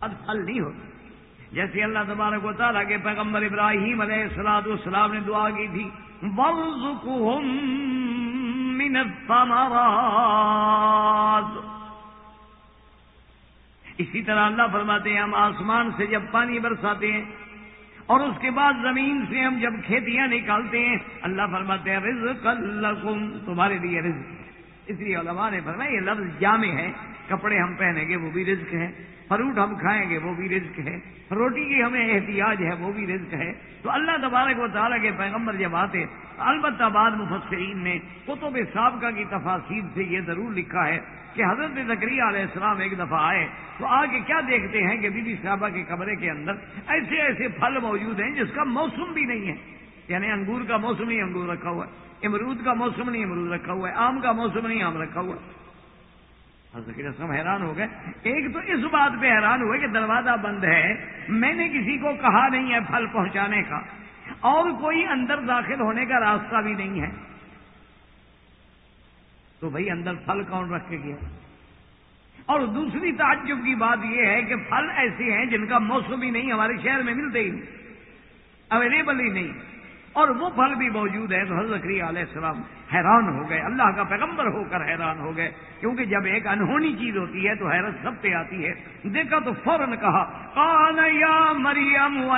اب پھل نہیں ہوتا جیسے اللہ تبارک و تعالیٰ کے پیغمبر ابراہیم علیہ السلاد السلام نے دعا کی تھی من الثمرات اسی طرح اللہ فرماتے ہیں، ہم آسمان سے جب پانی برساتے ہیں اور اس کے بعد زمین سے ہم جب کھیتیاں نکالتے ہیں، اللہ فرماتے ہیں رزق لکم تمہارے لیے رزق۔ اس لیے علماء نے فرمایا، یہ لفظ جامع ہے۔ کپڑے ہم پہنیں گے وہ بھی رزق ہے، فروٹ ہم کھائیں گے وہ بھی رزق ہے، روٹی کی ہمیں احتیاج ہے وہ بھی رزق ہے۔ تو اللہ تبارک و تعالیٰ کے پیغمبر جب آتے، البتہ بعد مفسرین نے کتب سابقہ کی تفاصیر سے یہ ضرور لکھا ہے کہ حضرت ذکری علیہ السلام ایک دفعہ آئے تو آگے کیا دیکھتے ہیں کہ بی بی صاحبہ کے کمرے کے اندر ایسے ایسے پھل موجود ہیں جس کا موسم بھی نہیں ہے۔ یعنی انگور کا موسم نہیں انگور رکھا ہوا ہے، امرود کا موسم نہیں امرود رکھا ہوا ہے، آم کا موسم نہیں آم رکھا ہوا ہے۔ حضرت اسلم حیران ہو گئے۔ ایک تو اس بات پہ حیران ہوئے کہ دروازہ بند ہے۔ میں نے کسی کو کہا نہیں ہے پھل پہنچانے کا۔ اور کوئی اندر داخل ہونے کا راستہ بھی نہیں ہے۔ تو بھائی اندر پھل کون رکھ کے گیا؟ اور دوسری تعجب کی بات یہ ہے کہ پھل ایسے ہیں جن کا موسم ہی نہیں، ہمارے شہر میں ملتے ہی نہیں۔ اویلیبل ہی نہیں۔ اور وہ پھل بھی موجود ہے تو حضرت علیہ السلام حیران ہو گئے۔ اللہ کا پیغمبر ہو کر حیران ہو گئے۔ کیونکہ جب ایک انہونی چیز ہوتی ہے تو حیرت سب پہ آتی ہے۔ دیکھا تو فوراً کہا کان یا مریم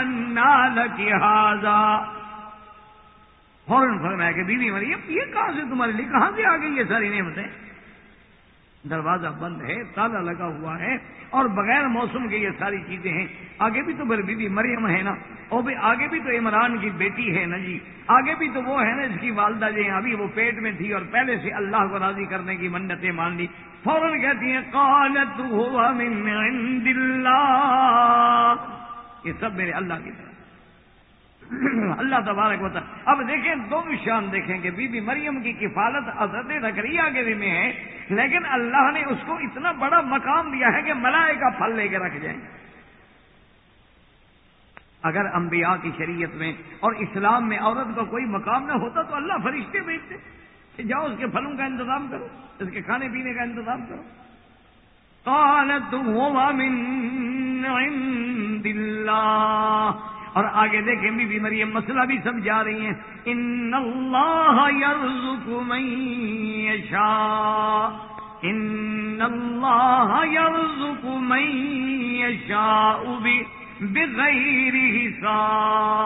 فوراً فرمایا کہ بیوی مریم، یہ کہاں سے تمہارے لیے، کہاں سے آ گئی یہ ساری نعمتیں؟ دروازہ بند ہے تالا لگا ہوا ہے، اور بغیر موسم کے یہ ساری چیزیں ہیں۔ آگے بھی تو بھر بی مریم ہے نا۔ اور بھی آگے بھی تو عمران کی بیٹی ہے نا جی۔ آگے بھی تو وہ ہے نا اس کی والدہ جی ابھی وہ پیٹ میں تھی اور پہلے سے اللہ کو راضی کرنے کی منتیں مان لی۔ فوراً کہتی ہیں، قالت ہوا من عند اللہ۔ یہ سب میرے اللہ کی طرف۔ اللہ تبارک ہوتا اب دیکھیں دو نشان دیکھیں کہ بی بی مریم کی کفالت حضرت زکریہ کے بھی میں ہے، لیکن اللہ نے اس کو اتنا بڑا مقام دیا ہے کہ ملائے کا پھل لے کے رکھ جائیں۔ اگر انبیاء کی شریعت میں اور اسلام میں عورت کا کوئی مقام نہ ہوتا تو اللہ فرشتے بھیجتے کہ جاؤ اس کے پھلوں کا انتظام کرو، اس کے کھانے پینے کا انتظام کرو۔ قالت من عند اللہ۔ اور آگے دیکھیں بی بی مریم مسئلہ بھی سمجھا رہی ہیں۔ ان اللہ یرزق من یشاء۔ ان اللہ یرزق من یشاء بغیر حساب۔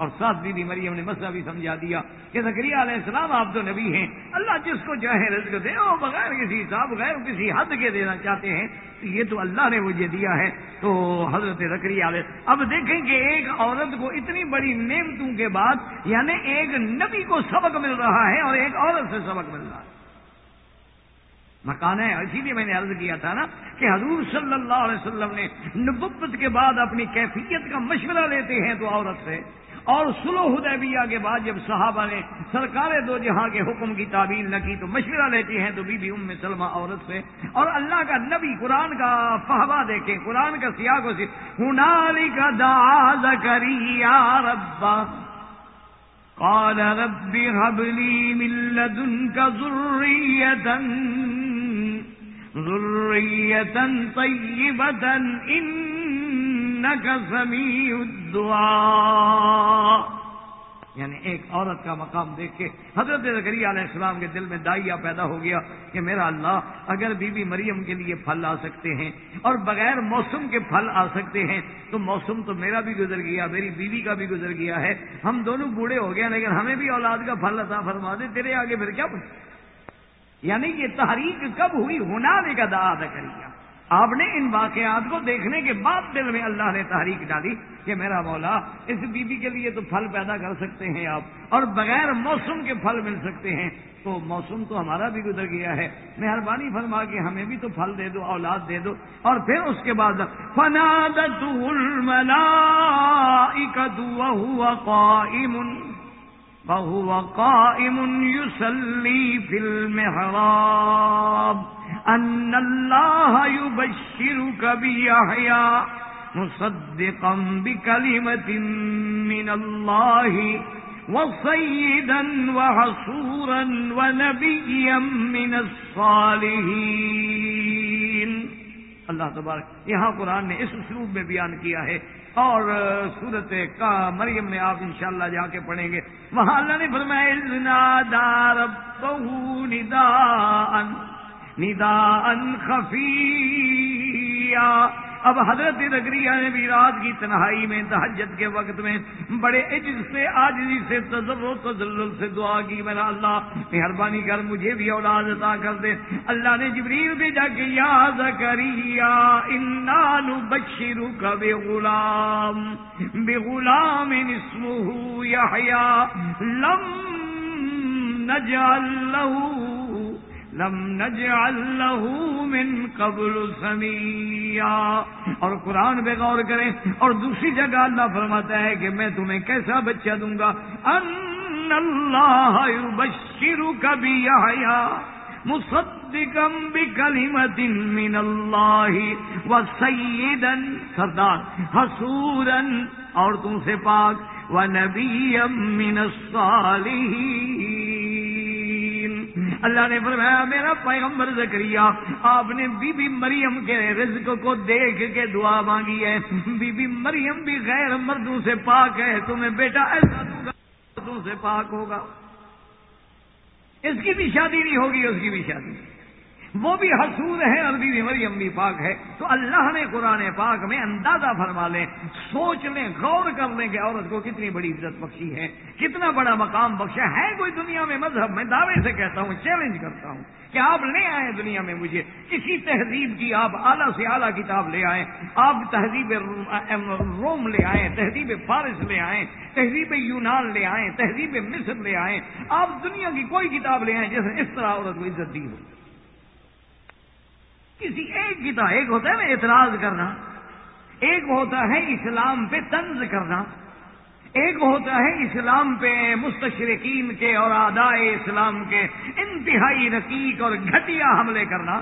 اور ساتھ بی بی مریم نے مسئلہ بھی سمجھا دیا کہ زکریہ علیہ السلام آپ تو نبی ہیں، اللہ جس کو چاہے رزق دے، وہ بغیر کسی حساب، بغیر کسی حد کے دینا چاہتے ہیں، تو یہ تو اللہ نے مجھے دیا ہے۔ تو حضرت زکری علیہ اب دیکھیں کہ ایک عورت کو اتنی بڑی نعمتوں کے بعد یعنی ایک نبی کو سبق مل رہا ہے اور ایک عورت سے سبق مل رہا ہے۔ مکان ہے اسی لیے میں نے عرض کیا تھا نا کہ حضور صلی اللہ علیہ وسلم نے نبت کے بعد اپنی کیفیت کا مشورہ لیتے ہیں تو عورت سے۔ اور سلو حدیبیہ کے بعد جب صحابہ نے سرکار دو جہاں کے حکم کی تعبیر نہ کی تو مشورہ لیتے ہیں تو بی بی ام سلمہ عورت سے اور اللہ کا نبی قرآن کا فہوا دیکھے قرآن کا سیاح کو ہنالی کا داز کری ربا قال رب هب لي من لدنك ذرية ذرية طيبة إنك سميع الدعاء یعنی ایک عورت کا مقام دیکھ کے حضرت زکری علیہ السلام کے دل میں دائیا پیدا ہو گیا کہ میرا اللہ، اگر بی بی مریم کے لیے پھل آ سکتے ہیں اور بغیر موسم کے پھل آ سکتے ہیں، تو موسم تو میرا بھی گزر گیا، میری بیوی کا بھی گزر گیا ہے۔ ہم دونوں بوڑھے ہو گئے، لیکن ہمیں بھی اولاد کا پھل عطا فرما دے، تیرے آگے پھر کیا یعنی یہ تحریک کب ہوئی؟ ہونا بھی کا دا کریے آپ نے ان واقعات کو دیکھنے کے بعد دل میں اللہ نے تحریک ڈالی کہ میرا مولا، اس بی بی کے لیے تو پھل پیدا کر سکتے ہیں آپ، اور بغیر موسم کے پھل مل سکتے ہیں۔ تو موسم تو ہمارا بھی گزر گیا ہے۔ مہربانی فرما کے ہمیں بھی تو پھل دے دو، اولاد دے دو۔ اور پھر اس کے بعد فنادت وهو قائم۔ وهو قائم يصلي في المحراب. أن الله يبشرك بيحيى مصدقا بكلمة من الله وصيدا وحصورا ونبيا من الصالحين. اللہ تبارک، یہاں قرآن نے اس اسلوب میں بیان کیا ہے اور صورت کا مریم میں آپ انشاءاللہ جا کے پڑھیں گے۔ وہاں اللہ نے فرمایا دار بہو ندا ندا ان خفیہ اب حضرت نگریہ نے بھی رات کی تنہائی میں تحجت کے وقت میں بڑے عجز سے، آجزی سے تجر و تجل سے دعا کی میرا اللہ، مہربانی کر مجھے بھی اولاد عطا کر دے۔ اللہ نے جبریل بھیجا کہ، یا زکریہ انا نبشرو کا بے غلام بے غلام لم نجعل له لم نجعل له من قبل سمیا اور قرآن پہ غور کریں اور دوسری جگہ اللہ فرماتا ہے کہ میں تمہیں کیسا بچہ دوں گا؟ ان اللہ يبشرك بيحيى مصدقا بكلمة من الله وسيدا سردار حسورا عورتوں سے پاک، و نبی من الصالحین۔ اللہ نے فرمایا، میرا پیغمبر زکریہ آپ نے بی بی مریم کے رزق کو دیکھ کے دعا مانگی ہے۔ بی بی مریم بھی غیر مردوں سے پاک ہے، تمہیں بیٹا ایسا دوں گا مردوں سے پاک ہوگا۔ اس کی بھی شادی نہیں ہوگی، اس کی بھی شادی وہ بھی حسود ہے اور بی بی مریم بھی پاک ہے۔ تو اللہ نے قرآن پاک میں اندازہ فرما لیں، سوچ لیں، غور کر لیں کہ عورت کو کتنی بڑی عزت بخشی ہے، کتنا بڑا مقام بخشا ہے۔ کوئی دنیا میں مذہب؟ میں دعوے سے کہتا ہوں چیلنج کرتا ہوں کہ آپ لے آئیں دنیا میں مجھے۔ کسی تہذیب کی آپ اعلیٰ سے اعلیٰ کتاب لے آئیں، آپ تہذیب روم لے آئیں، تہذیب فارس لے آئیں، تہذیب یونان لے آئیں، تہذیب مصر لے آئیں۔ آپ دنیا کی کوئی کتاب لے آئیں جیسے اس طرح عورت کو عزت دی ہو۔ کسی ایک کی تو ایک ہوتا ہے نا اعتراض کرنا۔ ایک ہوتا ہے اسلام پہ طنز کرنا۔ ایک ہوتا ہے اسلام پہ مستشرقین کے اور آدائے اسلام کے انتہائی رقیق اور گھٹیا حملے کرنا۔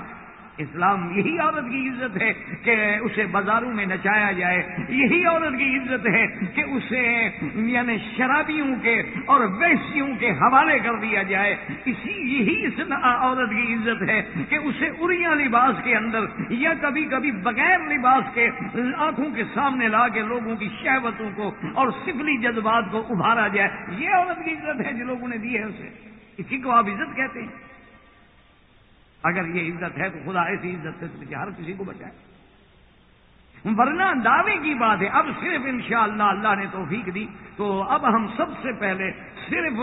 اسلام یہی عورت کی عزت ہے کہ اسے بازاروں میں نچایا جائے۔ یہی عورت کی عزت ہے کہ اسے یعنی شرابیوں کے اور ویسیوں کے حوالے کر دیا جائے۔ اسی یہی اس عورت کی عزت ہے کہ اسے اریا لباس کے اندر یا کبھی کبھی بغیر لباس کے آنکھوں کے سامنے لا کے لوگوں کی شہوتوں کو اور سفلی جذبات کو ابھارا جائے۔ یہ عورت کی عزت ہے جو لوگوں نے دی ہے اسے۔ اسی کو آپ عزت کہتے ہیں۔ اگر یہ عزت ہے تو خدا ایسی عزت سے ہر کسی کو بچائے۔ ورنہ دعوے کی بات ہے۔ اب صرف انشاءاللہ اللہ نے توفیق دی۔ تو اب ہم سب سے پہلے صرف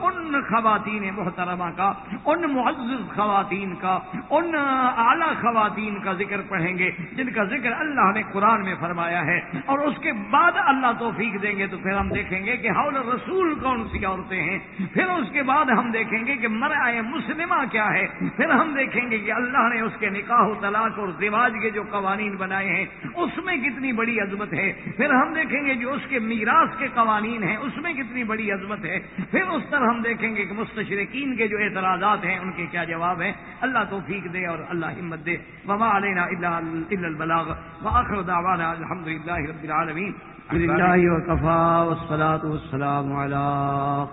ان خواتین محترمہ کا، ان معزز خواتین کا، ان اعلی خواتین کا ذکر پڑھیں گے۔ جن کا ذکر اللہ نے قرآن میں فرمایا ہے۔ اور اس کے بعد اللہ توفیق دیں گے تو پھر ہم دیکھیں گے کہ حول رسول کون سی عورتیں ہیں۔ پھر اس کے بعد ہم دیکھیں گے کہ مرائے مسلمہ کیا ہے۔ پھر ہم دیکھیں گے کہ اللہ نے اس کے نکاح و طلاق اور رواج کے جو قوانین بنائے ہیں اس میں کتنی بڑی عظمت ہے؟ پھر ہم دیکھیں گے جو اس کے میراث کے قوانین ہیں، اس میں کتنی بڑی عظمت ہے؟ پھر اس طرح ہم دیکھیں گے کہ مستشرقین کے جو اعتراضات ہیں، ان کے کیا جواب ہیں؟ اللہ توفیق دے اور اللہ ہمت دے۔ وما علینا البلاغ۔ وآخر دعوانا الحمد للہ رب العالمین لله وكفى والصلاة والسلام على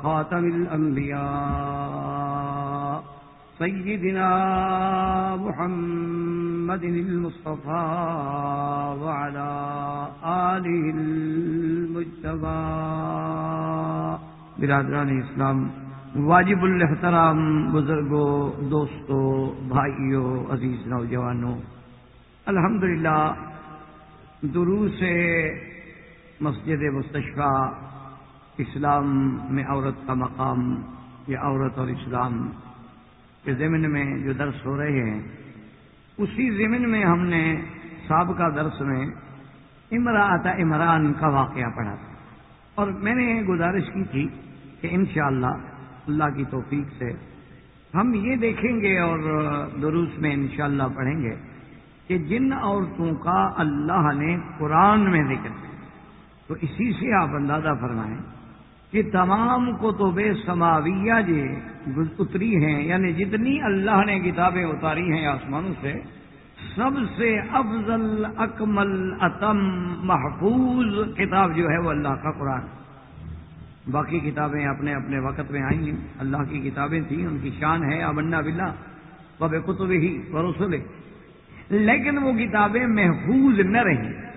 خاتم الأنبياء سيدنا محمد المصطفى وعلى آله المجتبى. برادران اسلام، واجب الاحترام بزرگوں، دوستوں، بھائیوں، عزیز نوجوانوں، الحمدللہ دروس مسجد مستشفہ اسلام میں عورت کا مقام یا عورت اور اسلام کے ضمن میں جو درس ہو رہے ہیں، اسی ضمن میں ہم نے سابقہ درس میں امراط عمران کا واقعہ پڑھا تھا۔ اور میں نے گزارش کی تھی کہ انشاءاللہ اللہ اللہ کی توفیق سے ہم یہ دیکھیں گے اور دروس میں انشاءاللہ پڑھیں گے کہ جن عورتوں کا اللہ نے قرآن میں ذکر کیا۔ تو اسی سے آپ اندازہ فرمائیں کہ تمام کو تو بے سماویہ جی اتری ہیں یعنی جتنی اللہ نے کتابیں اتاری ہیں آسمانوں سے، سب سے افضل، اکمل، اتم، محفوظ کتاب جو ہے وہ اللہ کا قرآن۔ باقی کتابیں اپنے اپنے وقت میں آئیں گی۔ اللہ کی کتابیں تھیں، ان کی شان ہے ابنا بلا بب کتب ہی و لیکن وہ کتابیں محفوظ نہ رہیں۔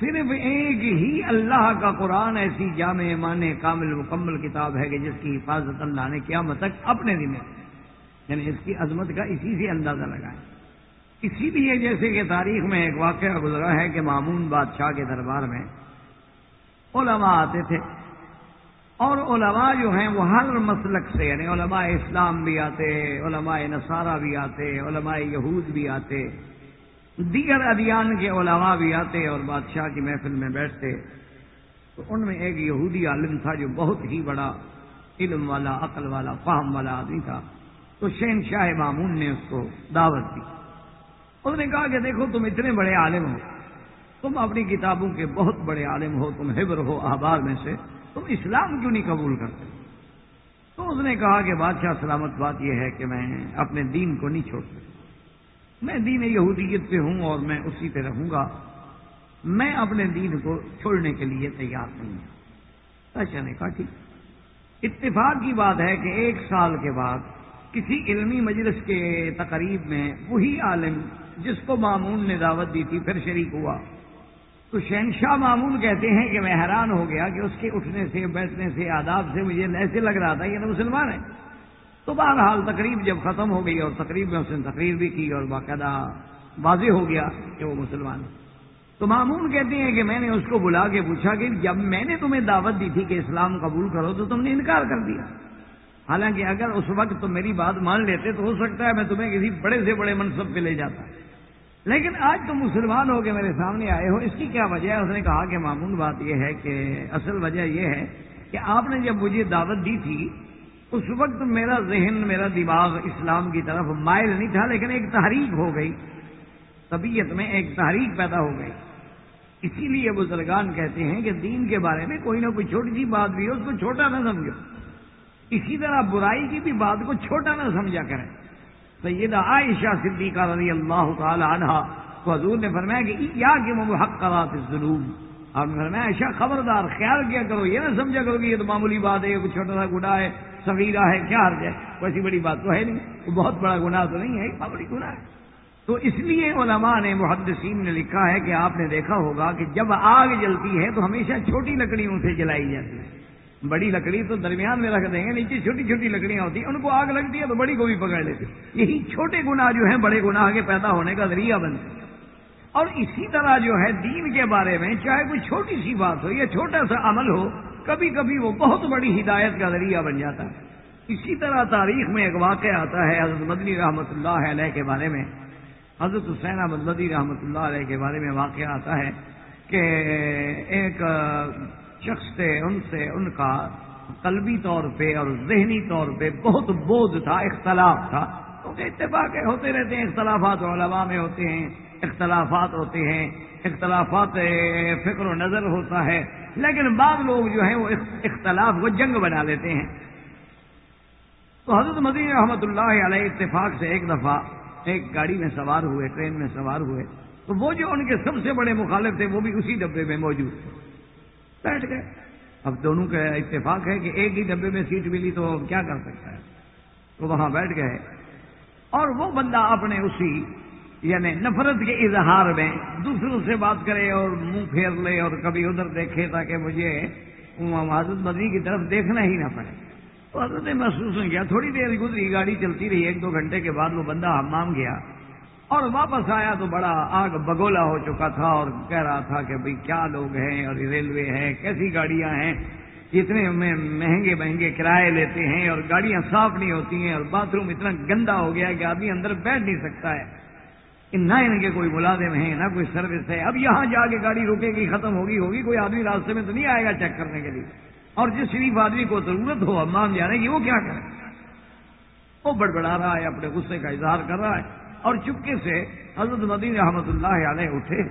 صرف ایک ہی اللہ کا قرآن ایسی جامع مان کامل مکمل کتاب ہے کہ جس کی حفاظت اللہ نے قیامت تک اپنے دن یعنی اس کی عظمت کا اسی سے اندازہ لگائے اسی لیے جیسے کہ تاریخ میں ایک واقعہ گزرا ہے کہ معمون بادشاہ کے دربار میں علماء آتے تھے۔ اور علماء جو ہیں وہ ہر مسلک سے یعنی علماء اسلام بھی آتے، علماء نصارہ بھی آتے، علماء یہود بھی آتے۔ دیگر ادیان کے علماء بھی آتے اور بادشاہ کی محفل میں بیٹھتے، تو ان میں ایک یہودی عالم تھا جو بہت ہی بڑا علم والا، عقل والا، فہم والا آدمی تھا۔ تو شہن شاہ معمون نے اس کو دعوت دی۔ اس نے کہا کہ دیکھو، تم اتنے بڑے عالم ہو۔ تم اپنی کتابوں کے بہت بڑے عالم ہو، تم حبر ہو احبار میں سے۔ تم اسلام کیوں نہیں قبول کرتے؟ تو اس نے کہا کہ بادشاہ، سلامت بات یہ ہے کہ میں اپنے دین کو نہیں چھوڑ سکتا میں دین یہودیت پہ ہوں اور میں اسی پہ رہوں گا، میں اپنے دین کو چھوڑنے کے لیے تیار نہیں ہوں۔ اچھا نے کہا، ٹھیک۔ اتفاق کی بات ہے کہ ایک سال کے بعد کسی علمی مجلس کے تقریب میں وہی عالم جس کو مامون نے دعوت دی تھی پھر شریک ہوا۔ تو شہنشاہ معمول کہتے ہیں کہ میں حیران ہو گیا کہ اس کے اٹھنے سے، بیٹھنے سے، آداب سے مجھے ایسے لگ رہا تھا، یہ تو مسلمان ہے۔ تو بہرحال تقریب جب ختم ہو گئی اور تقریب میں اس نے تقریر بھی کی اور باقاعدہ واضح ہو گیا کہ وہ مسلمان ہے تو معمول کہتے ہیں کہ میں نے اس کو بلا کے پوچھا کہ جب میں نے تمہیں دعوت دی تھی کہ اسلام قبول کرو تو تم نے انکار کر دیا۔ حالانکہ اگر اس وقت تم میری بات مان لیتے تو ہو سکتا ہے میں تمہیں کسی بڑے سے بڑے منصب پہ لے جاتا۔ لیکن آج تم مسلمان ہو کے میرے سامنے آئے ہو، اس کی کیا وجہ ہے؟ اس نے کہا کہ معمول بات یہ ہے کہ اصل وجہ یہ ہے کہ آپ نے جب مجھے دعوت دی تھی اس وقت میرا ذہن، میرا دماغ اسلام کی طرف مائل نہیں تھا، لیکن ایک تحریک ہو گئی۔ طبیعت میں ایک تحریک پیدا ہو گئی۔ اسی لیے بزرگان کہتے ہیں کہ دین کے بارے میں کوئی نہ کوئی چھوٹی سی بات بھی ہو، اس کو چھوٹا نہ سمجھو۔ اسی طرح برائی کی بھی بات کو چھوٹا نہ سمجھا کریں۔ سیدہ عائشہ صدیقہ رضی اللہ تعالی عنہ تو حضور نے فرمایا کہ یا کہ وہ حق کرا ظلم آپ نے فرمایا، عائشہ خبردار، خیال کیا کرو، یہ نہ سمجھا کرو کہ یہ تو معمولی بات ہے، یہ کوئی چھوٹا سا گناہ ہے۔ سویرا ہے، کیا حرج ہے؟ کوئی بڑی بات تو ہے نہیں۔ وہ بہت بڑا گناہ تو نہیں ہے معمولی گناہ ہے۔ تو اس لیے علماء نے، محدثین نے لکھا ہے کہ آپ نے دیکھا ہوگا کہ جب آگ جلتی ہے تو ہمیشہ چھوٹی لکڑیوں سے جلائی جاتی ہے۔ بڑی لکڑی تو درمیان میں رکھ دیں گے، نیچے چھوٹی چھوٹی لکڑیاں ہوتی ہیں، ان کو آگ لگتی ہے تو بڑی کو بھی پکڑ لیتے یہی چھوٹے گناہ جو ہیں، بڑے گناہ کے پیدا ہونے کا ذریعہ بنتے اور اسی طرح جو ہے، دین کے بارے میں چاہے کوئی چھوٹی سی بات ہو یا چھوٹا سا عمل ہو کبھی کبھی وہ بہت بڑی ہدایت کا ذریعہ بن جاتا ہے۔ اسی طرح تاریخ میں ایک واقعہ آتا ہے حضرت مدنی رحمۃ اللہ علیہ کے بارے میں۔ حضرت حسین احمد مدنی رحمۃ اللہ علیہ کے بارے میں واقعہ آتا ہے کہ ایک شخص تھے، ان سے، ان کا قلبی طور پہ اور ذہنی طور پہ بہت بودھ تھا، اختلاف تھا۔ کیونکہ اتفاق ہوتے رہتے ہیں، اختلافات علماء میں ہوتے ہیں، اختلافات ہوتے ہیں، اختلافات فکر و نظر ہوتا ہے۔ لیکن بعض لوگ جو ہیں وہ اختلاف کو جنگ بنا لیتے ہیں۔ تو حضرت مدین رحمۃ اللہ علیہ اتفاق سے ایک دفعہ ایک گاڑی میں سوار ہوئے، ٹرین میں سوار ہوئے۔ تو وہ جو ان کے سب سے بڑے مخالف تھے، وہ بھی اسی ڈبے میں موجود تھے۔ بیٹھ گئے۔ اب دونوں کا اتفاق ہے کہ ایک ہی ڈبے میں سیٹ ملی تو کیا کر سکتا ہے؟ تو وہاں بیٹھ گئے۔ اور وہ بندہ اپنے اسی یعنی نفرت کے اظہار میں دوسروں سے بات کرے اور منہ پھیر لے اور کبھی ادھر دیکھے تاکہ مجھے حضرت مدنی کی طرف دیکھنا ہی نہ پڑے۔ تو حضرت نے محسوس نہیں کیا تھوڑی دیر گزری، گاڑی چلتی رہی، ایک دو گھنٹے کے بعد وہ بندہ حمام گیا اور واپس آیا تو بڑا آگ بگولا ہو چکا تھا اور کہہ رہا تھا کہ بھئی کیا لوگ ہیں اور ریلوے ہے کیسی گاڑیاں ہیں؟ اتنے مہنگے مہنگے کرائے لیتے ہیں اور گاڑیاں صاف نہیں ہوتی ہیں اور باتھ روم اتنا گندا ہو گیا کہ آدمی اندر بیٹھ نہیں سکتا ہے۔ نہ ان کے کوئی ملازم ہیں، نہ کوئی سروس ہے۔ اب یہاں جا کے گاڑی روکے گی، ختم ہوگی ہوگی، کوئی آدمی راستے میں تو نہیں آئے گا چیک کرنے کے لیے۔ اور جس شریف آدمی کو ضرورت ہو امام جانے کی وہ کیا کرے۔ وہ بڑبڑا رہا ہے، اپنے غصے کا اظہار کر رہا ہے۔ اور چپکے سے حضرت مدین رحمت اللہ علیہ اٹھے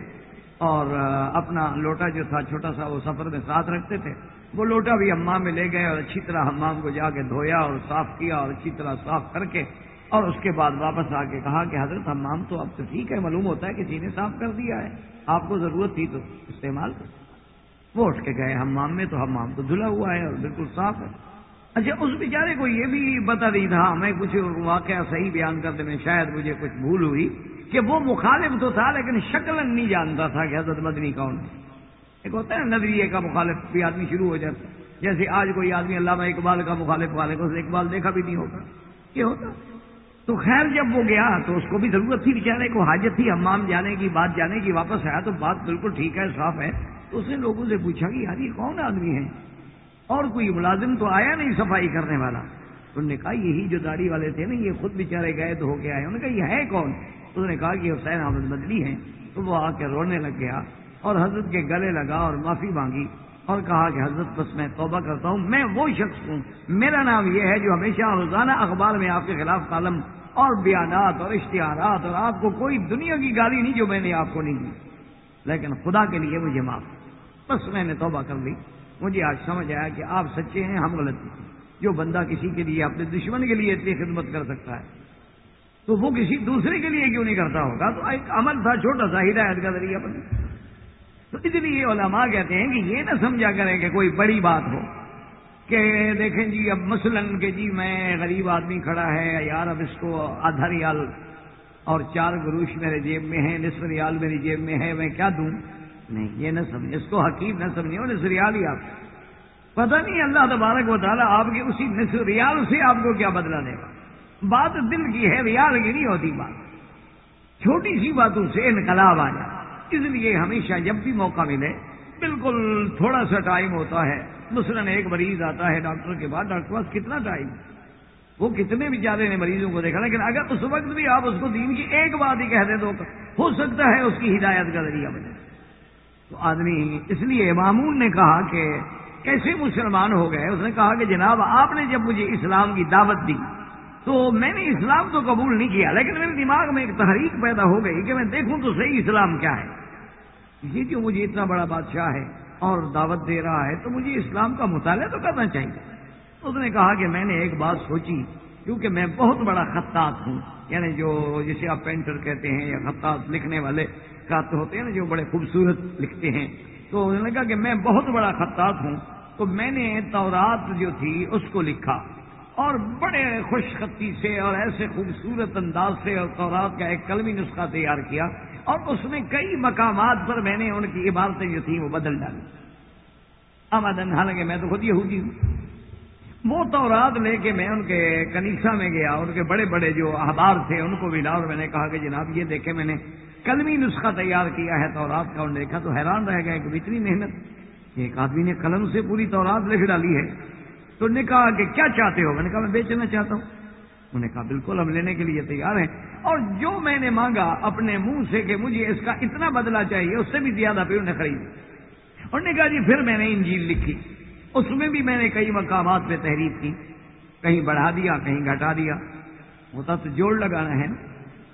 اور اپنا لوٹا جو تھا، چھوٹا سا وہ سفر میں ساتھ رکھتے تھے۔ وہ لوٹا بھی ہمام میں لے گئے اور اچھی طرح ہمام کو جا کے دھویا اور صاف کیا اور اچھی طرح صاف کر کے اور اس کے بعد واپس آ کے کہا کہ حضرت ہمام تو اب تو ٹھیک ہے، معلوم ہوتا ہے کسی جی نے صاف کر دیا ہے۔ آپ کو ضرورت تھی تو استعمال کر۔ وہ اٹھ کے گئے ہمام میں تو ہمام تو دھلا ہوا ہے اور بالکل صاف ہے۔ اچھا اس بیچارے کو یہ بھی پتا نہیں تھا، میں کچھ واقعہ صحیح بیان کرتے میں شاید مجھے کچھ بھول ہوئی کہ وہ مخالف تو تھا لیکن شکل نہیں جانتا تھا کہ حضرت مدنی کون ہے۔ ایک ہوتا ہے نظریے کا مخالف بھی آدمی شروع ہو جاتا جیسے آج کوئی آدمی علامہ اقبال کا مخالف والے کو اقبال دیکھا بھی نہیں ہوگا۔ یہ ہوتا تو خیر جب وہ گیا تو اس کو بھی ضرورت تھی بیچارے کو، حاجت تھی امام جانے کی، بات جانے کی، واپس آیا تو بات بالکل ٹھیک ہے، صاف ہے۔ تو اس نے لوگوں سے پوچھا کہ یار یہ کون آدمی ہے؟ اور کوئی ملازم تو آیا نہیں صفائی کرنے والا۔ انہوں نے کہا، یہی جو داڑھی والے تھے نا، یہ خود بیچارے گئے تو ہو کے آئے۔ انہوں نے کہا، یہ ہے کون؟ اس نے کہا کہ حسین احمد مدنی ہے تو وہ آ کے رونے لگ گیا اور حضرت کے گلے لگا اور معافی مانگی۔ اور کہا کہ حضرت، بس میں توبہ کرتا ہوں، میں وہ شخص ہوں، میرا نام یہ ہے جو ہمیشہ روزانہ اخبار میں آپ کے خلاف کالم اور بیانات اور اشتہارات اور آپ کو کوئی دنیا کی گالی نہیں جو میں نے آپ کو نہیں دی۔ لیکن خدا کے لیے مجھے معاف۔ بس میں نے توبہ کر لی۔ مجھے آج سمجھ آیا کہ آپ سچے ہیں، ہم غلط ہیں۔ جو بندہ کسی کے لیے، اپنے دشمن کے لیے اتنی خدمت کر سکتا ہے، تو وہ کسی دوسرے کے لیے کیوں نہیں کرتا ہوگا؟ تو ایک عمل تھا، چھوٹا سا ہدایت کا ذریعہ بن۔ تو اس لیے علماء کہتے ہیں کہ یہ نہ سمجھا کریں کہ کوئی بڑی بات ہو کہ دیکھیں جی اب مثلا کہ جی میں غریب آدمی کھڑا ہے یار اب اس کو آدھا ریال اور چار گروش میرے جیب میں ہے نصف ریال میری جیب میں ہے، میں کیا دوں؟ نہیں، یہ نہ سمجھے اس کو حقیق نہ سمجھے وہ نصف ریال ہی آپ پتہ نہیں اللہ تبارک و تعالیٰ آپ کے اسی نصف ریال سے آپ کو کیا بدلا دے گا۔ بات دل کی ہے، ریال کی نہیں ہوتی بات۔ چھوٹی سی باتوں سے انقلاب آ جائے اس لیے ہمیشہ جب بھی موقع ملے، بالکل تھوڑا سا ٹائم ہوتا ہے۔ مثلاً ایک مریض آتا ہے ڈاکٹر کے بعد، ڈاکٹر کے پاس کتنا ٹائم؟ وہ کتنے بھی زیادہ نے مریضوں کو دیکھا، لیکن اگر اس وقت بھی آپ اس کو دین کی ایک بات ہی کہہ دیں تو ہو سکتا ہے اس کی ہدایت کا ذریعہ بنے۔ تو آدمی، اس لیے مامون نے کہا کہ کیسے مسلمان ہو گئے؟ اس نے کہا کہ جناب، آپ نے جب مجھے اسلام کی دعوت دی تو میں نے اسلام تو قبول نہیں کیا، لیکن میرے دماغ میں ایک تحریک پیدا ہو گئی کہ میں دیکھوں تو صحیح اسلام کیا ہے۔ یہ جو مجھے اتنا بڑا بادشاہ ہے اور دعوت دے رہا ہے، تو مجھے اسلام کا مطالعہ تو کرنا چاہیے۔ اس نے کہا کہ میں نے ایک بات سوچی، کیونکہ میں بہت بڑا خطاط ہوں یعنی جو جسے آپ پینٹر کہتے ہیں یا خطاط لکھنے والے خط ہوتے ہیں نا، جو بڑے خوبصورت لکھتے ہیں۔ تو انہوں نے کہا کہ میں بہت بڑا خطاط ہوں، تو میں نے تورات جو تھی، اس کو لکھا۔ اور بڑے خوش خطی سے اور ایسے خوبصورت انداز سے اور تورات کا ایک قلمی نسخہ تیار کیا اور اس میں کئی مقامات پر میں نے ان کی عبادتیں جو تھیں وہ بدل ڈالی۔ آمدن، حالانکہ میں تو خود یہودی ہوں۔ وہ تورات لے کے میں ان کے کنیسا میں گیا، ان کے بڑے بڑے جو احبار تھے ان کو ملا اور میں نے کہا کہ جناب یہ دیکھے میں نے قلمی نسخہ تیار کیا ہے تورات کا انہوں نے دیکھا تو حیران رہ گیا کہ اتنی محنت، ایک آدمی نے قلم سے پوری تورات لکھ ڈالی ہے۔ تو انہوں نے کہا کہ کیا چاہتے ہو؟ میں نے کہا میں بیچنا چاہتا ہوں۔ انہوں نے کہا بالکل، ہم لینے کے لیے تیار ہیں۔ اور جو میں نے مانگا اپنے منہ سے کہ مجھے اس کا اتنا بدلا چاہیے، اس سے بھی زیادہ پھر انہیں خریدی انہوں نے کہا جی پھر میں نے انجیل لکھی۔ اس میں بھی میں نے کئی مقامات پہ تحریر کی۔ کہیں بڑھا دیا، کہیں گھٹا دیا۔ ہوتا تو جوڑ لگانا ہے۔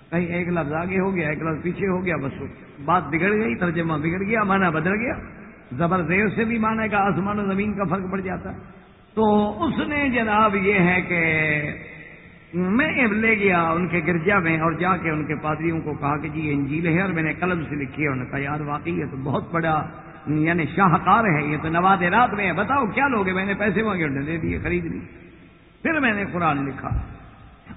کہیں ایک لفظ آگے ہو گیا، ایک لفظ پیچھے ہو گیا، بس بات بگڑ گئی، ترجمہ بگڑ گیا مانا بدل گیا۔ زبر زیر سے بھی مانا کا آسمان و زمین کا فرق پڑ جاتا ہے۔ تو اس نے جناب یہ ہے کہ میں لے گیا ان کے گرجا میں اور جا کے ان کے پادریوں کو کہا کہ جی یہ انجیل ہے اور میں نے قلم سے لکھی ہے انہوں نے کہا یار واقعی یہ تو بہت بڑا یعنی شاہکار ہے، یہ تو نواد رات میں ہے۔ بتاؤ کیا لوگے میں نے پیسے مانگے انہوں نے دے دیے، خرید لی۔ پھر میں نے قرآن لکھا۔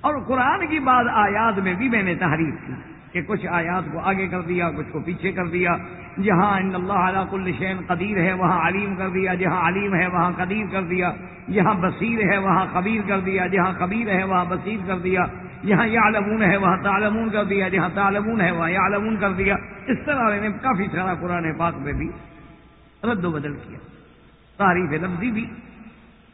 اور قرآن کی بعد آیات میں بھی میں نے تحریر کی۔ کہ کچھ آیات کو آگے کر دیا، کچھ کو پیچھے کر دیا۔ جہاں ان اللہ علیہ کل شین قدیر ہے، وہاں علیم کر دیا۔ جہاں علیم ہے، وہاں قدیر کر دیا۔ جہاں بصیر ہے، وہاں خبیر کر دیا۔ جہاں خبیر ہے، وہاں بصیر کر دیا۔ جہاں یا ہے، وہاں تعلمون کر دیا۔ جہاں تعلمون ہے، وہاں یا کر دیا۔ اس طرح میں نے کافی سارا قرآن پاک میں بھی رد و بدل کیا۔ تعریف لفظی بھی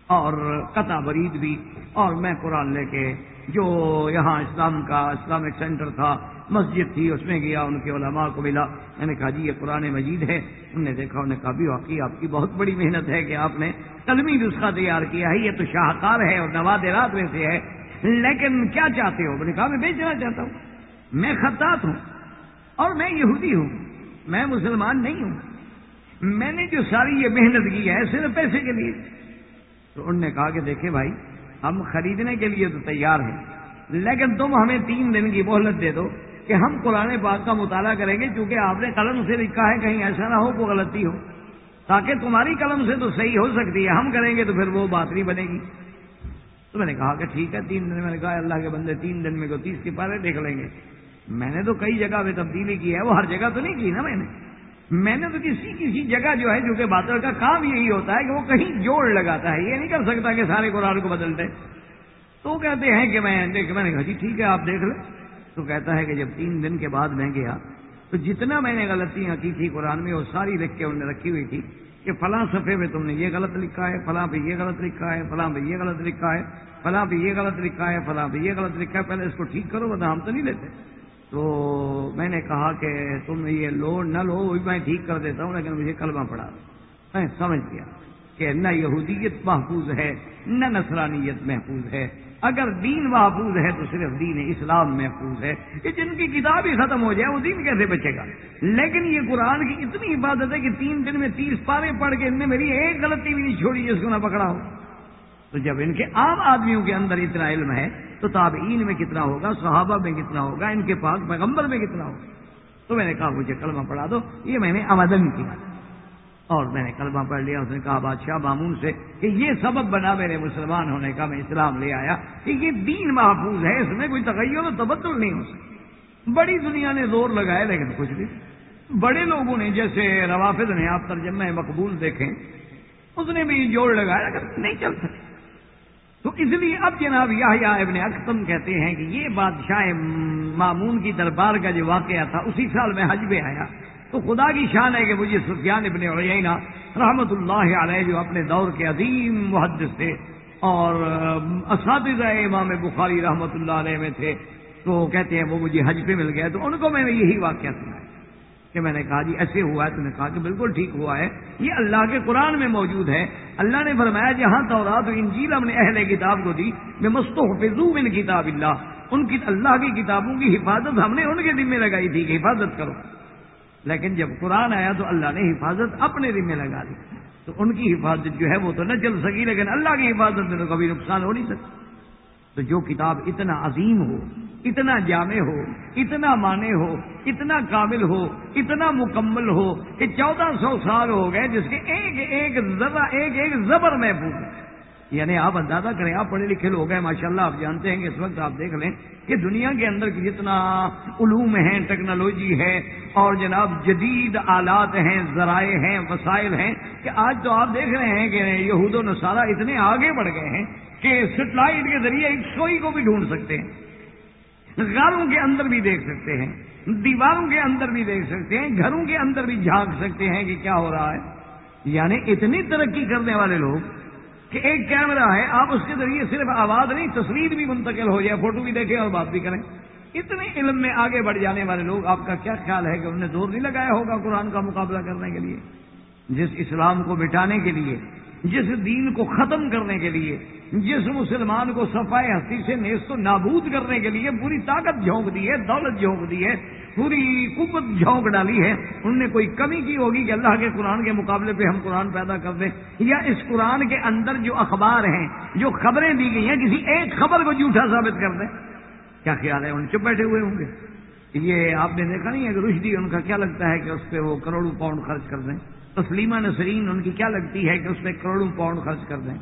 اور قطع برید بھی۔ اور میں قرآن لے کے جو یہاں اسلام کا اسلامک سینٹر تھا مسجد تھی، اس میں گیا، ان کے علماء کو ملا۔ میں نے کہا جی یہ قرآن مجید ہے۔ انہوں نے دیکھا، انہوں نے کہا بھی واقعی آپ کی بہت بڑی محنت ہے کہ آپ نے قلمی نسخہ تیار کیا ہے۔ یہ تو شاہکار ہے اور نوادرات میں سے ہے۔ لیکن کیا چاہتے ہو؟ میں نے کہا، میں بیچنا چاہتا ہوں۔ میں خطاط ہوں اور میں یہودی ہوں۔ میں مسلمان نہیں ہوں۔ میں نے جو ساری یہ محنت کی ہے صرف پیسے کے لیے۔ تو انہوں نے کہا کہ دیکھیں بھائی، ہم خریدنے کے لیے تو تیار ہیں، لیکن تم ہمیں تین دن کی مہلت دے دو۔ کہ ہم قرآن پاک کا مطالعہ کریں گے کیونکہ آپ نے قلم سے لکھا ہے، کہیں ایسا نہ ہو کوئی غلطی ہو۔ تاکہ تمہاری قلم سے تو صحیح ہو سکتی ہے۔ ہم کریں گے تو پھر وہ بات نہیں بنے گی۔ تو میں نے کہا کہ ٹھیک ہے، تین دن میں نے کہا اللہ کے بندے تین دن میں کو تیس کے پارے دیکھ لیں گے۔ میں نے تو کئی جگہ پہ تبدیلی کی ہے، وہ ہر جگہ تو نہیں کی نا میں نے۔ میں نے تو کسی کسی جگہ جو ہے، جو کہ باطل کا کام یہی ہوتا ہے کہ وہ کہیں جوڑ لگاتا ہے۔ یہ نہیں کر سکتا کہ سارے قرآن کو بدل دے تو کہتے ہیں کہ میں، دیکھ، میں نے کہا جی ٹھیک ہے، آپ دیکھ لیں۔ تو کہتا ہے کہ جب تین دن کے بعد میں گیا تو جتنا میں نے غلطیاں کی تھی قرآن میں وہ ساری لکھ کے انہوں نے رکھی ہوئی تھی کہ فلاں صفحے میں تم نے یہ غلط لکھا ہے، فلاں پہ یہ غلط لکھا ہے، فلاں پہ یہ غلط لکھا ہے، فلاں پہ یہ غلط لکھا ہے، فلاں پہ یہ غلط لکھا ہے، پہلے اس کو ٹھیک کرو ورنہ ہم تو نہیں لیتے۔ تو میں نے کہا کہ تم یہ لو نہ لو، وہ میں ٹھیک کر دیتا ہوں، لیکن مجھے کلمہ پڑا میں سمجھ گیا کہ نہ یہودیت محفوظ ہے، نہ نصرانیت محفوظ ہے۔ اگر دین محفوظ ہے تو صرف دین اسلام محفوظ ہے۔ کہ جن کی کتاب ہی ختم ہو جائے، وہ دین کیسے بچے گا؟ لیکن یہ قرآن کی اتنی عبادت ہے کہ تین دن میں تیس پارے پڑھ کے ان نے میری ایک غلطی بھی نہیں چھوڑی جس کو نہ پکڑا ہو۔ تو جب ان کے عام آدمیوں کے اندر اتنا علم ہے، تو تابعین میں کتنا ہوگا؟ صحابہ میں کتنا ہوگا؟ ان کے پاس پیغمبر میں کتنا ہوگا؟ تو میں نے کہا، مجھے کلمہ پڑھا دو۔ یہ میں نے آمدن کیا اور میں نے کلمہ پڑھ لیا، اس نے کہا، بادشاہ مامون سے کہ یہ سبب بنا میرے مسلمان ہونے کا میں اسلام لے آیا کہ یہ دین محفوظ ہے، اس میں کوئی تغیر و تبدل نہیں ہو سکتا بڑی دنیا نے زور لگایا، لیکن کچھ بھی۔ بڑے لوگوں نے جیسے روافظ نے آپ ترجمہ مقبول دیکھیں، اس نے بھی جوڑ لگایا لیکن نہیں چل سکے تو اس لیے اب جناب یا ابن اختم کہتے ہیں کہ یہ بادشاہ مامون کی دربار کا جو واقعہ تھا، اسی سال میں حج میں آیا۔ تو خدا کی شان ہے کہ مجھے سفیان ابن عیینہ رحمت اللہ علیہ جو اپنے دور کے عظیم محدث تھے اور اساتذہ امام بخاری رحمت اللہ علیہ میں تھے تو کہتے ہیں وہ مجھے حج پہ مل گیا تو ان کو میں نے یہی واقعہ سنا کہ میں نے کہا جی ایسے ہوا ہے تو نے کہا کہ بالکل ٹھیک ہوا ہے یہ اللہ کے قرآن میں موجود ہے اللہ نے فرمایا جی جہاں تو انجیل ہم نے اہل کتاب کو دی میں مستحفظو من کتاب اللہ ان کی اللہ کی کتابوں کی حفاظت ہم نے ان کے ذمہ لگائی تھی کہ حفاظت کرو لیکن جب قرآن آیا تو اللہ نے حفاظت اپنے ذمہ لگا دی۔ تو ان کی حفاظت جو ہے وہ تو نہ چل سکی، لیکن اللہ کی حفاظت میں تو کبھی نقصان ہو نہیں سکتا۔ تو جو کتاب اتنا عظیم ہو، اتنا جامع ہو، اتنا مانے ہو، اتنا کامل ہو، اتنا مکمل ہو کہ چودہ سو سال ہو گئے جس کے ایک ایک ذرا ایک ایک زبر محفوظ ہے۔ یعنی آپ اندازہ کریں، آپ پڑھے لکھے لوگ ہیں، ماشاءاللہ آپ جانتے ہیں کہ اس وقت آپ دیکھ لیں کہ دنیا کے اندر جتنا علوم ہیں، ٹیکنالوجی ہے اور جناب جدید آلات ہیں، ذرائع ہیں، وسائل ہیں کہ آج تو آپ دیکھ رہے ہیں کہ یہود و نصارہ اتنے آگے بڑھ گئے ہیں کہ سیٹلائٹ کے ذریعے ایک سوئی کو بھی ڈھونڈ سکتے ہیں، غاروں کے اندر بھی دیکھ سکتے ہیں، دیواروں کے اندر بھی دیکھ سکتے ہیں، گھروں کے اندر بھی جھانک سکتے ہیں کہ کیا ہو رہا ہے۔ یعنی اتنی ترقی کرنے والے لوگ کہ ایک کیمرہ ہے، آپ اس کے ذریعے صرف آواز نہیں، تصویر بھی منتقل ہو جائے، فوٹو بھی دیکھیں اور بات بھی کریں۔ اتنے علم میں آگے بڑھ جانے والے لوگ، آپ کا کیا خیال ہے کہ انہوں نے زور نہیں لگایا ہوگا قرآن کا مقابلہ کرنے کے لیے؟ جس اسلام کو مٹانے کے لیے جس دین کو ختم کرنے کے لیے، جس مسلمان کو صفائی ہستی سے نیست و نابود کرنے کے لیے پوری طاقت جھونک دی ہے، دولت جھونک دی ہے، پوری قوت جھونک ڈالی ہے، ان نے کوئی کمی کی ہوگی کہ اللہ کے قرآن کے مقابلے پہ ہم قرآن پیدا کر دیں؟ یا اس قرآن کے اندر جو اخبار ہیں، جو خبریں دی گئی ہیں، کسی ایک خبر کو جھوٹا ثابت کر دیں؟ کیا خیال ہے؟ ان چپ بیٹھے ہوئے ہوں گے۔ یہ آپ نے دیکھا نہیں ہے کہ رشدی، ان کا کیا لگتا ہے کہ اس پہ وہ کروڑوں پاؤنڈ خرچ کر دیں؟ تسلیمہ نسرین، ان کی کیا لگتی ہے کہ اس پہ کروڑوں پاؤنڈ خرچ کر دیں؟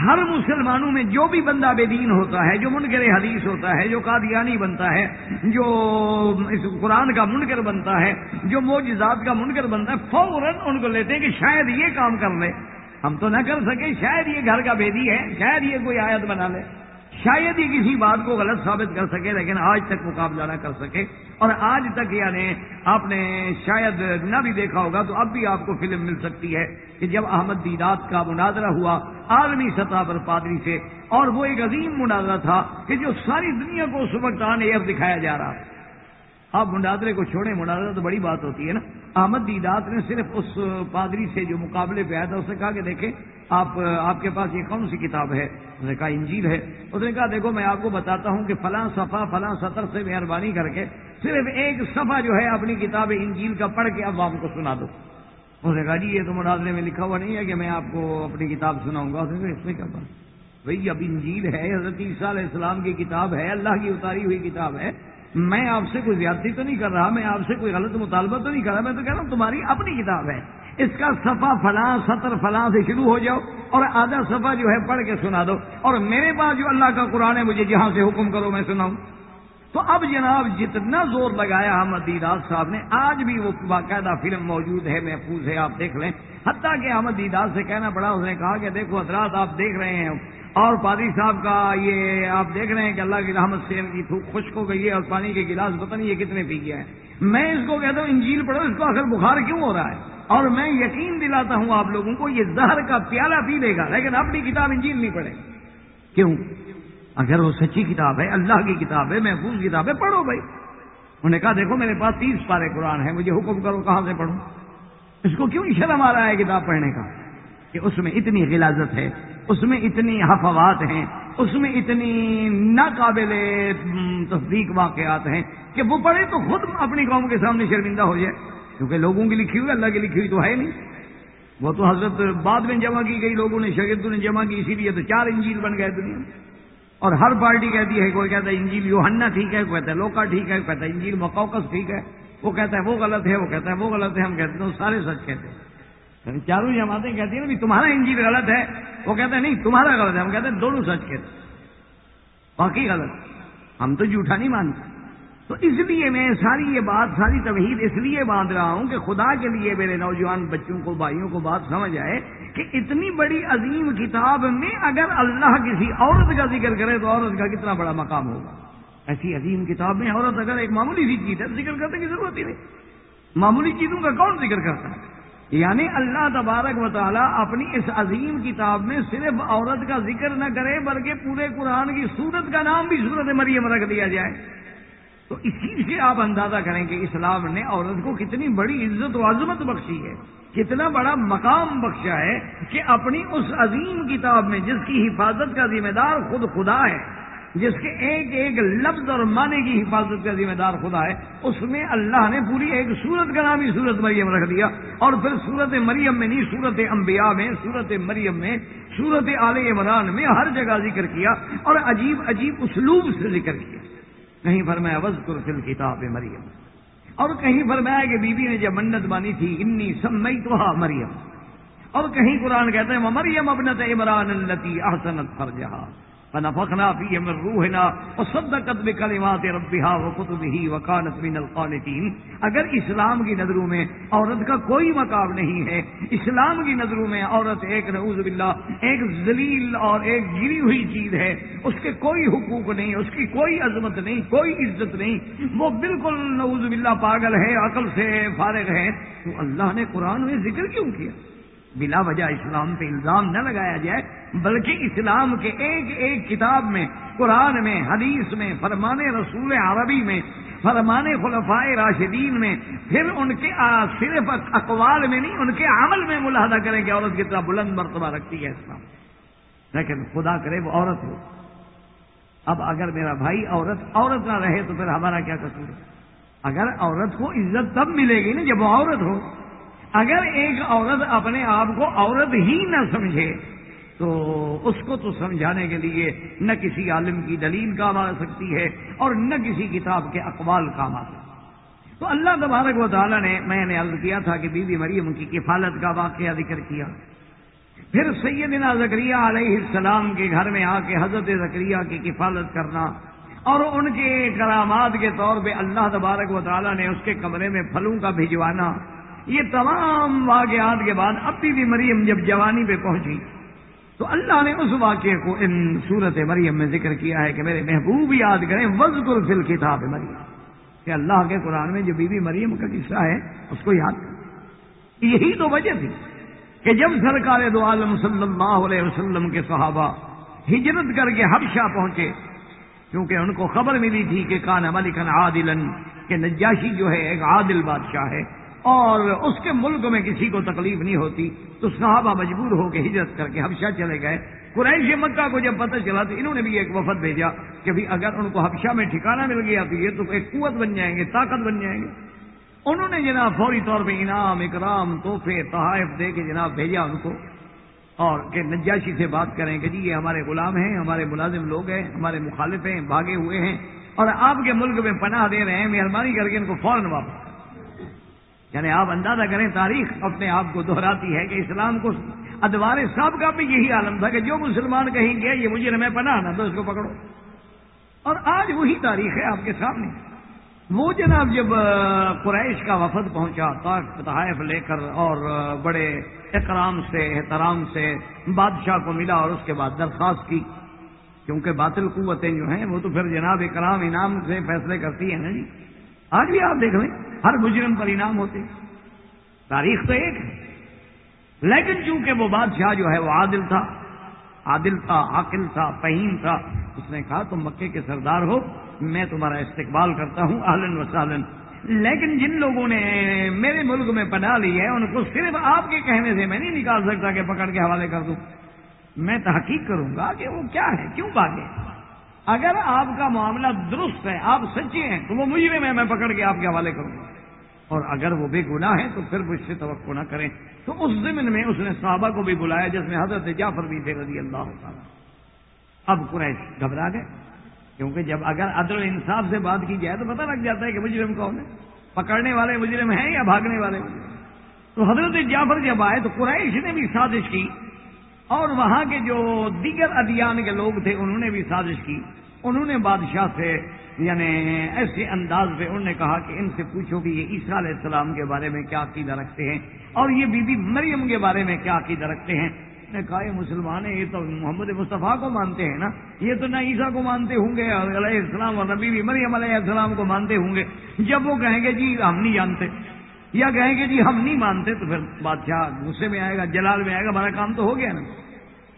ہر مسلمانوں میں جو بھی بندہ بے دین ہوتا ہے، جو منکر حدیث ہوتا ہے، جو قادیانی بنتا ہے، جو اس قرآن کا منکر بنتا ہے، جو موجزات کا منکر بنتا ہے، فوراً ان کو لیتے ہیں کہ شاید یہ کام کر لے۔ ہم تو نہ کر سکے شاید یہ گھر کا بیدی ہے، شاید یہ کوئی آیت بنا لے۔ شاید ہی کسی بات کو غلط ثابت کر سکے، لیکن آج تک مقابلہ نہ کر سکے۔ اور آج تک یعنی آپ نے شاید نہ بھی دیکھا ہوگا تو اب بھی آپ کو فلم مل سکتی ہے کہ جب احمد دیدات کا مناظرہ ہوا عالمی سطح پر پادری سے، اور وہ ایک عظیم مناظرہ تھا کہ جو ساری دنیا کو اس وقت آن ایئر دکھایا جا رہا۔ آپ مناظرے کو چھوڑیں، مناظرہ تو بڑی بات ہوتی ہے نا۔ احمد دیدات نے صرف اس پادری سے جو مقابلے پہ آیا تھا، اس نے کہا کہ دیکھیں آپ آپ کے پاس یہ کون سی کتاب ہے؟ اس نے کہا، انجیل ہے۔ اس نے کہا، دیکھو، میں آپ کو بتاتا ہوں کہ فلاں صفحہ فلاں سطر سے مہربانی کر کے صرف ایک صفحہ جو ہے اپنی کتاب انجیل کا پڑھ کے اب آپ کو سنا دو۔ اس نے کہا جی یہ تو مناظرے میں لکھا ہوا نہیں ہے کہ میں آپ کو اپنی کتاب سناؤں گا۔ اس نے کہا، اس میں کیا بات؟ بھائی، اب انجیل ہے، حضرت عیسیٰ علیہ السلام کی کتاب ہے، اللہ کی اتاری ہوئی کتاب ہے۔ میں آپ سے کوئی زیادتی تو نہیں کر رہا، میں آپ سے کوئی غلط مطالبہ تو نہیں کر رہا، میں تو کہہ رہا ہوں تمہاری اپنی کتاب ہے۔ اس کا صفحہ فلاں سطر فلاں سے شروع ہو جاؤ اور آدھا صفحہ جو ہے پڑھ کے سنا دو اور میرے پاس جو اللہ کا قرآن ہے مجھے جہاں سے حکم کرو میں سناؤں۔ تو اب جناب جتنا زور لگایا احمد دیدار صاحب نے، آج بھی وہ باقاعدہ فلم موجود ہے، محفوظ ہے، آپ دیکھ لیں۔ حتیٰ کہ احمد دیدار سے کہنا پڑا، اس نے کہا کہ دیکھو حضرات، آپ دیکھ رہے ہیں۔ اور پادری صاحب کا یہ آپ دیکھ رہے ہیں کہ اللہ کی رحمت سے ان کی تھوک خشک ہو گئی ہے اور پانی کے گلاس پتہ نہیں یہ کتنے پی گیا ہے۔ میں اس کو کہتا ہوں، انجیل پڑھو، اس کو آخر بخار کیوں ہو رہا ہے؟ اور میں یقین دلاتا ہوں آپ لوگوں کو یہ زہر کا پیالہ پی لے گا، لیکن اپنی کتاب انجیل نہیں پڑھے۔ کیوں؟ اگر وہ سچی کتاب ہے، اللہ کی کتاب ہے، محفوظ کتاب ہے، پڑھو بھائی۔ انہوں نے کہا، دیکھو میرے پاس تیس پارے قرآن ہے مجھے حکم کرو کہاں سے پڑھوں۔ اس کو کیوں شرم آ رہا ہے کتاب پڑھنے کا؟ کہ اس میں اتنی غلازت ہے، اس میں اتنی حفوات ہیں، اس میں اتنی ناقابل تصدیق واقعات ہیں کہ وہ پڑھے تو خود اپنی قوم کے سامنے شرمندہ ہو جائے۔ کیونکہ لوگوں کی لکھی ہوئی، اللہ کی لکھی ہوئی تو ہے نہیں۔ وہ تو حضرت بعد میں جمع کی گئی، لوگوں نے شاگردوں نے جمع کی، اسی لیے تو چار انجیل بن گئے دنیا میں۔ اور ہر پارٹی کہتی ہے، کوئی کہتا ہے انجیل یوہنا ٹھیک ہے، کوئی کہتا ہے لوکا ٹھیک ہے، کوئی کہتا ہے انجیل مقوقس ٹھیک ہے۔ وہ کہتا ہے وہ غلط ہے، وہ کہتا ہے وہ غلط ہے، ہم کہتے ہیں وہ سارے سچ کہتے ہیں۔ یعنی چاروں جماعتیں کہتی ہیں نا تمہارا انجیل غلط ہے۔ وہ کہتے ہیں نہیں، تمہارا غلط ہے، ہم کہتے ہیں دونوں سچ کہتے ہیں۔ باقی غلط۔ ہم تو جھوٹا نہیں مانتے۔ تو اس لیے میں ساری یہ بات، ساری توحید اس لیے باندھ رہا ہوں کہ خدا کے لیے میرے نوجوان بچوں کو، بھائیوں کو بات سمجھ آئے کہ اتنی بڑی عظیم کتاب میں اگر اللہ کسی عورت کا ذکر کرے تو عورت کا کتنا بڑا مقام ہوگا؟ ایسی عظیم کتاب میں عورت اگر ایک معمولی سی چیز ہے، ذکر کرنے کی ضرورت ہی نہیں۔ معمولی چیزوں کا کون ذکر کرتا ہے؟ یعنی اللہ تبارک و تعالیٰ اپنی اس عظیم کتاب میں صرف عورت کا ذکر نہ کرے، بلکہ پورے قرآن کی سورت کا نام بھی سورت مریم رکھ دیا جائے۔ تو اسی سے آپ اندازہ کریں کہ اسلام نے عورت کو کتنی بڑی عزت و عظمت بخشی ہے، کتنا بڑا مقام بخشا ہے کہ اپنی اس عظیم کتاب میں جس کی حفاظت کا ذمہ دار خود خدا ہے، جس کے ایک ایک لفظ اور معنی کی حفاظت کا ذمہ دار خدا ہے، اس میں اللہ نے پوری ایک سورت کا نام ہی سورت مریم رکھ دیا اور پھر سورت مریم میں نہیں، سورت انبیاء میں، سورت مریم میں، سورت عال عمران میں ہر جگہ ذکر کیا اور عجیب عجیب اسلوب سے ذکر کیا۔ کہیں پر میں اوز فل کتاب مریم اور کہیں پر میں کہ بیوی نے جب منت بانی تھی، انی سمئی تو مریم اور کہیں قرآن کہتے ہیں مریم ابنت عمران التی احسنت فرجہا فنفخنا فيه من روحنا وصدقت بكلمات ربها وكتبه وكانت من القانتين اگر اسلام کی نظروں میں عورت کا کوئی مقام نہیں ہے، اسلام کی نظروں میں عورت ایک نعوذ باللہ، ایک ذلیل اور ایک گری ہوئی چیز ہے، اس کے کوئی حقوق نہیں، اس کی کوئی عظمت نہیں، کوئی عزت نہیں۔ وہ بالکل نعوذ باللہ پاگل ہے، عقل سے فارغ ہے۔ تو اللہ نے قرآن میں ذکر کیوں کیا؟ بلا وجہ اسلام پہ الزام نہ لگایا جائے، بلکہ اسلام کے ایک ایک کتاب میں، قرآن میں، حدیث میں فرمان رسول عربی میں فرمان خلفائے راشدین میں، پھر ان کے صرف اقوال میں نہیں، ان کے عمل میں ملاحدہ کریں کہ عورت کتنا بلند مرتبہ رکھتی ہے اسلام۔ لیکن خدا کرے وہ عورت ہو۔ اب اگر میرا بھائی عورت عورت نہ رہے تو پھر ہمارا کیا قصور ہے؟ اگر عورت کو عزت تب ملے گی نا جب وہ عورت ہو۔ اگر ایک عورت اپنے آپ کو عورت ہی نہ سمجھے، تو اس کو تو سمجھانے کے لیے نہ کسی عالم کی دلیل کام آ سکتی ہے اور نہ کسی کتاب کے اقوال کام آ سکتی تو اللہ تبارک و تعالیٰ نے، میں نے عرض کیا تھا کہ بی بی مریم کی کفالت کا واقعہ ذکر کیا۔ پھر سیدنا زکریہ علیہ السلام کے گھر میں آ کے حضرت زکریہ کی کفالت کرنا اور ان کے کرامات کے طور پہ اللہ تبارک و تعالیٰ نے اس کے کمرے میں پھلوں کا بھجوانا۔ یہ تمام واقعات کے بعد اب بھی مریم جب جوانی پہ پہنچی، تو اللہ نے اس واقعے کو ان صورت مریم میں ذکر کیا ہے کہ میرے محبوب یاد کریں وزقر فل کتاب مریم۔ کہ اللہ کے قرآن میں جو بی بی مریم کا قصہ ہے، اس کو یاد کر یہی تو وجہ تھی کہ جب سرکار دو عالم صلی اللہ علیہ وسلم کے صحابہ ہجرت کر کے حبشہ پہنچے، کیونکہ ان کو خبر ملی تھی کہ کان ملکن عادلن کہ نجاشی جو ہے ایک عادل بادشاہ ہے۔ اور اس کے ملک میں کسی کو تکلیف نہیں ہوتی، تو صحابہ مجبور ہو کے ہجرت کر کے حبشہ چلے گئے۔ قریش مکہ کو جب پتہ چلا تو انہوں نے بھی ایک وفد بھیجا کہ بھی اگر ان کو حبشہ میں ٹھکانہ مل گیا تو یہ تو ایک قوت بن جائیں گے، طاقت بن جائیں گے۔ انہوں نے جناب فوری طور پہ انعام، اکرام، تحفے، تحائف دے کے جناب بھیجا ان کو۔ اور کہ نجاشی سے بات کریں کہ جی یہ ہمارے غلام ہیں، ہمارے ملازم لوگ ہیں، ہمارے مخالف ہیں، بھاگے ہوئے ہیں اور آپ کے ملک میں پناہ دے رہے ہیں، مہربانی کر کے ان کو فوراً واپس۔ یعنی آپ اندازہ کریں تاریخ اپنے آپ کو دہراتی ہے کہ اسلام کو ادوار صاحب کا بھی یہی عالم تھا کہ جو مسلمان کہیں گے، یہ مجھے میں پناہ نہ تو اس کو پکڑو۔ اور آج وہی تاریخ ہے آپ کے سامنے۔ وہ جناب جب قریش کا وفد پہنچا تحائف لے کر اور بڑے اکرام سے، احترام سے بادشاہ کو ملا اور اس کے بعد درخواست کی۔ کیونکہ باطل قوتیں جو ہیں، وہ تو پھر جناب اکرام انعام سے فیصلے کرتی ہیں نا جی۔ آج بھی آپ دیکھ لیں۔ ہر مجرم پر انعام ہوتے تاریخ تو ایک ہے۔ لیکن چونکہ وہ بادشاہ جو ہے وہ عادل تھا عادل تھا، عاقل تھا، فہیم تھا، اس نے کہا تم مکے کے سردار ہو، میں تمہارا استقبال کرتا ہوں آلن و سالن لیکن جن لوگوں نے میرے ملک میں پناہ لی ہے، ان کو صرف آپ کے کہنے سے میں نہیں نکال سکتا کہ پکڑ کے حوالے کر دوں۔ میں تحقیق کروں گا کہ وہ کیا ہے، کیوں بھاگے؟ اگر آپ کا معاملہ درست ہے، آپ سچے ہیں، تو وہ مجھے میں میں پکڑ کے آپ کے حوالے کروں گا۔ اور اگر وہ بے گناہ ہے تو پھر مجھ سے توقع نہ کریں۔ تو اس زمن میں اس نے صحابہ کو بھی بلایا، جس میں حضرت جعفر بھی تھے، رضی اللہ تعالیٰ۔ اب قریش گھبرا گئے، کیونکہ جب اگر عدل انصاف سے بات کی جائے تو پتہ لگ جاتا ہے کہ مجرم کون ہے۔ پکڑنے والے مجرم ہیں یا بھاگنے والے مجرم تو حضرت جعفر جب آئے، تو قریش نے بھی سازش کی۔ اور وہاں کے جو دیگر ادیان کے لوگ تھے، انہوں نے بھی سازش کی۔ انہوں نے بادشاہ سے یعنی ایسے انداز پہ انہوں نے کہا کہ ان سے پوچھو کہ یہ عیسیٰ علیہ السلام کے بارے میں کیا عقیدہ رکھتے ہیں اور یہ بی بی مریم کے بارے میں کیا عقیدہ رکھتے ہیں۔ نے کہا یہ مسلمان ہیں یہ تو محمد مصطفیٰ کو مانتے ہیں نا۔ یہ تو نہ عیسیٰ کو مانتے ہوں گے، علیہ السلام اور نبی بھی مریم علیہ السلام کو مانتے ہوں گے۔ جب وہ کہیں گے جی ہم نہیں جانتے، یا کہیں گے جی ہم نہیں مانتے، تو پھر بادشاہ غصے میں آئے گا، جلال میں آئے گا ہمارا کام تو ہو گیا نا۔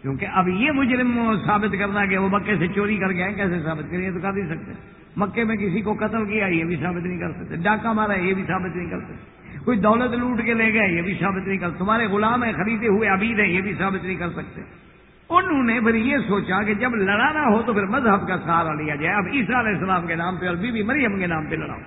کیونکہ اب یہ مجرم ثابت کرنا کہ وہ مکے سے چوری کر گئے کیسے ثابت کریں؟ تو کر نہیں سکتے مکے میں کسی کو قتل کیا، یہ بھی ثابت نہیں کر سکتے۔ ڈاکہ مارا، یہ بھی ثابت نہیں کر سکتے۔ کوئی دولت لوٹ کے لے گئے، یہ بھی ثابت نہیں کر تمہارے غلام ہیں، خریدے ہوئے عبید ہیں، یہ بھی ثابت نہیں کر سکتے۔ انہوں نے پھر یہ سوچا کہ جب لڑانا ہو تو پھر مذہب کا سہارا لیا جائے۔ اب عیسیٰ علیہ السلام کے نام پہ اور بی بی مریم کے نام پہ لڑاؤ۔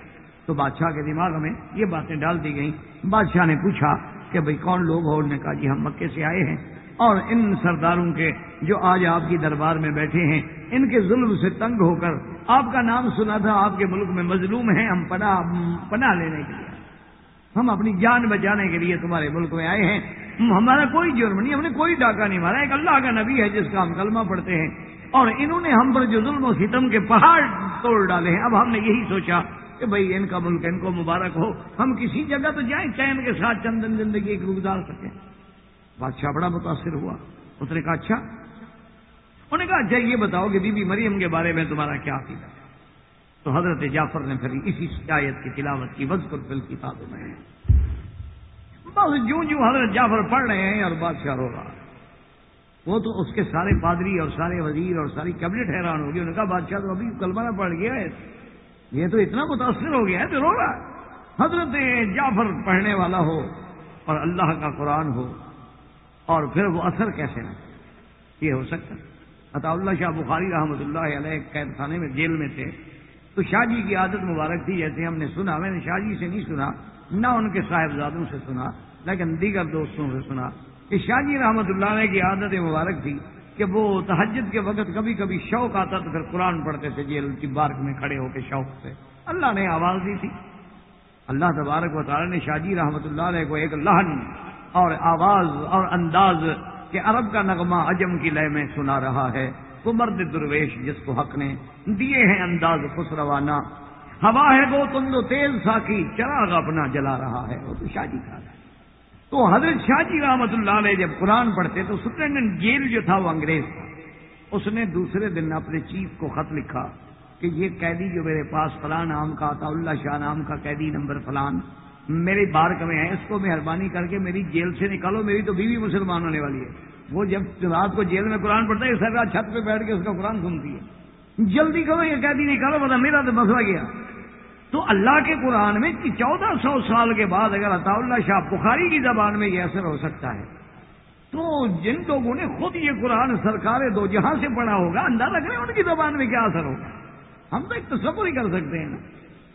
تو بادشاہ کے دماغ میں یہ باتیں ڈال دی گئیں۔ بادشاہ نے پوچھا کہ بھئی کون لوگ ہو؟ انہوں نے کہا جی ہم مکے سے آئے ہیں۔ اور ان سرداروں کے جو آج آپ کی دربار میں بیٹھے ہیں، ان کے ظلم سے تنگ ہو کر آپ کا نام سنا تھا، آپ کے ملک میں مظلوم ہیں، ہم پناہ پناہ لینے کے لیے۔ ہم اپنی جان بچانے کے لیے تمہارے ملک میں آئے ہیں۔ ہمارا کوئی جرم نہیں، ہم نے کوئی ڈاکہ نہیں مارا، ایک اللہ کا نبی ہے جس کا ہم کلمہ پڑھتے ہیں۔ اور انہوں نے ہم پر جو ظلم و ستم کے پہاڑ توڑ ڈالے ہیں۔ اب ہم نے یہی سوچا کہ بھئی ان کا ملک ان کو مبارک ہو۔ ہم کسی جگہ تو جائیں، چین کے ساتھ چندن زندگی ایک گزار سکیں۔ بادشاہ بڑا متاثر ہوا۔ اس نے کہا اچھا۔ انہوں نے کہا اچھا یہ بتاؤ کہ بی بی مریم کے بارے میں تمہارا کیا عقیدہ تو حضرت جعفر نے پھر اسی شکایت کی تلاوت کی وز پر فل کتاب میں۔ بس جو جو حضرت جعفر پڑھ رہے ہیں اور بادشاہ رو رہا وہ تو اس کے سارے پادری اور سارے وزیر اور ساری کیبنٹ حیران ہوگی انہوں نے کہا، بادشاہ تو ابھی کلمہ پڑھ گیا ہے۔ یہ تو اتنا متاثر ہو گیا ہے تو رو رہا ہے۔ حضرت جعفر پڑھنے والا ہو اور اللہ کا قرآن ہو۔ اور پھر وہ اثر کیسے نہ یہ ہو سکتا عطا اللہ شاہ بخاری رحمۃ اللہ علیہ قید خانے میں جیل میں تھے۔ تو شاہ جی کی عادت مبارک تھی، جیسے ہم نے سنا۔ میں نے شاہ جی سے نہیں سنا، نہ ان کے صاحبزادوں سے سنا، لیکن دیگر دوستوں سے سنا کہ شاہ جی رحمۃ اللہ علیہ کی عادت مبارک تھی کہ وہ تحجد کے وقت کبھی کبھی شوق آتا تو پھر قرآن پڑھتے تھے، جیل کی بارک میں کھڑے ہو کے شوق سے۔ اللہ نے آواز دی تھی۔ اللہ تبارک و تعالی نے شاہ جی رحمۃ اللہ علیہ کو ایک لہن اور آواز اور انداز کہ عرب کا نغمہ عجم کی لیے میں سنا رہا ہے۔ وہ مرد درویش جس کو حق نے دیے ہیں انداز خوش روانہ۔ ہوا ہے وہ تم دو تیل ساکی، چراغ اپنا جلا رہا ہے۔ وہ تو شاہ جی کا ہے۔ تو حضرت شاہ جی رحمت اللہ علیہ جب قرآن پڑھتے تو سپرنٹینڈنٹ جیل جو تھا وہ انگریز تھا۔ اس نے دوسرے دن اپنے چیف کو خط لکھا کہ یہ قیدی جو میرے پاس فلاں نام کا عطا اللہ شاہ نام کا قیدی نمبر فلان میری بارک میں ہے اس کو مہربانی کر کے میری جیل سے نکالو، میری تو بیوی مسلمان ہونے والی ہے۔ وہ جب رات کو جیل میں قرآن پڑھتا ہے سر رات چھت پہ بیٹھ کے اس کا قرآن سنتی ہے۔ جلدی کرو یہ قیدی نکالو بتا میرا تو مسئلہ گیا تو اللہ کے قرآن میں چودہ سو سال کے بعد اگر عطا اللہ شاہ بخاری کی زبان میں یہ اثر ہو سکتا ہے، تو جن لوگوں نے خود یہ قرآن سرکار دو جہاں سے پڑھا ہوگا، اندازہ کریں ان کی زبان میں کیا اثر ہوگا۔ ہم تو ایک تصور ہی کر سکتے ہیں نا۔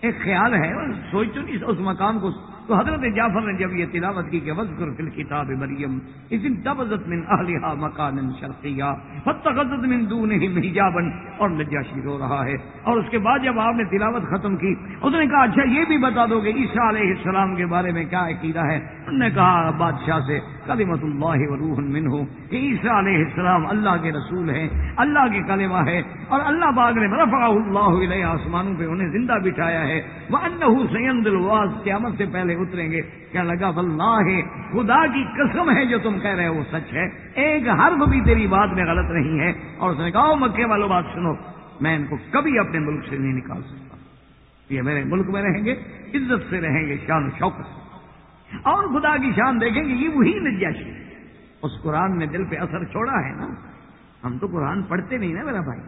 ایک خیال ہے سوچ تو نہیں اس مقام کو تو حضرت جعفر نے جب یہ تلاوت کی کہ وزقر فل کتاب مریم، اس دن تبزت من اہلیہ مکان شرقیہ فتغزت من دونہم حجابا، اور نجاشی رو رہا ہے۔ اور اس کے بعد جب آپ نے تلاوت ختم کی، اس نے کہا اچھا یہ بھی بتا دو کہ عیسیٰ علیہ السلام کے بارے میں کیا عقیدہ ہے۔ انہوں نے کہا، بادشاہ سے کلمت اللہ و روح من ہو کہ عیسیٰ علیہ السلام اللہ کے رسول ہیں، اللہ کی کلمہ ہے، اور اللہ باغ نے رفع اللہ علیہ آسمانوں پہ انہیں زندہ بٹھایا ہے۔ وہ انہو سیند الواز قیامت سے پہلے اتریں گے۔ کیا لگا، واللہ ہے خدا کی قسم ہے جو تم کہہ رہے ہو، وہ سچ ہے۔ ایک حرف بھی تیری بات میں غلط نہیں ہے۔ اور اس نے کہا مکے والوں بات سنو۔ میں ان کو کبھی اپنے ملک سے نہیں نکال سکتا۔ یہ میرے ملک میں رہیں گے، عزت سے رہیں گے، شان و شوقت سے۔ اور خدا کی شان دیکھیں گے، یہ وہی نجاشی اس قرآن نے دل پہ اثر چھوڑا ہے نا۔ ہم تو قرآن پڑھتے نہیں نا میرا بھائی۔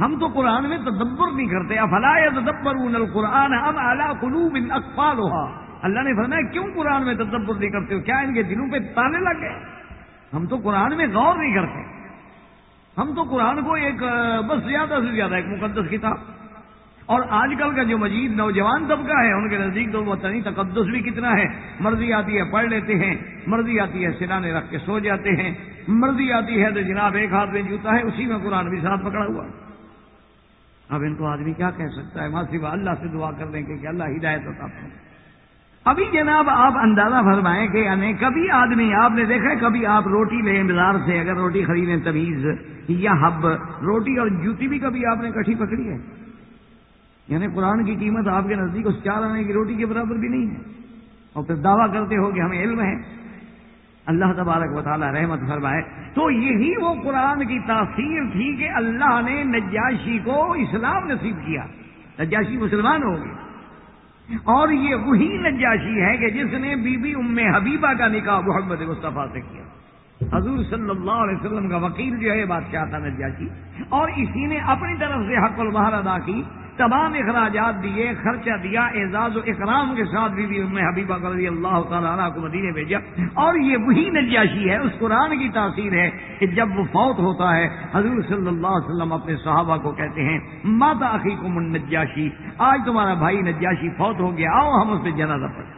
ہم تو قرآن میں تدبر نہیں کرتے۔ افلا تدبر القرآن اب اعلیٰ قلوب اقفال ہوا اللہ نے فرمایا، کیوں قرآن میں تدبر نہیں کرتے ہو؟ کیا ان کے دلوں پہ تانے لگ گئے؟ ہم تو قرآن میں غور نہیں کرتے۔ ہم تو قرآن کو ایک، بس زیادہ سے زیادہ ایک مقدس کتاب۔ اور آج کل کا جو مجید نوجوان طبقہ ہے، ان کے نزدیک تو وہ تقدس بھی کتنا ہے۔ مرضی آتی ہے پڑھ لیتے ہیں، مرضی آتی ہے سرانے رکھ کے سو جاتے ہیں۔ مرضی آتی ہے تو جناب ایک ہاتھ میں جوتا ہے، اسی میں قرآن بھی ساتھ پکڑا ہوا۔ اب ان کو آدمی کیا کہہ سکتا ہے؟ ماں سوا اللہ سے دعا کر دیں گے کہ اللہ ہدایت ہوتا ابھی جناب آپ اندازہ فرمائیں کہ یعنی کبھی آدمی آپ نے دیکھا ہے، کبھی آپ روٹی لیں بازار سے اگر روٹی خریدیں تمیز یا حب، روٹی اور جوتی بھی کبھی آپ نے کٹھی پکڑی ہے؟ یعنی قرآن کی قیمت آپ کے نزدیک اس چار آنے کی روٹی کے برابر بھی نہیں ہے۔ اور پھر دعویٰ کرتے ہو کہ ہمیں علم ہے۔ اللہ تبارک و تعالیٰ رحمت فرمائے۔ تو یہی وہ قرآن کی تاثیر تھی کہ اللہ نے نجاشی کو اسلام نصیب کیا۔ نجاشی مسلمان ہو گیا اور یہ وہی نجاشی ہے کہ جس نے بی بی ام حبیبہ کا نکاح محمد مصطفیٰ سے کیا۔ حضور صلی اللہ علیہ وسلم کا وکیل جو ہے، بادشاہ تھا نجاشی۔ اور اسی نے اپنی طرف سے حق المہر ادا کی۔ تمام اخراجات دیے خرچہ دیا اعزاز و اکرام کے ساتھ بھی, بھی حبیبہ رضی اللہ تعالیٰ کو مدینے بھیجا۔ اور یہ وہی نجاشی ہے اس قرآن کی تاثیر ہے کہ جب وہ فوت ہوتا ہے حضور صلی اللہ علیہ وسلم اپنے صحابہ کو کہتے ہیں ماتا عقیق نجاشی آج تمہارا بھائی نجاشی فوت ہو گیا آؤ ہم اس پہ جنازہ پڑھیں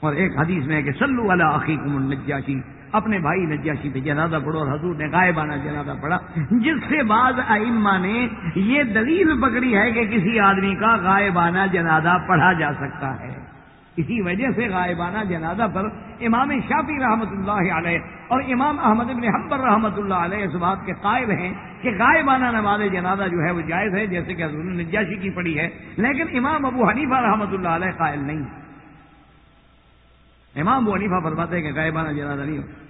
اور ایک حدیث میں ہے کہ سلو والا عقیق النجاشی۔ اپنے بھائی نجاشی پہ جنازہ پڑھو اور حضور نے غائبانہ جنازہ پڑھا۔ جس سے بعض ائمہ نے یہ دلیل پکڑی ہے کہ کسی آدمی کا غائبانہ جنازہ پڑھا جا سکتا ہے۔ اسی وجہ سے غائبانہ جنازہ پر امام شافی رحمۃ اللہ علیہ اور امام احمد ابن حمبر رحمۃ اللہ علیہ اس بات کے قائب ہیں کہ غائبانہ نماز جنازہ جو ہے وہ جائز ہے، جیسے کہ حضور نجاشی کی پڑی ہے۔ لیکن امام ابو حنیفہ رحمۃ اللہ علیہ قائل نہیں۔ امام ابو حنیفہ فرماتے ہیں کہ غائبانہ جنازہ نہیں ہوتا۔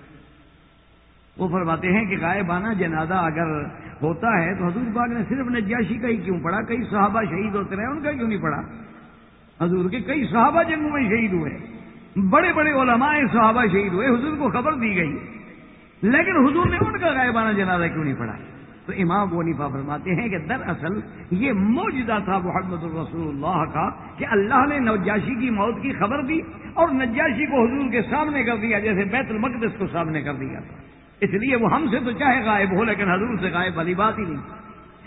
وہ فرماتے ہیں کہ غائبانہ جنازہ اگر ہوتا ہے تو حضور پاک نے صرف نجاشی کا ہی کیوں پڑھا؟ کئی صحابہ شہید ہوتے رہے، ان کا کیوں نہیں پڑھا؟ حضور کے کئی صحابہ جنگوں میں شہید ہوئے۔ بڑے بڑے علماء صحابہ شہید ہوئے، حضور کو خبر دی گئی۔ لیکن حضور نے ان کا غائبانہ جنازہ کیوں نہیں پڑھا؟ تو امام ونیفا فرماتے ہیں کہ دراصل یہ موجودہ تھا محمد الرسول اللہ کا کہ اللہ نے نجاشی کی موت کی خبر دی اور نجاشی کو حضور کے سامنے کر دیا جیسے بیت المقدس کو سامنے کر دیا تھا۔ اس لیے وہ ہم سے تو چاہے غائب ہو لیکن حضور سے غائب والی بات ہی نہیں۔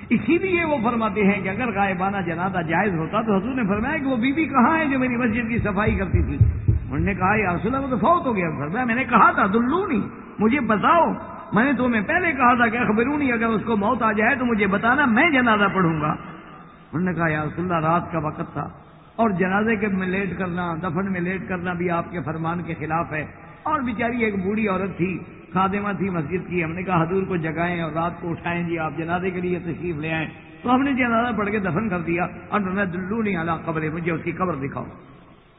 اسی لیے وہ فرماتے ہیں کہ اگر غائبانہ جنازہ جائز ہوتا تو حضور نے فرمایا کہ وہ بی بی کہاں ہے جو میری مسجد کی صفائی کرتی تھی؟ انہوں نے کہا، یا رسول اللہ، وہ تو فوت ہو گیا۔ فرمایا، میں نے کہا تھا، دلونی، مجھے بتاؤ میں نے تمہیں پہلے کہا تھا کہ اخبرونی اگر اس کو موت آ جائے تو مجھے بتانا، میں جنازہ پڑھوں گا۔ انہوں نے کہا، یا رسول اللہ، رات کا وقت تھا۔ اور جنازے کے میں لیٹ کرنا، دفن میں لیٹ کرنا بھی آپ کے فرمان کے خلاف ہے۔ اور بیچاری ایک بوڑھی عورت تھی، خادمہ تھی، مسجد کی۔ ہم نے کہا، حضور کو جگائیں اور رات کو اٹھائیں۔ جی آپ جنازے کے لیے تشریف لے آئیں۔ تو ہم نے جنازہ پڑھ کے دفن کر دیا۔ اور میں دلو نہیں آلہ قبر، مجھے اس کی قبر دکھاؤ۔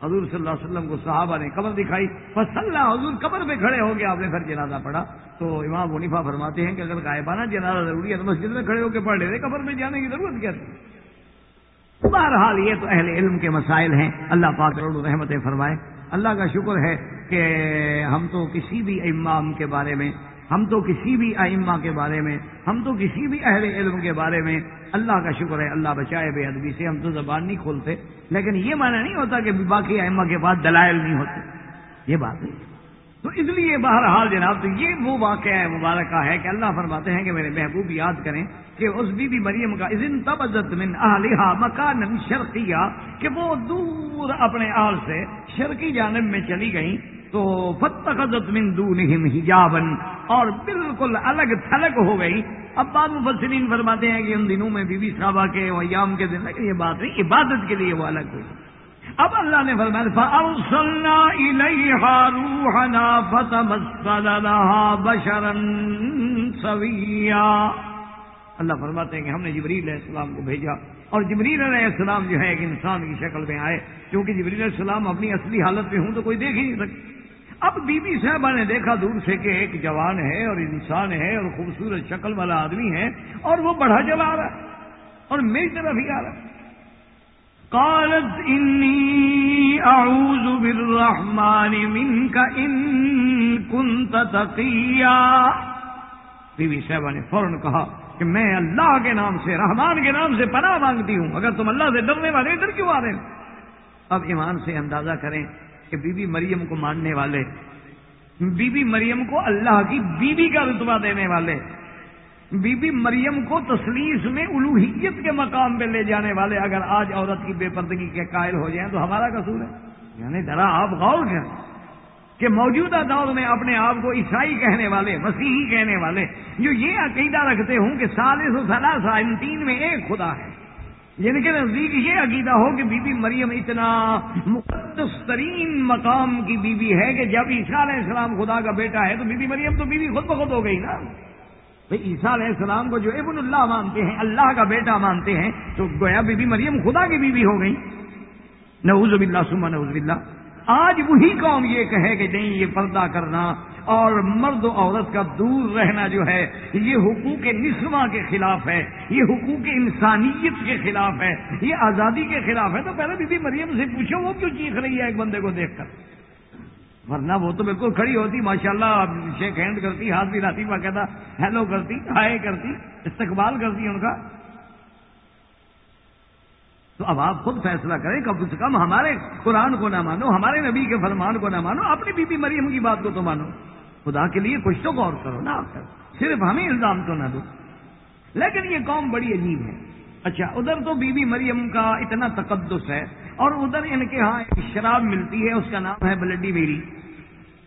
حضور صلی اللہ علیہ وسلم کو صحابہ نے قبر دکھائی بس اللہ حضور قبر پہ کھڑے ہو گیا آپ نے پھر جنازہ پڑھا۔ تو امام منیفا فرماتے ہیں کہ اگر غائبانہ جنازہ ضروری ہے تو مسجد میں کھڑے ہو کے پڑھ لے رہے قبر میں جانے کی ضرورت کیا تھی؟ بہرحال یہ تو اہل علم کے مسائل ہیں۔ اللہ پاک رحمت فرمائے۔ اللہ کا شکر ہے کہ ہم تو کسی بھی امام کے بارے میں ہم تو کسی بھی ائمہ کے بارے میں، ہم تو کسی بھی اہل علم کے بارے میں اللہ کا شکر ہے، اللہ بچائے بے ادبی سے ہم تو زبان نہیں کھولتے۔ لیکن یہ معنی نہیں ہوتا کہ باقی ائمہ کے پاس دلائل نہیں ہوتے۔ یہ بات نہیں۔ تو اس لیے بہرحال جناب تو یہ وہ واقعہ مبارکہ ہے کہ اللہ فرماتے ہیں کہ میرے محبوب یاد کریں کہ اس بی بی مریم کا ازن تبزت من اہلہا مکان شرقیہ کہ وہ دور اپنے آل سے شرقی جانب میں چلی گئیں۔ تو فتخذت من دونہم حجابن اور بالکل الگ تھلگ ہو گئی۔ اب بعد مفسرین فرماتے ہیں کہ ان دنوں میں بی بی صحابہ کے ایام کے دن یہ بات نہیں، عبادت کے لیے وہ الگ ہوئی۔ اب اللہ نے فرمایا فارسلنا الیہا روحنا فتمثل لها بشرا سویا اللہ فرماتے ہیں کہ ہم نے جبریل علیہ السلام کو بھیجا، اور جبریل علیہ السلام جو ہے ایک انسان کی شکل میں آئے۔ کیونکہ جبریل علیہ السلام اپنی اصلی حالت میں ہوں تو کوئی دیکھ ہی نہیں سکتا۔ اب بی بی صاحبہ نے دیکھا دور سے کہ ایک جوان ہے اور انسان ہے اور خوبصورت شکل والا آدمی ہے اور وہ بڑھا چلا رہا ہے اور میری طرف ہی آ رہا ہے۔ قالت انی اعوذ بالرحمن منك ان كنت تقیا بی بی صاحبہ نے فوراً کہا کہ میں اللہ کے نام سے، رحمان کے نام سے پناہ مانگتی ہوں، اگر تم اللہ سے ڈرنے والے ادھر کیوں آ رہے ہیں اب ایمان سے اندازہ کریں کہ بی بی مریم کو ماننے والے بی بی مریم کو اللہ کی بیوی کا رتبہ دینے والے بی بی مریم کو تسلیس میں الوحیت کے مقام پہ لے جانے والے، اگر آج عورت کی بے پردگی کے قائل ہو جائیں تو ہمارا قصور ہے۔ یعنی ذرا آپ غور کریں کہ موجودہ دور میں اپنے آپ کو عیسائی کہنے والے، مسیحی کہنے والے، جو یہ عقیدہ رکھتے ہوں کہ سالس و سلاسا ان تین میں ایک خدا ہے۔ جن کے نزدیک یہ عقیدہ ہو کہ بی بی مریم اتنا مقدس ترین مقام کی بیوی بی ہے کہ جب عیسیٰ علیہ السلام خدا کا بیٹا ہے تو بی بی مریم تو بیوی بی خود بخود ہو گئی نا۔ بھائی عیسیٰ علیہ السلام کو جو ابن اللہ مانتے ہیں، اللہ کا بیٹا مانتے ہیں، تو گویا بی بی مریم خدا کی بیوی بی ہو گئی۔ نعوذ باللہ سما نعوذ باللہ۔ آج وہی قوم یہ کہے کہ نہیں، یہ پردہ کرنا اور مرد و عورت کا دور رہنا جو ہے، یہ حقوق نسواں کے خلاف ہے، یہ حقوق انسانیت کے خلاف ہے، یہ آزادی کے خلاف ہے۔ تو پہلے بی بی مریم سے پوچھو، وہ کیوں چیخ رہی ہے ایک بندے کو دیکھ کر؟ ورنہ وہ تو بالکل کھڑی ہوتی ماشاء اللہ شیک ہینڈ کرتی ہاتھ بھی لاتی کہتا ہیلو کرتی، ہائے کرتی، استقبال کرتی ان کا۔ تو اب آپ خود فیصلہ کریں، کم سے کم ہمارے قرآن کو نہ مانو، ہمارے نبی کے فرمان کو نہ مانو، اپنی بی بی مریم کی بات کو تو مانو۔ خدا کے لیے کچھ تو غور کرو نا۔ آپ صرف ہمیں الزام تو نہ دو۔ لیکن یہ قوم بڑی عجیب ہے۔ اچھا ادھر تو بی بی مریم کا اتنا تقدس ہے اور ادھر ان کے ہاں ایک شراب ملتی ہے، اس کا نام ہے بلڈی میری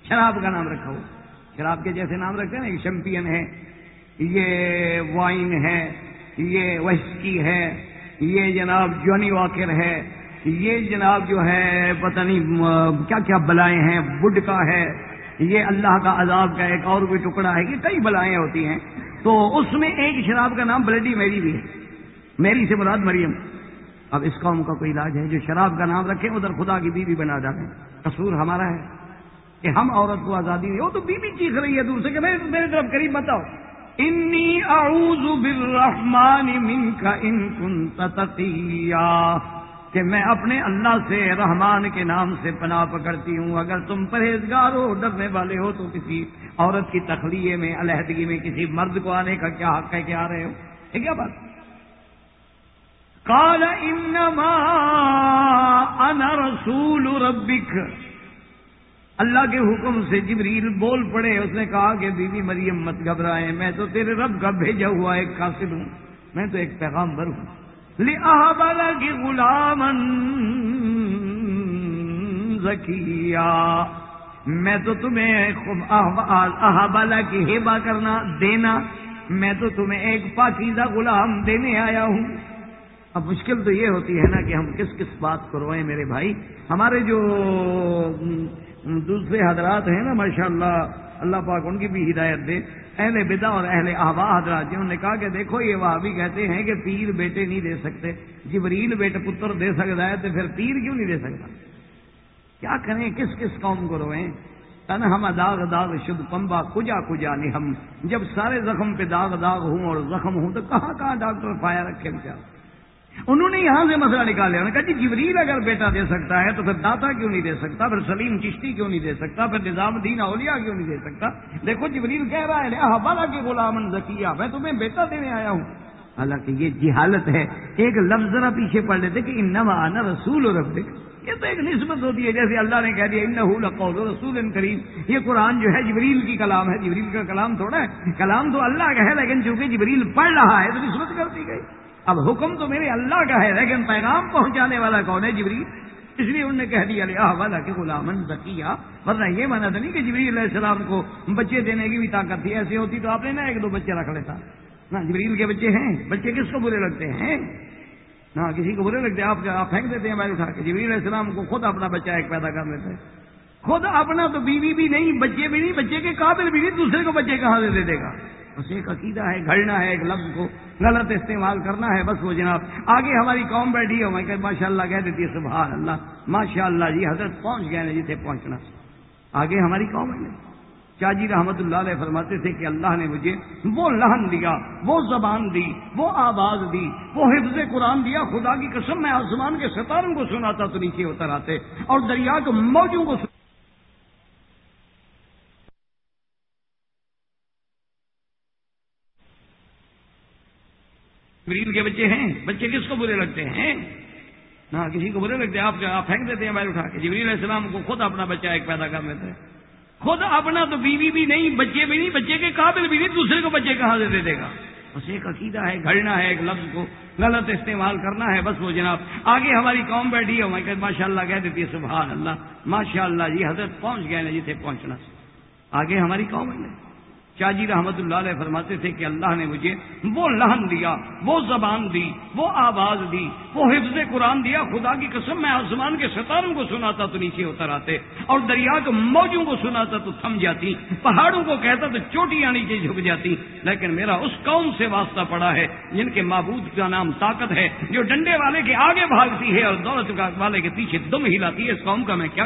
شراب کا نام رکھا ہو شراب کے جیسے نام رکھتے ہیں نا، یہ شیمپئن ہے، یہ وائن ہے، یہ وسکی ہے، یہ جناب جونی واکر ہے، یہ جناب جو ہے، پتہ نہیں کیا کیا بلائیں ہیں بڈ کا ہے۔ یہ اللہ کا عذاب کا ایک اور کوئی ٹکڑا ہے یہ کئی بلائیں ہوتی ہیں۔ تو اس میں ایک شراب کا نام بلڈی میری بھی ہے۔ میری سے مراد مریم۔ اب اس قوم کا کوئی علاج ہے جو شراب کا نام رکھے، ادھر خدا کی بیوی بنا جاتے قصور ہمارا ہے کہ ہم عورت کو آزادی نہیں وہ تو بیوی چیخ رہی ہے دور سے کہ میرے طرف قریب بتاؤ انی اعوذ بالرحمن منک ان کنت تقیا کہ میں اپنے اللہ سے، رحمان کے نام سے پناہ پکڑتی ہوں۔ اگر تم پرہیزگار ہو، ڈرنے والے ہو، تو کسی عورت کی تخلیے میں، علیحدگی میں کسی مرد کو آنے کا کیا حق ہے؟ کہ آ رہے ہو؟ ہے کیا بات؟ کال انما انا رسول ربک۔ اللہ کے حکم سے جبریل بول پڑے۔ اس نے کہا کہ بی بی مریم مت گھبرائے، میں تو تیرے رب کا بھیجا ہوا ایک قاصد ہوں، میں تو ایک پیغام بر ہوں۔ بالا کی غلام ذکیا میں تو تمہیں احبالا کی ہیبا کرنا، دینا۔ میں تو تمہیں ایک پاکیزہ غلام دینے آیا ہوں۔ اب مشکل تو یہ ہوتی ہے نا کہ ہم کس کس بات کو روئیں میرے بھائی؟ ہمارے جو دوسرے حضرات ہیں نا ماشاء اللہ اللہ پاک ان کی بھی ہدایت دے۔ اہل بدا اور اہل احوا حضرات جی، جنہوں نے کہا کہ دیکھو، یہ وہ بھی کہتے ہیں کہ پیر بیٹے نہیں دے سکتے۔ جبریل بیٹے پتر دے سکتا ہے تو پھر پیر کیوں نہیں دے سکتا؟ کیا کریں؟ کس کس قوم کو روئیں؟ تن ہم داغ داغ شد پمبا کجا کجا نہیں ہم جب سارے زخم پہ داغ داغ ہوں اور زخم ہوں تو کہاں کہاں ڈاکٹر پایا رکھے بیچارے؟ انہوں نے یہاں سے مسئلہ نکالیا۔ انہوں نے کہا جی جبریل اگر بیٹا دے سکتا ہے تو پھر داتا کیوں نہیں دے سکتا؟ پھر سلیم چشتی کیوں نہیں دے سکتا؟ پھر نظام دین اولیاء کیوں نہیں دے سکتا؟ دیکھو، جبریل کہہ رہا ہے حوالہ کے غلام ذکیہ میں تمہیں بیٹا دینے آیا ہوں۔ حالانکہ یہ جہالت ہے، ایک لفظ ذرا پیچھے پڑھ لیتے کہ انما آنا رسول اور یہ تو ایک نسبت ہوتی ہے، جیسے اللہ نے کہہ دیا ان قول رسول کریم۔ یہ قرآن جو ہے، جبریل کی کلام ہے۔ جبریل کا کلام تھوڑا ہے۔ کلام تو اللہ کا ہے، لیکن چونکہ جبریل پڑھ رہا ہے تو نسبت کر دی گئی۔ اب حکم تو میرے اللہ کا ہے، لیکن پیغام پہنچانے والا کون ہے جبریل؟ اس لیے انہوں نے کہہ دیا لیا والا کہ غلامن بکیا ورنہ یہ مانا تھا نہیں کہ جبریل علیہ السلام کو بچے دینے کی بھی طاقت تھی ایسی ہوتی تو آپ نے نا ایک دو بچے رکھ لیتا۔ نہ جبریل کے بچے ہیں، بچے کس کو برے لگتے ہیں؟ نہ کسی کو برے لگتے ہیں آپ آپ پھینک دیتے ہیں میں اٹھا کے جبریل علیہ السلام کو خود اپنا بچہ ایک پیدا کر لیتے ہیں۔ خود اپنا تو بیوی بھی نہیں، بچے بھی نہیں، بچے کے قابل بھی نہیں، دوسرے کو بچے کہاں سے دے دے گا؟ بس ایک عقیدہ ہے، گھڑنا ہے، ایک لفظ کو غلط استعمال کرنا ہے، بس وہ جناب آگے ہماری قوم بیٹھی ہو میں کہ ماشاء اللہ کہہ دیتی ہے سبحان اللہ ماشاء اللہ جی حضرت پہنچ گئے نا جسے پہنچنا۔ آگے ہماری قوم ہے۔ چاجی رحمت اللہ علیہ فرماتے تھے کہ اللہ نے مجھے وہ لہن دیا، وہ زبان دی، وہ آواز دی، وہ حفظ قرآن دیا، خدا کی قسم میں آسمان کے ستاروں کو سناتا تو نیچے اتر آتے اور دریا کے موجوں کو جبریل کے بچے ہیں، بچے کس کو برے لگتے ہیں؟ نہ کسی کو برے لگتے ہیں آپ آپ پھینک دیتے ہیں بھائی اٹھا کے۔ جبریل علیہ السلام کو خود اپنا بچہ ایک پیدا کر لیتے ہیں۔ خود اپنا تو بیوی بھی نہیں، بچے بھی نہیں، بچے کے قابل بھی نہیں، دوسرے کو بچے کہاں سے دے دے گا؟ بس ایک عقیدہ ہے، گھڑنا ہے، ایک لفظ کو غلط استعمال کرنا ہے، بس وہ جناب۔ آگے ہماری قوم بیٹھی ہو میں ماشاء اللہ کہہ دیتی ہے، سبحان اللہ ماشاء اللہ جی حضرت پہنچ گئے نا جسے پہنچنا۔ آگے ہماری قوم ہے۔ چاجی رحمت اللہ علیہ فرماتے تھے کہ اللہ نے مجھے وہ لہن دیا، وہ زبان دی، وہ آواز دی، وہ حفظ قرآن دیا، خدا کی قسم میں آسمان کے ستاروں کو سناتا تو نیچے اتر آتے اور دریا کے موجوں کو سناتا تو تھم جاتی، پہاڑوں کو کہتا تو چوٹیاں نیچے جھک جاتی۔ لیکن میرا اس قوم سے واسطہ پڑا ہے جن کے معبود کا نام طاقت ہے، جو ڈنڈے والے کے آگے بھاگتی ہے اور دولت والے کے پیچھے دم ہلاتی ہے۔ اس قوم کا میں کیا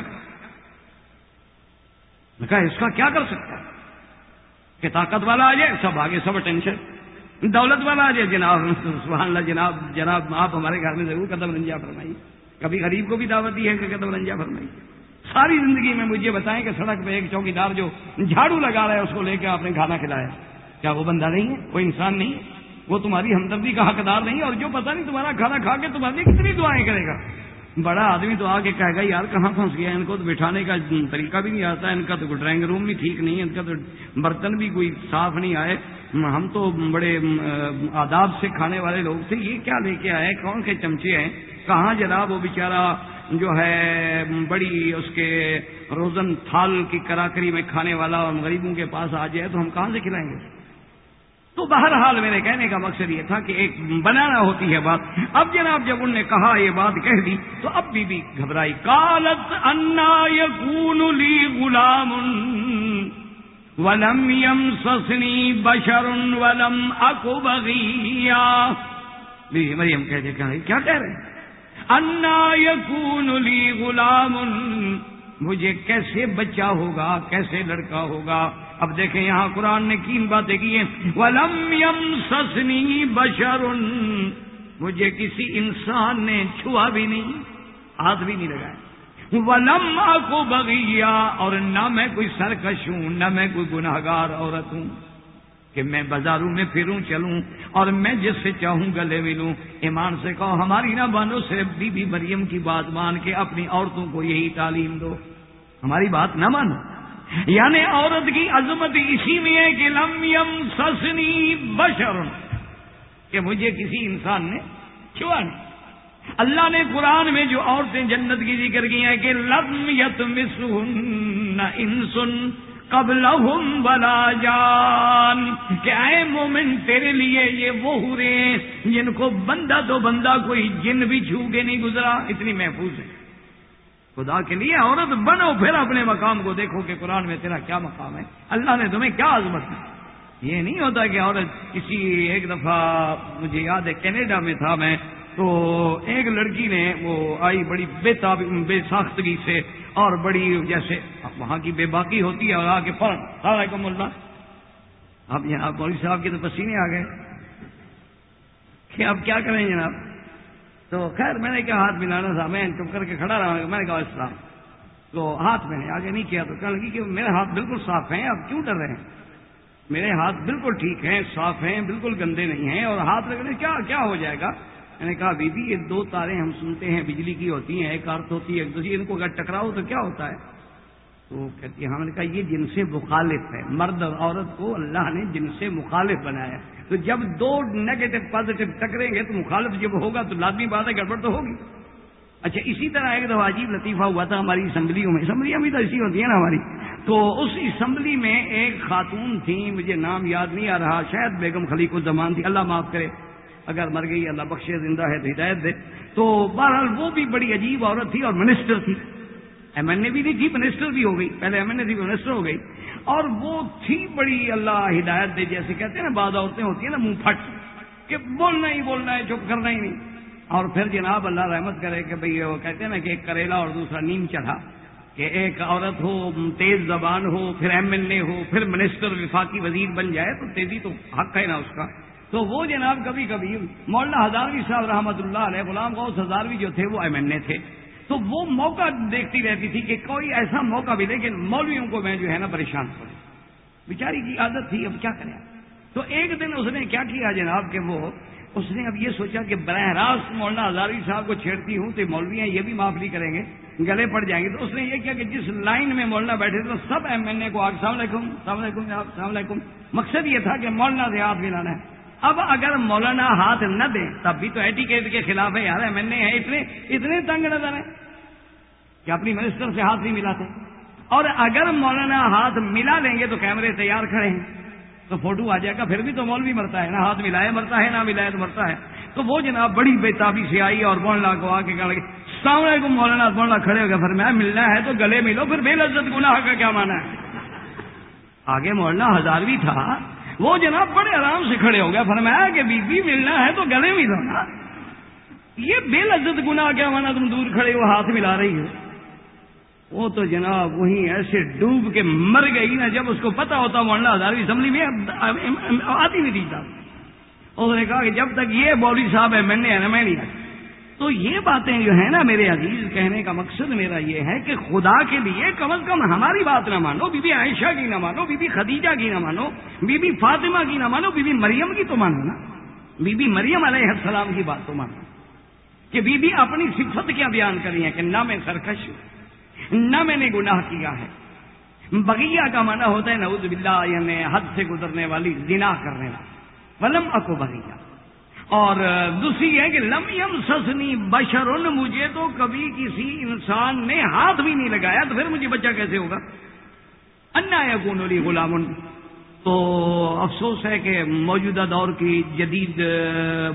کہا، اس کا کیا کر سکتا ہے؟ کہ طاقت والا آ جائے، سب آگے، سب ٹینشن۔ دولت والا آ جائے، جناب، سبحان اللہ، جناب جناب، آپ ہمارے گھر میں ضرور قدم رنجا فرمائی کبھی غریب کو بھی دعوت دی ہے کہ قدم رنجا فرمائی ساری زندگی میں مجھے بتائیں کہ سڑک پہ ایک چوکی دار جو جھاڑو لگا رہا ہے، اس کو لے کے آپ نے کھانا کھلایا۔ کیا وہ بندہ نہیں ہے؟ کوئی انسان نہیں ہے؟ وہ تمہاری ہمدردی کا حقدار نہیں اور جو پتہ نہیں تمہارا کھانا کھا کے تمہاری کتنی دعائیں کرے گا؟ بڑا آدمی تو آ کے کہے گا، یار کہاں پھنس گیا ان کو تو بٹھانے کا طریقہ بھی نہیں آتا، ان کا تو ڈرائنگ روم بھی ٹھیک نہیں ہے، ان کا تو برتن بھی کوئی صاف نہیں آئے. ہم تو بڑے آداب سے کھانے والے لوگ تھے، یہ کیا لے کے آئے؟ کون کے چمچے ہیں؟ کہاں جناب وہ بیچارہ جو ہے بڑی اس کے روزن تھال کی کراکری میں کھانے والا اور غریبوں کے پاس آ جائے تو ہم کہاں سے کھلائیں گے؟ تو بہرحال میرے کہنے کا مقصد یہ تھا کہ ایک بنانا ہوتی ہے بات۔ اب جناب جب انہوں نے کہا یہ بات کہہ دی، تو اب بھی بھی گھبرائی۔ کالت انا یقون لی غلام، ولم یم سسنی بشر ولم اکو بغیا۔ مریم کہتے کیا کہہ رہے ہیں؟ انا یقون لی غلام، مجھے کیسے بچہ ہوگا، کیسے لڑکا ہوگا؟ اب دیکھیں یہاں قرآن نے کین باتیں کی ہیں۔ ولم یم سسنی بشر۔ مجھے کسی انسان نے چھوا بھی نہیں، ہاتھ بھی نہیں لگایا۔ ولم کو بغیا اور نہ میں کوئی سرکش ہوں، نہ میں کوئی گناہ گار عورت ہوں کہ میں بازاروں میں پھروں، چلوں۔ اور میں جس سے چاہوں گلے ملوں۔ ایمان سے کہو، ہماری نہ بانو، صرف بی بی مریم کی بات مان کے اپنی عورتوں کو یہی تعلیم دو۔ ہماری بات نہ مانو۔ یعنی عورت کی عظمت اسی میں ہے کہ لم یم سسنی بشر، کہ مجھے کسی انسان نے چھوا نہیں۔ اللہ نے قرآن میں جو عورتیں جنت کی ذکر کی ہیں کہ لم یت مسن انسن قبل بلا جان، کہ اے مومن تیرے لیے یہ وہ ہو جن کو بندہ تو بندہ، کوئی جن بھی چھو کے نہیں گزرا، اتنی محفوظ ہے خدا کے لیے عورت بنو پھر اپنے مقام کو دیکھو کہ قرآن میں تیرا کیا مقام ہے۔ اللہ نے تمہیں کیا عظمت دی؟ یہ نہیں ہوتا کہ عورت کسی ایک دفعہ، مجھے یاد ہے کینیڈا میں تھا میں، تو ایک لڑکی نے، وہ آئی بڑی بے تاب، بے ساختگی سے اور بڑی جیسے وہاں کی بے باقی ہوتی ہے اور آ کے فرق اللہ۔ اب یہاں مولوی صاحب کے تو پسینے آ گئے۔ کہ اب کیا کریں جناب؟ تو خیر میں نے کیا ہاتھ ملانا تھا، میں چپ کر کے کھڑا رہا، میں نے کہا اسلام تو ہاتھ میں نے آگے نہیں کیا، تو کہنے لگی کہ میرے ہاتھ بالکل صاف ہیں، آپ کیوں ڈر رہے ہیں؟ میرے ہاتھ بالکل ٹھیک ہیں، صاف ہیں، بالکل گندے نہیں ہیں، اور ہاتھ لگنے کیا کیا ہو جائے گا؟ میں نے کہا بی بی یہ دو تاریں ہم سنتے ہیں، بجلی کی ہوتی ہیں، ایک ارتھ ہوتی ہے، ایک دوسری، ان کو اگر ٹکراؤ تو کیا ہوتا ہے؟ تو کہتی ہم ہاں، نے کہا، یہ جن سے مخالف ہے، مرد اور عورت کو اللہ نے جن سے مخالف بنایا تو جب دو نیگیٹو پازیٹو ٹکریں گے تو مخالف جب ہوگا تو لازمی بات ہے، گڑبڑ تو ہوگی۔ اچھا اسی طرح ایک دفعہ عجیب لطیفہ ہوا تھا ہماری اسمبلیوں میں۔ اسمبلیاں بھی تو ایسی ہوتی ہیں نا ہماری۔ تو اس اسمبلی میں ایک خاتون تھی، مجھے نام یاد نہیں آ رہا، شاید بیگم خلیق الزمان تھی۔ اللہ معاف کرے، اگر مر گئی، اللہ بخشے، زندہ ہے تو ہدایت دے۔ تو بہرحال وہ بھی بڑی عجیب عورت تھی اور منسٹر تھی۔ ایم این اے بھی نہیں تھی منسٹر بھی ہو گئی، پہلے ایم این اے تھی منسٹر ہو گئی۔ اور وہ تھی بڑی اللہ ہدایت دے جیسے کہتے ہیں نا، بعض عورتیں ہوتی ہیں نا، منہ پھٹ کہ بولنا ہی بولنا ہے، چپ کرنا ہی نہیں۔ اور پھر جناب اللہ رحمت کرے کہ بھئی وہ کہتے ہیں نا کہ ایک کریلا اور دوسرا نیم چڑھا کہ ایک عورت ہو، تیز زبان ہو، پھر ایم ایل اے ہو، پھر منسٹر، وفاقی وزیر بن جائے، تو تیزی تو حق ہے نا اس کا۔ تو وہ جناب کبھی کبھی، مولانا ہزاروی صاحب رحمۃ اللہ علیہ، غلام غوث ہزاروی جو تھے، وہ ایم ایل اے تھے۔ تو وہ موقع دیکھتی رہتی تھی کہ کوئی ایسا موقع بھی لیکن مولویوں کو میں جو ہے نا پریشان کروں۔ بیچاری کی عادت تھی، اب کیا کریں؟ تو ایک دن اس نے کیا کیا جناب کہ وہ اس نے اب یہ سوچا کہ براہ راست مولانا ہزاروی صاحب کو چھیڑتی ہوں تو مولویاں یہ بھی معاف نہیں کریں گے، گلے پڑ جائیں گے۔ تو اس نے یہ کیا کہ جس لائن میں مولانا بیٹھے تھے، سب ایم این اے کو السلام علیکم السلام علیکم السلام علیکم۔ مقصد یہ تھا کہ مولانا سے ہاتھ ملانا ہے۔ اب اگر مولانا ہاتھ نہ دیں تب بھی تو ایٹیکیٹ کے خلاف ہے، یار ایم این اے اتنے اتنے تنگ نظر ہیں کہ اپنی منسٹر سے ہاتھ نہیں ملاتے۔ اور اگر مولانا ہاتھ ملا لیں گے تو کیمرے تیار کھڑے ہیں۔ تو فوٹو آ جائے گا، پھر بھی تو مول بھی مرتا ہے نا ہاتھ ملائے مرتا ہے، نہ ملائے تو مرتا ہے۔ تو وہ جناب بڑی بےتابی سے آئی اور مولانا کو آ کے کہنے لگے سامنے کو مولانا مولانا کھڑے ہو گئے پھر میں ملنا ہے تو گلے ملو، پھر بے لذت گناہ کا کیا مانا ہے؟ آگے مولانا ہزاروی تھا وہ جناب بڑے آرام سے کھڑے ہو گئے، فرمایا کہ بی بی ملنا ہے تو گلے ملو نا یہ بے لذت گناہ کیا مانا تم دور کھڑے ہو، ہاتھ ملا رہی ہو۔ وہ تو جناب وہیں ایسے ڈوب کے مر گئی نا، جب اس کو پتا ہوتا مولانا ہزاروی اسمبلی میں آتی نہیں تھی اس نے کہا کہ جب تک یہ بولی صاحب ہے، میں نے ہے نا میں نہیں آتی تو یہ باتیں جو ہے نا میرے عزیز، کہنے کا مقصد میرا یہ ہے کہ خدا کے لیے کم از کم ہماری بات نہ مانو بی بی عائشہ کی نہ مانو بی بی خدیجہ کی نہ مانو بی بی فاطمہ کی نہ مانو بی بی مریم کی تو مانو نا۔ بی بی مریم علیہ السلام کی بات تو مانو۔ کہ بی بی اپنی صفت کیا بیان کری ہے کہ نہ میں سرکش ہوں، نہ میں نے گناہ کیا ہے۔ بغیہ کا معنی ہوتا ہے، نعوذ باللہ یعنی حد سے گزرنے والی زنا کرنے والی ولم اکو بغیہ۔ اور دوسری ہے کہ لم یم سسنی بشرن، مجھے تو کبھی کسی انسان نے ہاتھ بھی نہیں لگایا، تو پھر مجھے بچہ کیسے ہوگا؟ انا یقون علی غلام تو افسوس ہے کہ موجودہ دور کی جدید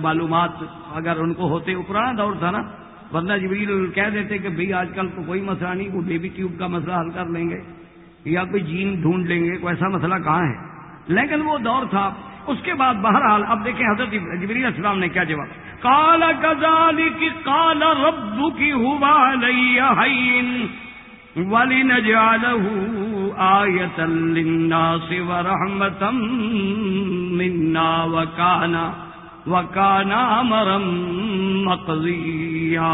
معلومات اگر ان کو ہوتے وہ پرانا دور تھا نا، ورنہ جبریل کہہ دیتے کہ بھئی آج کل تو کوئی مسئلہ نہیں کوئی بیبی ٹیوب کا مسئلہ حل کر لیں گے، یا کوئی جین ڈھونڈ لیں گے، کوئی ایسا مسئلہ کہاں ہے؟ لیکن وہ دور تھا۔ اس کے بعد بہرحال اب دیکھیں حضرت جبریل السلام نے کیا جواب؟ کالا کزالی کی کالا ربو کی ہوا ولی نجال آیت الناس ورحمتم منا وکانا وکانا مرم مقضیا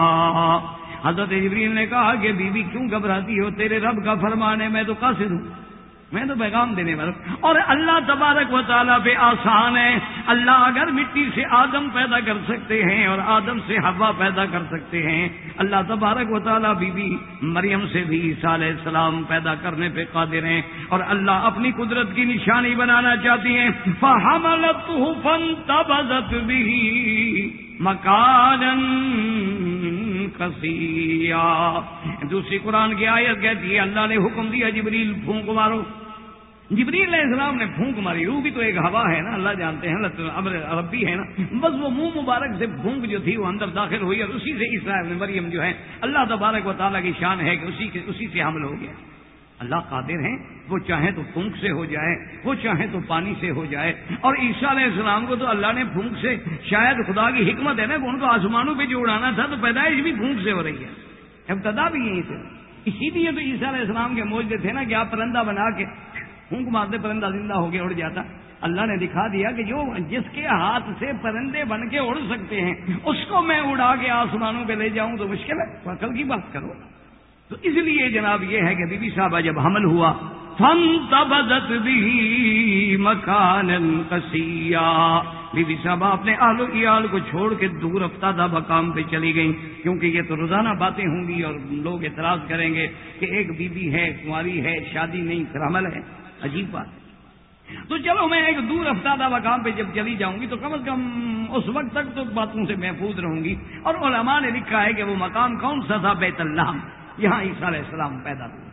حضرت جبریل نے کہا کہ بی بی کیوں گھبراتی ہو؟ تیرے رب کا فرمانے میں تو قاصد ہوں۔ میں تو پیغام دینے والا اور اللہ تبارک و تعالیٰ پہ آسان ہے۔ اللہ اگر مٹی سے آدم پیدا کر سکتے ہیں اور آدم سے ہوا پیدا کر سکتے ہیں، اللہ تبارک و تعالیٰ بی بی مریم سے بھی عیسیٰ علیہ السلام پیدا کرنے پہ قادر ہیں۔ اور اللہ اپنی قدرت کی نشانی بنانا چاہتی ہیں۔ فحملت فن تبزت بھی مکان دوسری قرآن کی آیت کہتی ہے، اللہ نے حکم دیا، جبریل پھونک مارو۔ جبریل علیہ السلام نے پھونک ماری، وہ بھی تو ایک ہوا ہے نا، اللہ جانتے ہیں عربی ہے نا۔ بس وہ منہ مبارک سے پھونک جو تھی، وہ اندر داخل ہوئی اور اسی سے اسرائیل مریم جو ہے، اللہ تبارک و تعالیٰ کی شان ہے کہ اسی اسی سے حمل ہو گیا۔ اللہ قادر ہیں، وہ چاہیں تو پھونک سے ہو جائے، وہ چاہیں تو پانی سے ہو جائے۔ اور عیسیٰ علیہ السلام کو تو اللہ نے پھونک سے، شاید خدا کی حکمت ہے نا کہ ان کو آسمانوں پہ جو اڑانا تھا تو پیدائش بھی پھونک سے ہو رہی ہے۔ ابتدا بھی یہیں سے اسی لیے تو عیسیٰ علیہ السلام کے موجود تھے نا کہ آپ پرندہ بنا کے پھونک مارتے، پرندہ زندہ ہو کے اڑ جاتا۔ اللہ نے دکھا دیا کہ جو جس کے ہاتھ سے پرندے بن کے اڑ سکتے ہیں، اس کو میں اڑا کے آسمانوں پہ لے جاؤں تو مشکل ہے۔ کل کی بات کرو۔ تو اس لیے جناب یہ ہے کہ بی بی صاحبہ جب حمل ہوا فن تبدت بھی مکان کسیا بی بی صاحبہ اپنے آلو کی آل کو چھوڑ کے دور افتادہ مقام پہ چلی گئیں، کیونکہ یہ تو روزانہ باتیں ہوں گی اور لوگ اعتراض کریں گے کہ ایک بی بی ہے کنواری ہے شادی نہیں، پھر عمل ہے۔ عجیب بات۔ ہے تو چلو میں ایک دور افتادہ مقام پہ جب چلی جاؤں گی تو کم از کم اس وقت تک تو باتوں سے محفوظ رہوں گی۔ اور علماء نے لکھا ہے کہ وہ مقام کون سا تھا؟ بیت اللہ یہاں عیسیٰ علیہ السلام پیدا ہوئے۔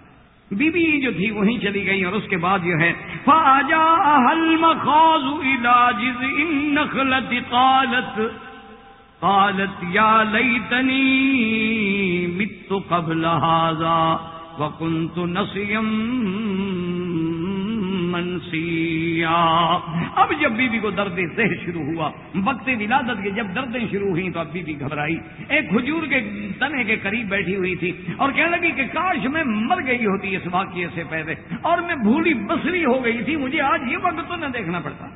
بی بی جو تھی وہیں چلی گئی اور اس کے بعد جو ہے فاجا مخوض علاج نخلت قالت قالت یا لیتنی مت قبل هذا وكنت نسیم منسیا۔ اب جب بیوی بی کو درد زہ شروع ہوا، وقت ولادت کے جب دردیں شروع ہوئی تو اب بیوی بی گھبرائی۔ ایک کھجور کے تنے کے قریب بیٹھی ہوئی تھی اور کہنے لگی کہ کاش میں مر گئی ہوتی اس واقعے سے پہلے اور میں بھولی بسری ہو گئی تھی، مجھے آج یہ وقت تو نہ دیکھنا پڑتا۔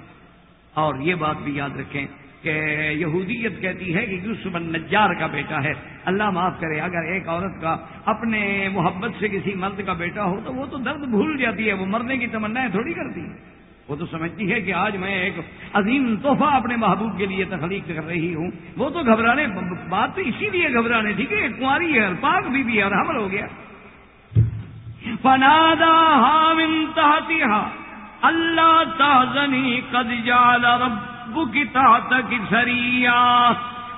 اور یہ بات بھی یاد رکھیں کہ یہودیت کہتی ہے کہ یوسف النجار کا بیٹا ہے۔ اللہ معاف کرے، اگر ایک عورت کا اپنے محبت سے کسی مرد کا بیٹا ہو تو وہ تو درد بھول جاتی ہے، وہ مرنے کی تمنا تھوڑی کرتی ہے۔ وہ تو سمجھتی ہے کہ آج میں ایک عظیم تحفہ اپنے محبوب کے لیے تخلیق کر رہی ہوں۔ وہ تو گھبرانے، بات تو اسی لیے گھبرانے تھی کہ ایک کنواری ہے پاک بھی بھی اور حمل ہو گیا۔ فنادا ہاں اللہ تازنی قد جال رب کی تک سریا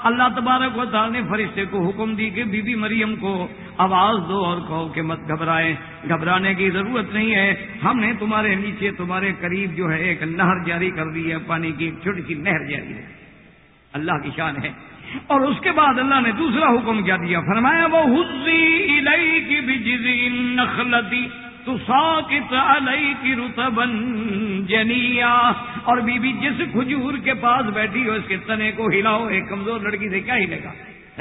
اللہ تبارک و تعالی نے فرشتے کو حکم دی کہ بی بی مریم کو آواز دو اور کہو کہ مت گھبرائے۔ گھبرانے کی ضرورت نہیں ہے۔ ہم نے تمہارے نیچے تمہارے قریب جو ہے ایک نہر جاری کر دی ہے۔ پانی کی ایک چھوٹی سی نہر جاری ہے۔ اللہ کی شان ہے۔ اور اس کے بعد اللہ نے دوسرا حکم کیا دیا۔ فرمایا وہ حزی کی بھی نخلتی علی کی رتبن جنیا اور بی بی جس کھجور کے پاس بیٹھی ہو، اس کے تنے کو ہلاؤ، ایک کمزور لڑکی سے کیا ہی گا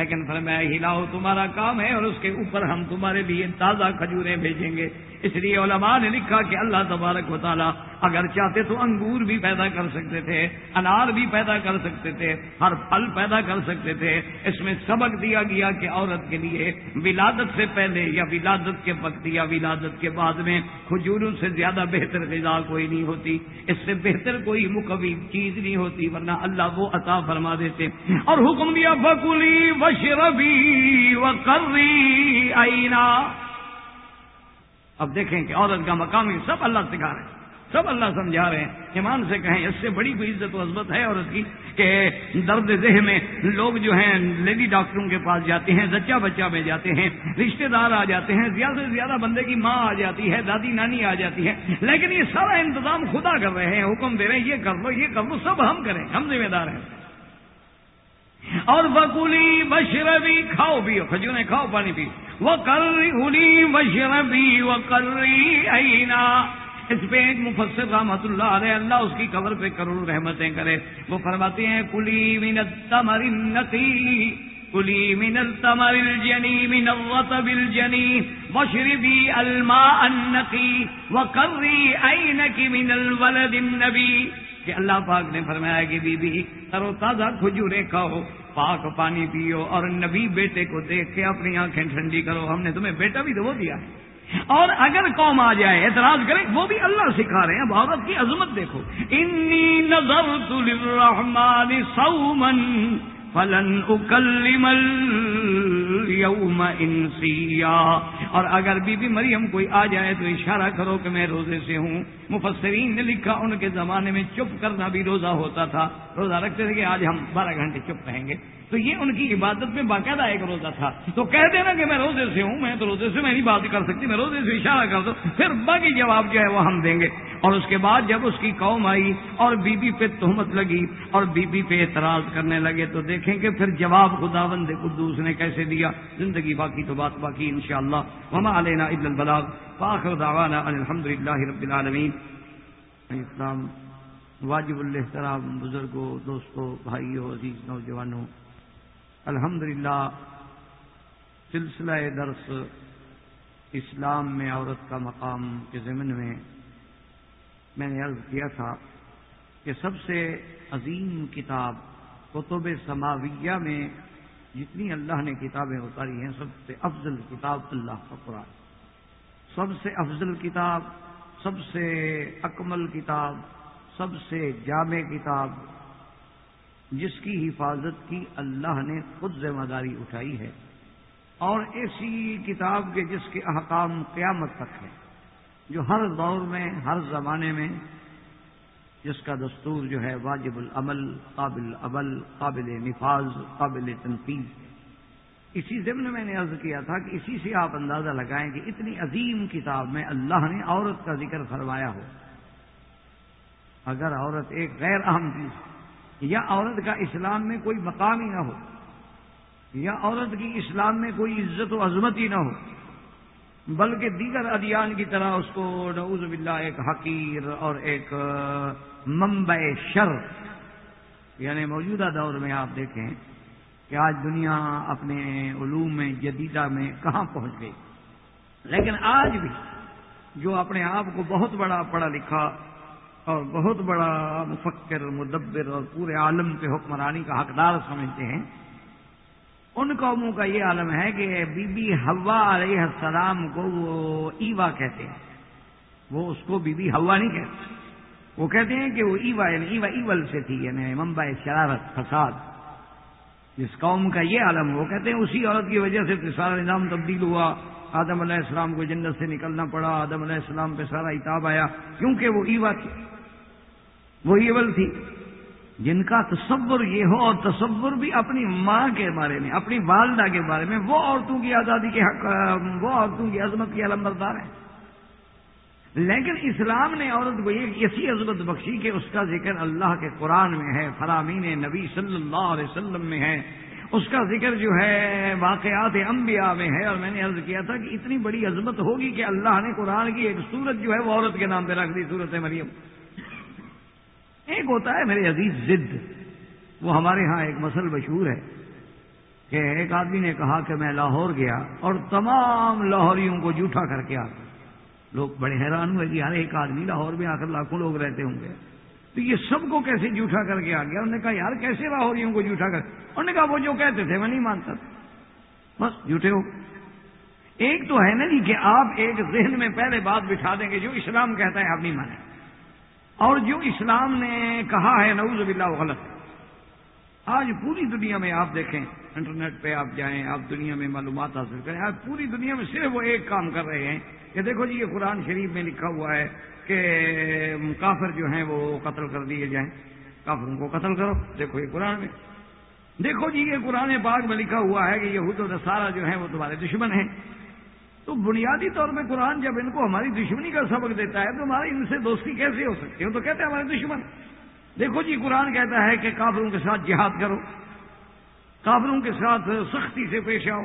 لیکن فرمایا ہلاؤ تمہارا کام ہے اور اس کے اوپر ہم تمہارے لیے تازہ کھجوریں بھیجیں گے. اس لیے علماء نے لکھا کہ اللہ تبارک و تعالیٰ اگر چاہتے تو انگور بھی پیدا کر سکتے تھے، انار بھی پیدا کر سکتے تھے، ہر پھل پیدا کر سکتے تھے۔ اس میں سبق دیا گیا کہ عورت کے لیے ولادت سے پہلے یا ولادت کے وقت یا ولادت کے بعد میں کھجوروں سے زیادہ بہتر غذا کوئی نہیں ہوتی، اس سے بہتر کوئی مقوی چیز نہیں ہوتی، ورنہ اللہ وہ عطا فرما دیتے۔ اور حکم دیا بکولی وشربی و کری آئینہ اب دیکھیں کہ عورت کا مقام سب اللہ سکھا رہے ہیں، سب اللہ سمجھا رہے ہیں ایمان سے کہیں اس سے بڑی کوئی عزت و عزمت ہے عورت کی کہ درد ذہ میں لوگ جو ہیں لیڈی ڈاکٹروں کے پاس جاتے ہیں، زچہ بچہ میں جاتے ہیں، رشتہ دار آ جاتے ہیں، زیادہ سے زیادہ بندے کی ماں آ جاتی ہے، دادی نانی آ جاتی ہے، لیکن یہ سارا انتظام خدا کر رہے ہیں، حکم دے رہے ہیں، یہ کر لو، یہ کر لو، سب ہم کریں، ہم ذمہ دار ہیں۔ اور بکولی بشربی کھاؤ بھی کھجوریں کھاؤ، پانی پی وہ کر بشربی وہ کر رہی اینا اس پہ ایک مفسر رحمت اللہ علیہ، اللہ اس کی قبر پہ کروڑ رحمتیں کرے۔ وہ فرماتے ہیں، کلی من التمر النقی کلی من التمر الجنی، من الرطب الجنی۔ وشربی الماء النقی وقری عینک من الولد النبی کہ اللہ پاک نے فرمایا کہ بی بی، ترو تازہ کھجورے کھاؤ۔ پاک پانی پیو اور نبی بیٹے کو دیکھ کے اپنی آنکھیں ٹھنڈی کرو، ہم نے تمہیں بیٹا بھی تو وہ دیا اور اگر قوم آ جائے، اعتراض کرے وہ بھی اللہ سکھا رہے ہیں۔ اب عورت کی عظمت دیکھو۔ انی نظر للرحمن سومن فلن اکلم اليوم انسیا۔ اور اگر بی بی مریم کوئی آ جائے تو اشارہ کرو کہ میں روزے سے ہوں۔ مفسرین نے لکھا ان کے زمانے میں چپ کرنا بھی روزہ ہوتا تھا۔ روزہ رکھتے تھے کہ آج ہم بارہ گھنٹے چپ رہیں گے۔ تو یہ ان کی عبادت میں باقاعدہ ایک روزہ تھا۔ تو کہہ دینا کہ میں روزے سے ہوں، میں تو روزے سے میں نہیں بات کر سکتی، میں روزے سے اشارہ کر دوں۔ پھر باقی جواب جو ہے وہ ہم دیں گے۔ اور اس کے بعد جب اس کی قوم آئی اور بی بی پہ تہمت لگی اور بی بی پہ اعتراض کرنے لگے تو دیکھیں کہ پھر جواب خدا بند قدوس نے کیسے دیا۔ زندگی باقی تو بات باقی ان شاء اللہ وما علینا عید البلاغ۔ فاخر دعوانا الحمد للہ رب العالمین۔ اسلام، واجب الحترام بزرگوں، دوستوں، بھائیوں، عزیز نوجوانوں۔ الحمد سلسلہ درس اسلام میں عورت کا مقام کے ضمن میں میں نے عرض کیا تھا کہ سب سے عظیم کتاب کتب سماویہ میں جتنی اللہ نے کتابیں اتاری ہیں، سب سے افضل کتاب اللہ کا قرآن۔ سب سے افضل کتاب، سب سے اکمل کتاب، سب سے جامع کتاب جس کی حفاظت کی اللہ نے خود ذمہ داری اٹھائی ہے اور ایسی کتاب کے جس کے احکام قیامت تک ہے جو ہر دور میں، ہر زمانے میں جس کا دستور جو ہے واجب العمل، قابل عمل، قابل نفاذ، قابل تنفیذ۔ اسی ضمن میں نے عرض کیا تھا کہ اسی سے آپ اندازہ لگائیں کہ اتنی عظیم کتاب میں اللہ نے عورت کا ذکر فرمایا ہو۔ اگر عورت ایک غیر اہم چیز یا عورت کا اسلام میں کوئی مقام ہی نہ ہو، یا عورت کی اسلام میں کوئی عزت و عظمت ہی نہ ہو، بلکہ دیگر ادیان کی طرح اس کو نعوذ باللہ ایک حقیر اور ایک منبع شر یعنی موجودہ دور میں آپ دیکھیں کہ آج دنیا اپنے علوم میں، جدیدہ میں کہاں پہنچ گئی۔ لیکن آج بھی جو اپنے آپ کو بہت بڑا پڑھا لکھا اور بہت بڑا مفکر، مدبر اور پورے عالم کے حکمرانی کا حقدار سمجھتے ہیں۔ ان قوموں کا یہ عالم ہے کہ بی بی ہوا علیہ السلام کو وہ ایوا کہتے ہیں۔ وہ اس کو بی بی ہوا نہیں کہتے۔ وہ کہتے ہیں کہ وہ ایوا یعنی ایوا ایول سے تھی یعنی ممبئی شرارت، فساد۔ جس قوم کا یہ عالم، وہ کہتے ہیں اسی عورت کی وجہ سے سارا نظام تبدیل ہوا۔ آدم علیہ السلام کو جنت سے نکلنا پڑا، آدم علیہ السلام پہ سارا اتاب آیا۔ کیونکہ وہ ایوا تھی وہ ایول تھی۔ جن کا تصور یہ ہو اور تصور بھی اپنی ماں کے بارے میں، اپنی والدہ کے بارے میں، وہ عورتوں کی آزادی کے حق، وہ عورتوں کی عظمت کی علم بردار لیکن اسلام نے عورت کو ایک ایسی عظمت بخشی کہ اس کا ذکر اللہ کے قرآن میں ہے، فرامین نبی صلی اللہ علیہ وسلم میں ہے۔ اس کا ذکر جو ہے، واقعات انبیاء میں ہے۔ اور میں نے عرض کیا تھا کہ اتنی بڑی عظمت ہوگی کہ اللہ نے قرآن کی ایک صورت جو ہے، وہ عورت کے نام پہ رکھ دی صورت مریم۔ ایک ہوتا ہے میرے عزیز ضد، وہ ہمارے ہاں ایک مسل مشہور ہے کہ ایک آدمی نے کہا کہ میں لاہور گیا اور تمام لاہوریوں کو جھوٹا کر کے آ لوگ بڑے حیران ہوئے کہ یار ایک آدمی لاہور میں آ کر لاکھوں لوگ رہتے ہوں گے۔ تو یہ سب کو کیسے جھوٹا کر کے آ گیا؟ انہوں نے کہا، یار کیسے لاہوریوں کو جھوٹا کر؟ انہوں نے کہا، وہ جو کہتے تھے، میں نہیں مانتا۔ بس جھوٹے ہو۔ ایک تو ہے نا جی کہ آپ ایک ذہن میں پہلے بات بٹھا دیں گے، جو اسلام کہتا ہے آپ نہیں مانیں۔ اور جو اسلام نے کہا ہے، نعوذ باللہ، وہ غلط آج پوری دنیا میں آپ دیکھیں، انٹرنیٹ پہ آپ جائیں، آپ دنیا میں معلومات حاصل کریں، آج پوری دنیا میں صرف وہ ایک کام کر رہے ہیں کہ دیکھو جی یہ قرآن شریف میں لکھا ہوا ہے کہ کافر جو ہیں وہ قتل کر دیے جائیں۔ کافروں کو قتل کرو، دیکھو یہ قرآن میں۔ دیکھو جی یہ قرآن پاک میں لکھا ہوا ہے کہ یہ و سارا جو ہے وہ تمہارے دشمن ہیں۔ تو بنیادی طور پہ قرآن جب ان کو ہماری دشمنی کا سبق دیتا ہے تو ہماری ان سے دوستی کیسے ہو سکتی ہے؟ تو کہتے ہیں ہمارے دشمن۔ دیکھو جی قرآن کہتا ہے کہ کافروں کے ساتھ جہاد کرو۔ کافروں کے ساتھ سختی سے پیش آؤ۔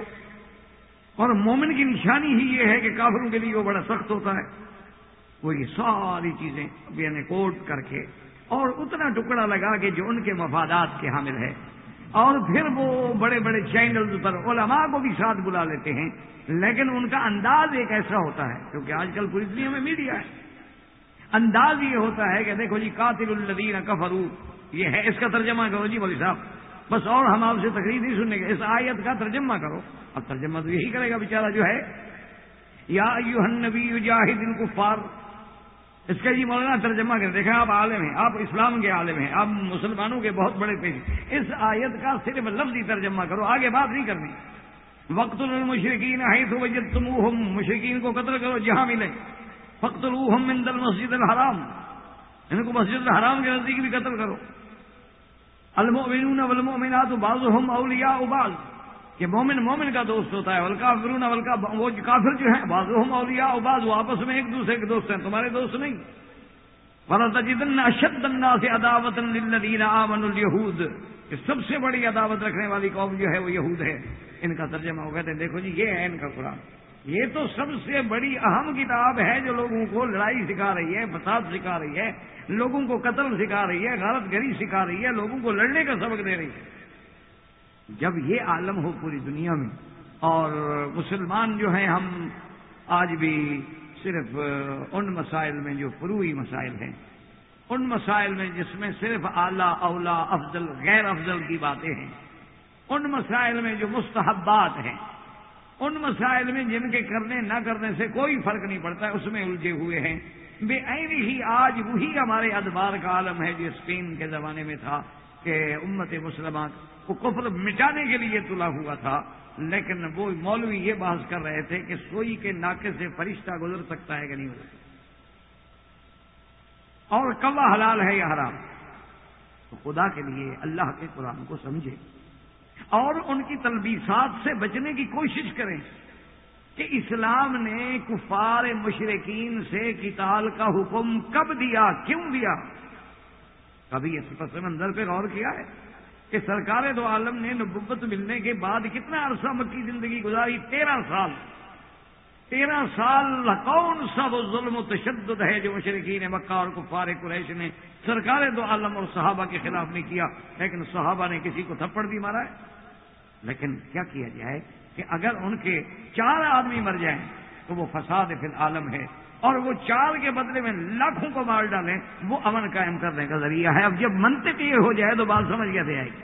اور مومن کی نشانی ہی یہ ہے کہ کافروں کے لیے وہ بڑا سخت ہوتا ہے۔ وہ یہ ساری چیزیں یعنی کوٹ کر کے اور اتنا ٹکڑا لگا کے جو ان کے مفادات کے حامل ہے اور پھر وہ بڑے بڑے چینلز پر علماء کو بھی ساتھ بلا لیتے ہیں۔ لیکن ان کا انداز ایک ایسا ہوتا ہے، کیونکہ آج کل پوری دنیا میں میڈیا ہے۔ انداز یہ ہوتا ہے کہ دیکھو جی قاتل الدین کفرو یہ ہے، اس کا ترجمہ کرو جی بولی صاحب۔ بس اور ہم آپ سے تقریر نہیں سننے گے اس آیت کا ترجمہ کرو۔ اب ترجمہ تو یہی کرے گا بیچارہ جو ہے۔ یا نبی جاہد ان کفار اس کا جی مولانا ترجمہ کر دیکھیں آپ عالم ہیں، آپ اسلام کے عالم ہیں، آپ مسلمانوں کے بہت بڑے پیش اس آیت کا صرف لفظی ترجمہ کرو، آگے بات نہیں کرنی۔ وقت المشرقین ہے تو وجد تم مشرقین کو قتل کرو، جہاں ملے فخت الحم من دل مسجد الحرام۔ ان کو مسجد الحرام کے نزدیک بھی قتل کرو۔ المؤمنون والمؤمنات بعضهم اولیاء بعض۔ کہ مومن مومن کا دوست ہوتا ہے ولکا فرون ولکا وہ کافر جو ہیں بعضهم اولیاء بعض وہ آپس میں ایک دوسرے کے دوست ہیں، تمہارے دوست نہیں۔ فلتجدن اشد الناس عداوة للذین آمنوا اليهود۔ کہ سب سے بڑی عداوت رکھنے والی قوم جو ہے، وہ یہود ہے۔ ان کا ترجمہ ہو کہتے ہیں، دیکھو جی یہ ہے ان کا قرآن۔ یہ تو سب سے بڑی اہم کتاب ہے جو لوگوں کو لڑائی سکھا رہی ہے، فساد سکھا رہی ہے، لوگوں کو قتل سکھا رہی ہے غلط گری سکھا رہی ہے، لوگوں کو لڑنے کا سبق دے رہی ہے۔ جب یہ عالم ہو پوری دنیا میں، اور مسلمان جو ہیں ہم آج بھی صرف ان مسائل میں جو فروئی مسائل ہیں، ان مسائل میں جس میں صرف اعلی اولا افضل، غیر افضل کی باتیں ہیں، ان مسائل میں جو مستحبات ہیں، ان مسائل میں جن کے کرنے، نہ کرنے سے کوئی فرق نہیں پڑتا، اس میں الجھے ہوئے ہیں۔ بے عین ہی آج وہی ہمارے ادبار کا عالم ہے جو اسپین کے زمانے میں تھا۔ کہ امت مسلمان کو کفر مٹانے کے لیے تلا ہوا تھا، لیکن وہ مولوی یہ بحث کر رہے تھے کہ سوئی کے ناکے سے فرشتہ گزر سکتا ہے کہ نہیں گزر اور کوا حلال ہے یا حرام؟ تو خدا کے لیے اللہ کے قرآن کو سمجھے۔ اور ان کی تلبیسات سے بچنے کی کوشش کریں کہ اسلام نے کفار مشرقین سے کتال کا حکم کب دیا، کیوں دیا؟ کبھی اس پس منظر پہ غور کیا ہے کہ سرکار دو عالم نے نبوت ملنے کے بعد کتنا عرصہ مکی زندگی گزاری؟ تیرہ سال. تیرہ سال کون سا وہ ظلم و تشدد ہے جو مشرقین مکہ اور کفار قریش نے سرکار دو عالم اور صحابہ کے خلاف نہیں کیا، لیکن صحابہ نے کسی کو تھپڑ بھی مارا ہے؟ لیکن کیا کیا جائے کہ اگر ان کے چار آدمی مر جائیں تو وہ فساد فی العالم ہے اور وہ چال کے بدلے میں لاکھوں کو مار ڈالیں، وہ امن قائم کرنے کا ذریعہ ہے۔ اب جب منطق یہ ہو جائے تو بات سمجھ گئے آئے گی؟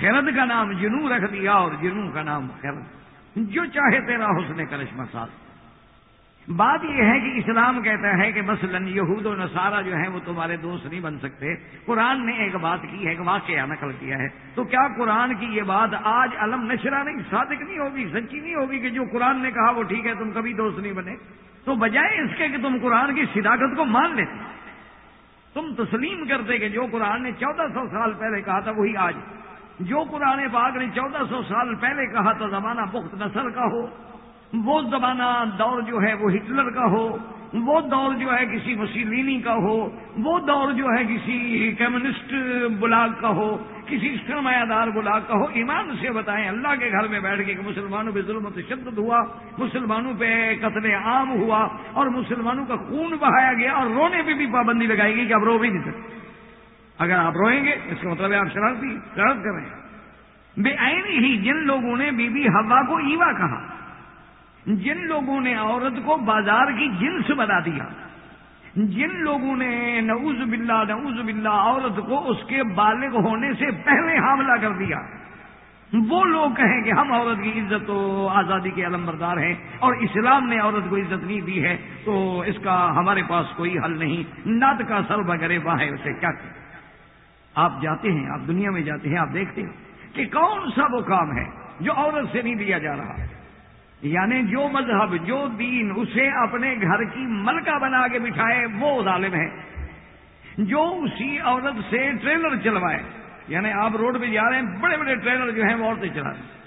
خیرت کا نام جنو رکھ دیا اور جنو کا نام خیرت۔ جو چاہے تیرا حسن کرشمہ ساتھ بات یہ ہے کہ اسلام کہتا ہے کہ مثلا یہود و نصارہ جو ہیں وہ تمہارے دوست نہیں بن سکتے۔ قرآن نے ایک بات کی ہے، ایک واقعہ نقل کیا ہے۔ تو کیا قرآن کی یہ بات آج علم نشرہ نہیں، صادق نہیں ہوگی، سچی نہیں ہوگی کہ جو قرآن نے کہا وہ ٹھیک ہے، تم کبھی دوست نہیں بنے؟ تو بجائے اس کے کہ تم قرآن کی صداقت کو مان لیتے۔ تم تسلیم کرتے کہ جو قرآن نے چودہ سو سال پہلے کہا تھا وہی آج۔ جو قرآن پاک نے چودہ سو سال پہلے کہا تھا، زمانہ بخت نسل کا ہو۔ وہ زمانہ دور جو ہے وہ ہٹلر کا ہو، وہ دور جو ہے کسی مسلینی کا ہو، وہ دور جو ہے کسی کمیونسٹ بلاگ کا ہو، کسی سرمایہ دار بلاگ کا ہو، ایمان سے بتائیں، اللہ کے گھر میں بیٹھ کے کہ مسلمانوں پہ ظلم و تشدد ہوا، مسلمانوں پہ قتل عام ہوا اور مسلمانوں کا خون بہایا گیا اور رونے پہ بھی پابندی لگائی گئی کہ آپ رو بھی نہیں سکتے۔ اگر آپ روئیں گے، اس کا مطلب ہے آپ شرارتی شرارت کر رہے ہیں۔ بے آئین ہی جن لوگوں نے بی بی ہوا کو ایوا کہا۔ جن لوگوں نے عورت کو بازار کی جنس بنا دیا، جن لوگوں نے نعوذ باللہ نعوذ باللہ عورت کو اس کے بالغ ہونے سے پہلے حاملہ کر دیا۔ وہ لوگ کہیں کہ ہم عورت کی عزت و آزادی کے علم بردار ہیں اور اسلام نے عورت کو عزت نہیں دی ہے، تو اس کا ہمارے پاس کوئی حل نہیں۔ نت کا سر بغیر ہے اسے کیا کہ آپ جاتے ہیں، آپ دنیا میں جاتے ہیں، آپ دیکھتے ہیں کہ کون سا وہ کام ہے جو عورت سے نہیں دیا جا رہا۔ ہے یعنی جو مذہب، جو دین اسے اپنے گھر کی ملکہ بنا کے بٹھائے، وہ ظالم ہے۔ جو اسی عورت سے ٹریلر چلوائے یعنی آپ روڈ پہ جا رہے ہیں، بڑے بڑے ٹریلر جو ہیں، وہ عورتیں چلا رہے ہیں۔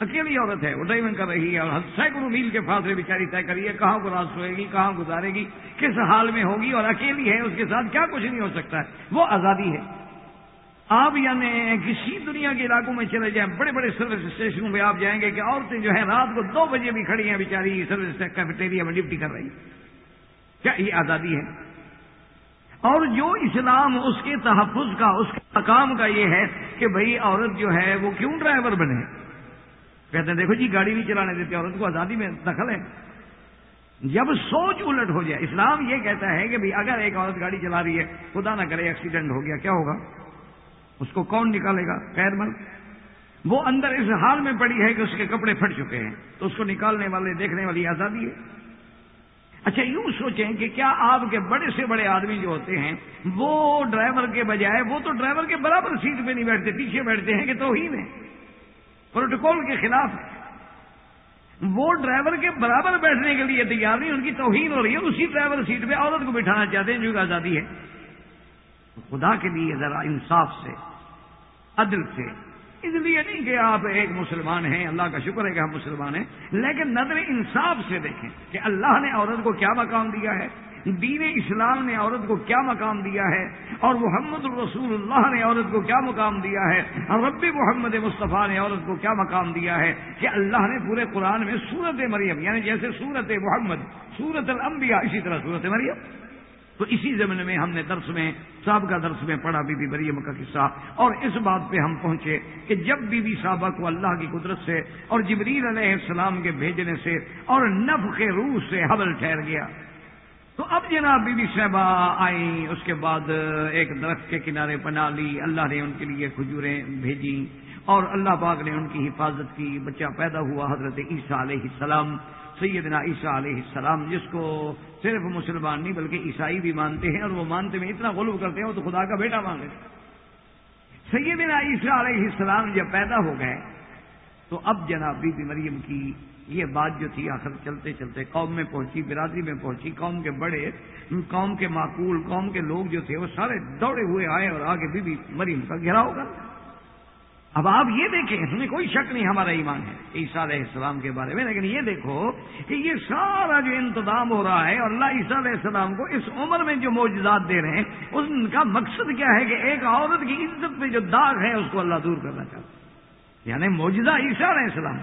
اکیلی عورت ہے، وہ ڈرائیونگ کر رہی ہے اور سینکڑوں میل کے فاصلے بیچاری طے کری ہے کہاں کو راس ہوئے گی، کہاں گزارے گی، کس حال میں ہوگی اور اکیلی ہے، اس کے ساتھ کیا کچھ نہیں ہو سکتا ہے۔ وہ آزادی ہے۔ آپ یعنی کسی دنیا کے علاقوں میں چلے جائیں، بڑے بڑے سروس اسٹیشنوں میں آپ جائیں گے کہ عورتیں جو ہیں رات کو دو بجے بھی کھڑی ہیں، بیچاری سروس کیفیٹیریا میں ڈیوٹی کر رہی کیا یہ آزادی ہے؟ اور جو اسلام اس کے تحفظ کا، اس کے مقام کا یہ ہے کہ بھائی عورت جو ہے وہ کیوں ڈرائیور بنے؟ کہتے ہیں، دیکھو جی گاڑی نہیں چلانے دیتے، عورت کو آزادی میں دخل ہے۔ جب سوچ الٹ ہو جائے، اسلام یہ کہتا ہے کہ بھائی اگر ایک عورت گاڑی چلا رہی ہے، خدا نہ کرے ایکسیڈنٹ ہو گیا، کیا ہوگا؟ اس کو کون نکالے گا؟ خیر مند وہ اندر اس حال میں پڑی ہے کہ اس کے کپڑے پھٹ چکے ہیں، تو اس کو نکالنے والے، دیکھنے والی آزادی ہے۔ اچھا یوں سوچیں کہ کیا آپ کے بڑے سے بڑے آدمی جو ہوتے ہیں، وہ ڈرائیور کے بجائے، وہ تو ڈرائیور کے برابر سیٹ پہ نہیں بیٹھتے، پیچھے بیٹھتے ہیں کہ توہین ہے، پروٹوکول کے خلاف ہے۔ وہ ڈرائیور کے برابر بیٹھنے کے لیے تیار نہیں، ان کی توہین ہو رہی ہے، اسی ڈرائیور سیٹ پہ عورت کو بٹھانا چاہتے ہیں جو کہ آزادی ہے۔ خدا کے لیے ذرا انصاف سے، عدل سے۔ اس لیے نہیں کہ آپ ایک مسلمان ہیں، اللہ کا شکر ہے کہ ہم مسلمان ہیں، لیکن نظر انصاف سے دیکھیں کہ اللہ نے عورت کو کیا مقام دیا ہے، دین اسلام نے عورت کو کیا مقام دیا ہے، اور محمد الرسول اللہ نے عورت کو کیا مقام دیا ہے، اور رب محمد مصطفیٰ نے عورت کو کیا مقام دیا ہے کہ اللہ نے پورے قرآن میں سورت مریم یعنی جیسے سورت محمد، سورت الانبیاء، اسی طرح سورت مریم۔ تو اسی زمن میں ہم نے درس میں، سابقہ درس میں پڑھا بی بی مریم کا قصہ۔ اور اس بات پہ ہم پہنچے کہ جب بی بی صاحبہ کو اللہ کی قدرت سے اور جبریل علیہ السلام کے بھیجنے سے اور نف کے روح سے حبل ٹھہر گیا۔ تو اب جناب بی بی صاحبہ آئیں، اس کے بعد ایک درخت کے کنارے پنا لی۔ اللہ نے ان کے لیے کھجوریں بھیجی اور اللہ پاک نے ان کی حفاظت کی۔ بچہ پیدا ہوا حضرت عیسیٰ علیہ السلام، سیدنا عیسیٰ علیہ السلام، جس کو صرف مسلمان نہیں، بلکہ عیسائی بھی مانتے ہیں اور وہ مانتے میں اتنا غلو کرتے ہیں، وہ تو خدا کا بیٹا مانگتے سیدنا عیسیٰ علیہ السلام جب پیدا ہو گئے، تو اب جناب بی بی مریم کی یہ بات جو تھی، آخر چلتے چلتے قوم میں پہنچی، برادری میں پہنچی، قوم کے بڑے، قوم کے معقول، قوم کے لوگ جو تھے، وہ سارے دوڑے ہوئے آئے اور آگے بی بی مریم کا گھیراؤ کر اب آپ یہ دیکھیں، اس میں کوئی شک نہیں، ہمارا ایمان ہے۔ عیسیٰ علیہ السلام کے بارے میں، لیکن یہ دیکھو کہ یہ سارا جو انتظام ہو رہا ہے اور اللہ عیسیٰ علیہ السلام کو اس عمر میں جو موجودات دے رہے ہیں، ان کا مقصد کیا ہے کہ ایک عورت کی عزت پہ جو داغ ہے، اس کو اللہ دور کرنا چاہتا یعنی موجودہ عیسیٰ علیہ السلام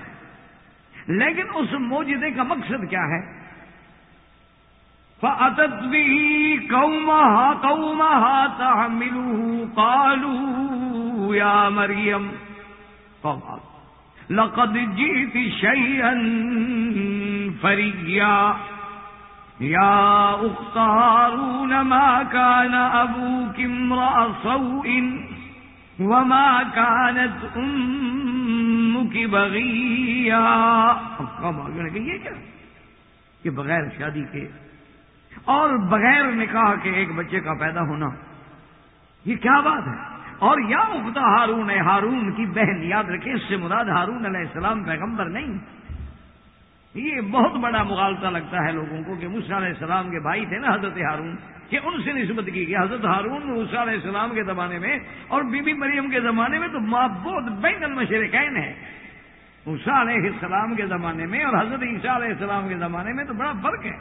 لیکن اس موجودے کا مقصد کیا ہے؟ فَأَتَتْ بِهِ قَوْمَهَا قَوْمَهَا تَحْمِلُهُ، قَالُوا يَا مَرْيَمْ. قَوْمَا لَقَدْ جِئْتِ شَيْئًا فَرِيًّا. يَا أُخْتَ هَارُونَ، مَا كَانَ أَبُوكِ امْرَأَ سَوْءٍ وَمَا كَانَتْ أُمُّكِ بَغِيًّا. اب قوم آگے یہ کیا؟ کہ بغیر شادی کے اور بغیر نکاح کے ایک بچے کا پیدا ہونا، یہ کیا بات ہے؟ اور یا اختا ہارون ہے ہارون کی بہن، یاد رکھے اس سے مراد ہارون علیہ السلام پیغمبر نہیں۔ یہ بہت بڑا مغالطہ لگتا ہے لوگوں کو کہ مسا علیہ السلام کے بھائی تھے نا حضرت ہارون، کہ ان سے نسبت کی گئی حضرت ہارون موسا علیہ السلام کے زمانے میں اور بی بی مریم کے زمانے میں تو بہت بین المشرقین ہے موسا علیہ السلام کے زمانے میں اور حضرت عیسیٰ علیہ السلام کے زمانے میں تو بڑا فرق ہے۔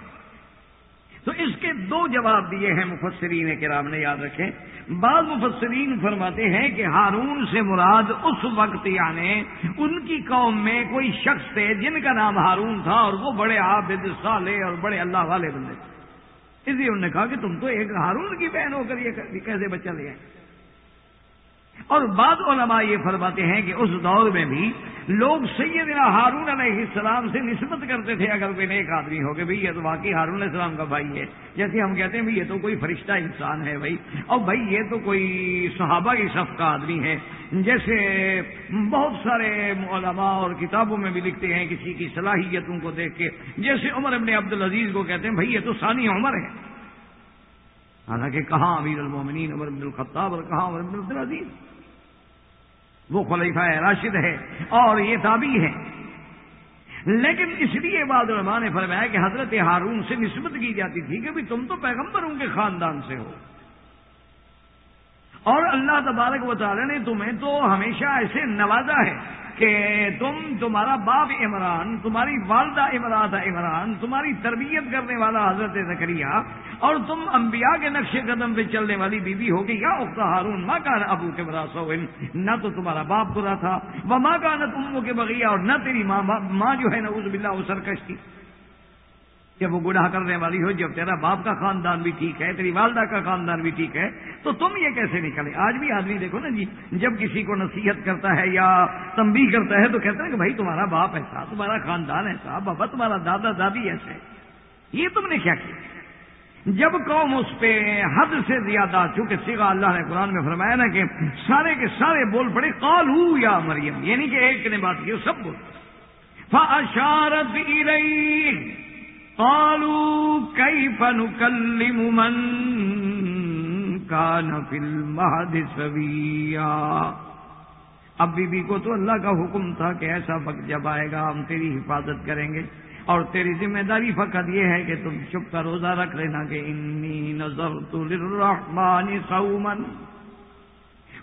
تو اس کے دو جواب دیے ہیں مفسرین کرام، نے یاد رکھیں۔ بعض مفسرین فرماتے ہیں کہ ہارون سے مراد اس وقت یعنی ان کی قوم میں کوئی شخص تھے جن کا نام ہارون تھا اور وہ بڑے عابد، صالح اور بڑے اللہ والے بندے۔ تھے اس لیے انہوں نے کہا کہ تم تو ایک ہارون کی بہن ہو کر یہ کیسے بچہ لے آئے۔ اور بعض علماء یہ فرماتے ہیں کہ اس دور میں بھی لوگ سیدنا ہارون علیہ السلام سے نسبت کرتے تھے، اگر کوئی نیک آدمی ہو کہ بھائی یہ تو واقعی ہارون علیہ السلام کا بھائی ہے، جیسے ہم کہتے ہیں بھائی یہ تو کوئی فرشتہ انسان ہے بھائی اور بھائی یہ تو کوئی صحابہ کی صف کا آدمی ہے۔ جیسے بہت سارے علماء اور کتابوں میں بھی لکھتے ہیں کسی کی صلاحیتوں کو دیکھ کے، جیسے عمر ابن عبد العزیز کو کہتے ہیں بھائی یہ تو ثانی عمر ہے۔ حالانکہ کہاں امیر المومنین عمر ابن الخطاب اور کہاں عمر ابن عبد العزیز وہ خلیفہ راشد ہے اور یہ تابی ہے لیکن اس لیے بعد علماء نے فرمایا کہ حضرت ہارون سے نسبت کی جاتی تھی کہ بھی تم تو پیغمبروں کے خاندان سے ہو۔ اور اللہ تبارک و تعالی نے تمہیں تو ہمیشہ ایسے نوازا ہے۔ کہ تم تمہارا باپ عمران، تمہاری والدہ امراض عمران، تمہاری تربیت کرنے والا حضرت زکریہ اور تم انبیاء کے نقش قدم پہ چلنے والی بیوی ہوگی، یا اختا ہارون ماں کا ابو کے برا سو نہ تو تمہارا باپ برا تھا وہ ماں کا نہ تم کے بغیا اور نہ تیری ماں ماں جو ہے نا اس بلّہ وہ سرکش تھی۔ جب وہ گناہ کرنے والی ہو، جب تیرا باپ کا خاندان بھی ٹھیک ہے، تیری والدہ کا خاندان بھی ٹھیک ہے، تو تم یہ کیسے نکلے؟ آج بھی آدمی دیکھو نا جی جب کسی کو نصیحت کرتا ہے یا تمبی کرتا ہے تو کہتا ہے کہ بھائی تمہارا باپ ایسا، تمہارا خاندان ایسا، بابا تمہارا دادا دادی ایسے۔ یہ تم نے کیا کیا؟ جب قوم اس پہ حد سے زیادہ، چونکہ سیگا اللہ نے قرآن میں فرمایا نا کہ سارے کے سارے بول پڑے کالو یا مریم یعنی کہ ایک نے بات کی سب بول فاشارت قالوا كيف نكلم من كان في المهد سويا؟ اب بی بی کو تو اللہ کا حکم تھا کہ ایسا وقت جب آئے گا، ہم تیری حفاظت کریں گے۔ اور تیری ذمہ داری فقط یہ ہے کہ تم چپ کا روزہ رکھ لینا کہ انی نظرت للرحمن صوما۔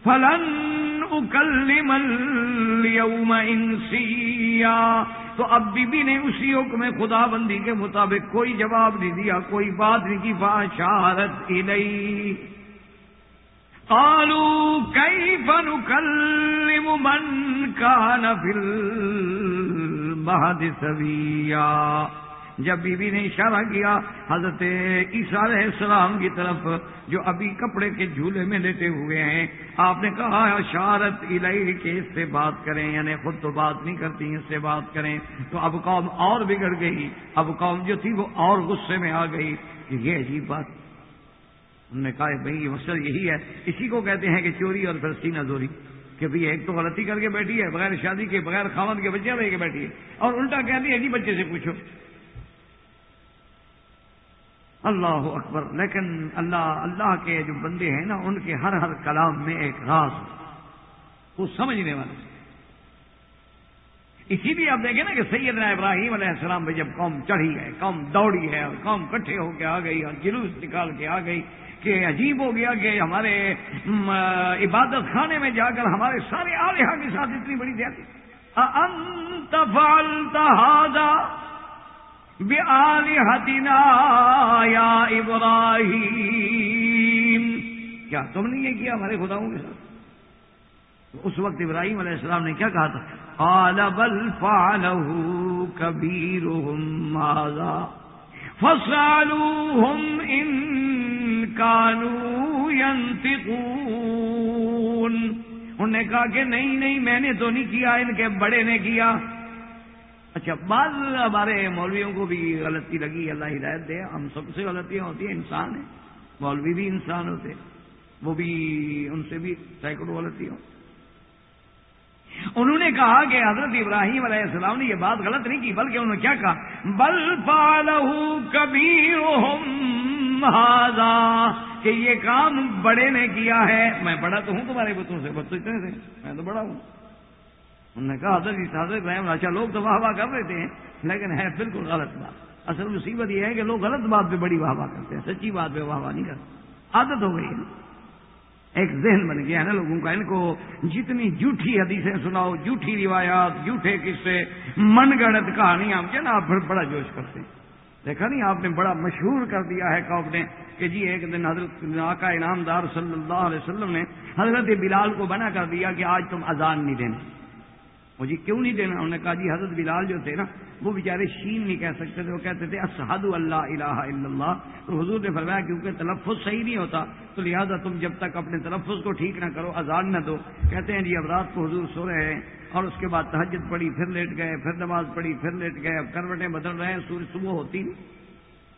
فلن اکلم اليوم انسیا۔ تو اب بی بی نے اسی حکم خدا بندی کے مطابق کوئی جواب نہیں دیا، کوئی بات نہیں کی باشارت الئی آلو کئی بن کل من کا نفل بہاد سویا جب بی بی نے اشارہ کیا، حضرت عیسیٰ علیہ السلام کی طرف جو ابھی کپڑے کے جھولے میں لیٹے ہوئے ہیں، آپ نے کہا، اشارت الہی کے اس سے بات کریں یعنی خود تو بات نہیں کرتی، اس سے بات کریں۔ تو اب قوم اور بگڑ گئی۔ اب قوم جو تھی وہ اور غصے میں آ گئی یہ عجیب بات۔ انہوں نے کہا، بھائی، یہ مسئلہ یہی ہے۔ اسی کو کہتے ہیں کہ چوری اور پھر سینہ زوری، کہ بھئی ایک تو غلطی کر کے بیٹھی ہے، بغیر شادی کے، بغیر خامد کے بچے رہ کے بیٹھی ہے۔ اور الٹا کہتی ہے جی بچے سے پوچھو۔ اللہ اکبر، لیکن اللہ اللہ کے جو بندے ہیں نا، ان کے ہر ہر کلام میں ایک راز وہ سمجھنے والے اسی لیے آپ دیکھیں نا کہ سیدنا ابراہیم علیہ السلام میں جب قوم چڑھی ہے، قوم دوڑی ہے، اور قوم کٹھے ہو کے آ گئی، اور جلوس نکال کے آ گئی کہ عجیب ہو گیا کہ ہمارے عبادت خانے میں جا کر ہمارے سارے آلیہ کے ساتھ اتنی بڑی زیادتی۔ انت فعلت هذا؟ بآلهتنا یا ابراہیم کیا تم نے یہ کیا ہمارے خداؤں کے ساتھ؟ اس وقت ابراہیم علیہ السلام نے کیا کہا تھا؟ قال بل فعله كبيرهم هذا فاسألوهم إن كانوا ينطقون۔ انہوں نے کہا کہ نہیں نہیں، میں نے تو نہیں کیا، ان کے بڑے نے کیا۔ اچھا بعض ہمارے مولویوں کو بھی غلطی لگی، اللہ ہدایت دے، ہم سب سے غلطیاں ہوتی ہیں، انسان ہیں، مولوی بھی انسان ہوتے، وہ بھی ان سے بھی سینکڑوں غلطیاں انہوں نے کہا کہ حضرت ابراہیم علیہ السلام نے یہ بات غلط نہیں کی، بلکہ انہوں نے کیا کہا؟ بل پالہ کبیر کہ یہ کام بڑے نے کیا ہے، میں بڑا تو ہوں تمہارے بتوں سے بت اتنے تھے میں تو بڑا ہوں۔ انہوں نے کہا، حضرت حضرت ابراہیم اچھا لوگ تو واہ واہ کر رہے تھے لیکن ہے بالکل غلط بات۔ اصل مصیبت یہ ہے کہ لوگ غلط بات پہ بڑی واہ واہ کرتے ہیں، سچی بات پہ واہ واہ نہیں کرتے۔ عادت ہو گئی ہے۔ ایک ذہن بن گیا ہے نا لوگوں کا، ان کو جتنی جھوٹھی حدیثیں سناؤ، جھوٹھی روایات، جھوٹے قصے من گڑت کہانیاں کیا نا آپ بڑا جوش کرتے ہیں۔ دیکھا نہیں، آپ نے بڑا مشہور کر دیا ہے قوم نے کہ جی ایک دن حضرت آقا انعام دار صلی اللہ علیہ وسلم نے حضرت بلال کو بنا کر دیا کہ آج تم اذان نہیں دینا۔ وہ جی کیوں نہیں دینا؟ انہوں نے کہا جی حضرت بلال جو تھے نا، وہ بیچارے شین نہیں کہہ سکتے تھے، وہ کہتے تھے اسحد اللہ الہ الا اللہ. تو حضور نے فرمایا، کیونکہ تلفظ صحیح نہیں ہوتا، تو لہٰذا تم جب تک اپنے تلفظ کو ٹھیک نہ کرو، اذان نہ دو. کہتے ہیں جی اب رات کو حضور سو رہے ہیں، اور اس کے بعد تہجد پڑی پھر لیٹ گئے، پھر نماز پڑھی، پھر لیٹ گئے، اب کروٹیں بدل رہے ہیں سورج صبح ہوتی نہیں۔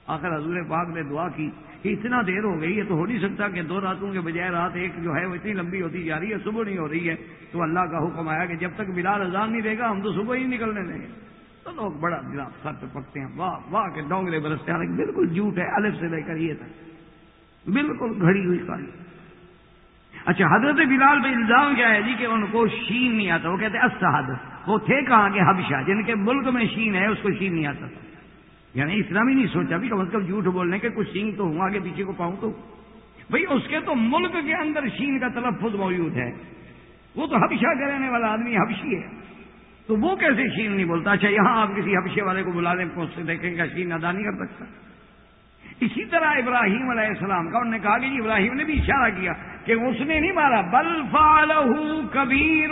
آخر حضور پاک نے دعا کی کہ اتنا دیر ہو گئی ہے تو ہو نہیں سکتا کہ دو راتوں کے بجائے رات ایک جو ہے وہ اتنی لمبی ہوتی جا رہی ہے، صبح نہیں ہو رہی ہے۔ تو اللہ کا حکم آیا کہ جب تک بلال اذان نہیں دے گا، ہم تو صبح ہی نکلنے دیں گے۔ تو لوگ بڑا جناب سر پہ پکتے ہیں۔ واہ واہ کے ڈونگلے برستے ہیں۔ بالکل جھوٹ ہے، الف سے لے کر یہ تک۔ بالکل گھڑی ہوئی کاری۔ اچھا حضرت بلال پہ الزام کیا ہے جی کہ ان کو شین نہیں آتا۔ وہ کہتے اسحد وہ تھے کہاں؟ کے حبشہ، جن کے ملک میں شین ہے، اس کو شین نہیں آتا۔ تھا یعنی اسلامی نہیں سوچا بھی کم از کم جھوٹ بولنے کے کچھ سینگ تو ہوں، آگے پیچھے کو پاؤں تو۔ بھئی اس کے تو ملک کے اندر شین کا تلفظ موجود ہے۔ وہ تو حبشہ کے رہنے والا آدمی حبشی ہے۔ تو وہ کیسے شین نہیں بولتا؟ اچھا یہاں آپ کسی حبشے والے کو بلا لیں پہنچ سے دیکھیں گا شین ادا نہیں کر سکتا۔ اسی طرح ابراہیم علیہ السلام کا، انہوں نے کہا کہ جی ابراہیم نے بھی اشارہ کیا کہ اس نے نہیں مارا، بل فالہ کبیر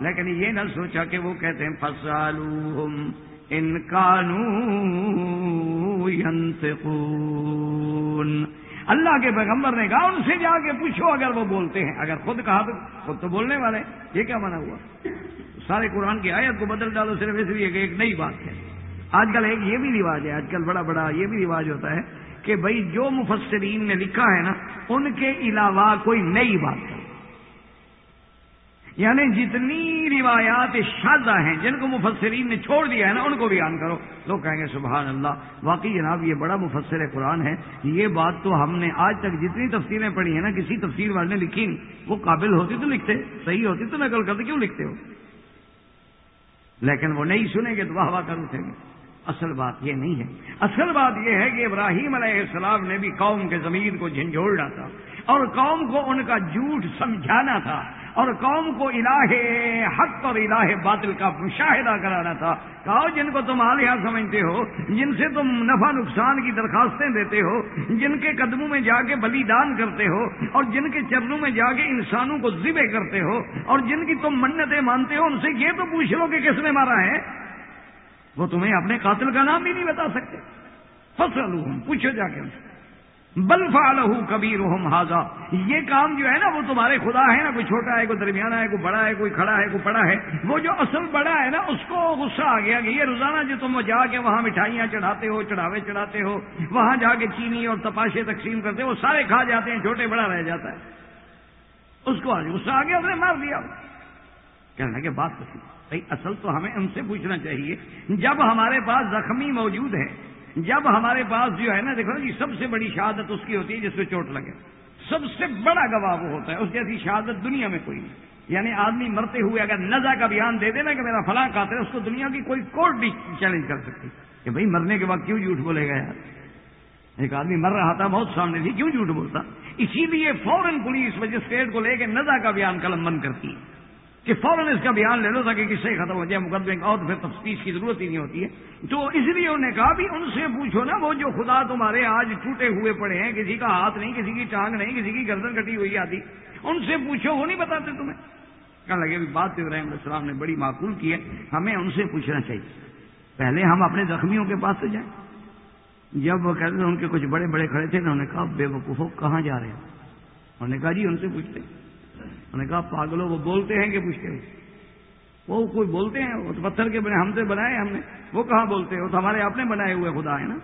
لیکن یہ نہ سوچا کہ وہ کہتے ہیں فسالو ان ينطقون اللہ کے پیغمبر نے کہا، ان سے جا کے پوچھو اگر وہ بولتے ہیں۔ اگر خود کہا تو خود تو بولنے والے یہ کیا منع ہوا؟ سارے قرآن کی آیت کو بدل ڈالو، صرف اس لیے کہ ایک نئی بات ہے۔ آج کل ایک یہ بھی رواج ہے، آج کل بڑا بڑا یہ بھی رواج ہوتا ہے کہ بھائی جو مفسرین نے لکھا ہے نا، ان کے علاوہ کوئی نئی بات ہے۔ یعنی جتنی روایات شادہ ہیں، جن کو مفسرین نے چھوڑ دیا ہے نا، ان کو بیان کرو۔ لوگ کہیں گے، سبحان اللہ، واقعی جناب، یہ بڑا مفسر قرآن ہے۔ یہ بات تو ہم نے آج تک جتنی تفصیلیں پڑھی ہیں نا، کسی تفصیل والے نے لکھی وہ قابل ہوتی تو لکھتے، صحیح ہوتی تو نقل کرتے، کیوں لکھتے ہو؟ لیکن وہ نہیں سنیں گے تو واہ واہ کر اٹھیں گے۔ اصل بات یہ نہیں ہے۔ اصل بات یہ ہے کہ ابراہیم علیہ السلام نے بھی قوم کے زمین کو جھنجھوڑنا تھا اور قوم کو ان کا جھوٹ سمجھانا تھا۔ اور قوم کو الہ حق اور الہ باطل کا مشاہدہ کرانا تھا۔ کہو جن کو تم عالیہ سمجھتے ہو، جن سے تم نفع نقصان کی درخواستیں دیتے ہو، جن کے قدموں میں جا کے بلیدان کرتے ہو، اور جن کے چرنوں میں جا کے انسانوں کو ذبے کرتے ہو، اور جن کی تم منتیں مانتے ہو، ان سے یہ تو پوچھ لو کہ کس نے مارا ہے۔ وہ تمہیں اپنے قاتل کا نام بھی نہیں بتا سکتے۔ فصل پوچھو جا کے۔ ان سے بل فالح کبیر ہاضا یہ کام جو ہے نا وہ تمہارے خدا ہے نا، کوئی چھوٹا ہے، کوئی درمیانہ ہے، کوئی بڑا ہے، کوئی کھڑا ہے، کوئی پڑا ہے۔ وہ جو اصل بڑا ہے نا، اس کو غصہ آ گیا کہ یہ روزانہ جو تم جا کے وہاں مٹھائیاں چڑھاتے ہو، چڑھاوے چڑھاتے ہو، وہاں جا کے چینی اور تپاشے تقسیم کرتے ہو وہ سارے کھا جاتے ہیں، چھوٹے بڑا رہ جاتا ہے۔ اس کو آج غصہ آ گیا، اس نے مار دیا۔ کہنا کہ بات بھائی، اصل تو ہمیں ان سے پوچھنا چاہیے۔ جب ہمارے پاس زخمی موجود ہے جب ہمارے پاس جو ہے نا، دیکھو جی سب سے بڑی شہادت اس کی ہوتی ہے جس پہ چوٹ لگے۔ سب سے بڑا گواہ وہ ہوتا ہے، اس جیسی شہادت دنیا میں کوئی نہیں۔ یعنی آدمی مرتے ہوئے اگر نزا کا بیان دے دے نا کہ میرا فلاں قاتل ہے، اس کو دنیا کی کوئی کورٹ بھی چیلنج کر سکتی۔ کہ بھائی مرنے کے بعد کیوں جھوٹ بولے گا یار؟ ایک آدمی مر رہا تھا بہت سامنے تھی، کیوں جھوٹ بولتا؟ اسی لیے فوراً پولیس مجسٹریٹ کو لے کے نزا کا بیان قلم بند کرتی ہے۔ کہ فوراً اس کا بیان لے لو تاکہ کس سے ختم ہو جائے مقدمے کا، اور پھر تفتیش کی ضرورت ہی نہیں ہوتی ہے۔ تو اس لیے انہوں نے کہا بھی ان سے پوچھو نا، وہ جو خدا تمہارے آج ٹوٹے ہوئے پڑے ہیں، کسی کا ہاتھ نہیں، کسی کی ٹانگ نہیں، کسی کی گردن کٹی ہوئی آتی ان سے پوچھو، وہ نہیں بتاتے تمہیں۔ کہنے لگے بات ابراہیم علیہ السلام نے بڑی معقول کی ہے، ہمیں ان سے پوچھنا چاہیے۔ پہلے ہم اپنے زخمیوں کے پاس سے جائیں۔ جب وہ کہتے ان کے کچھ بڑے بڑے کھڑے تھے، انہوں نے کہا، بے وقوف کہاں جا رہے ہیں؟ انہوں نے کہا جی ان سے پوچھتے انہوں نے کہا، پاگلوں وہ بولتے ہیں کہ پوچھتے ہیں؟ وہ کوئی بولتے ہیں؟ وہ تو پتھر کے بنے ہم سے بنائے ہم نے۔ وہ کہاں بولتے ہیں؟ وہ تو ہمارے اپنے بنائے ہوئے خدا ہے نا۔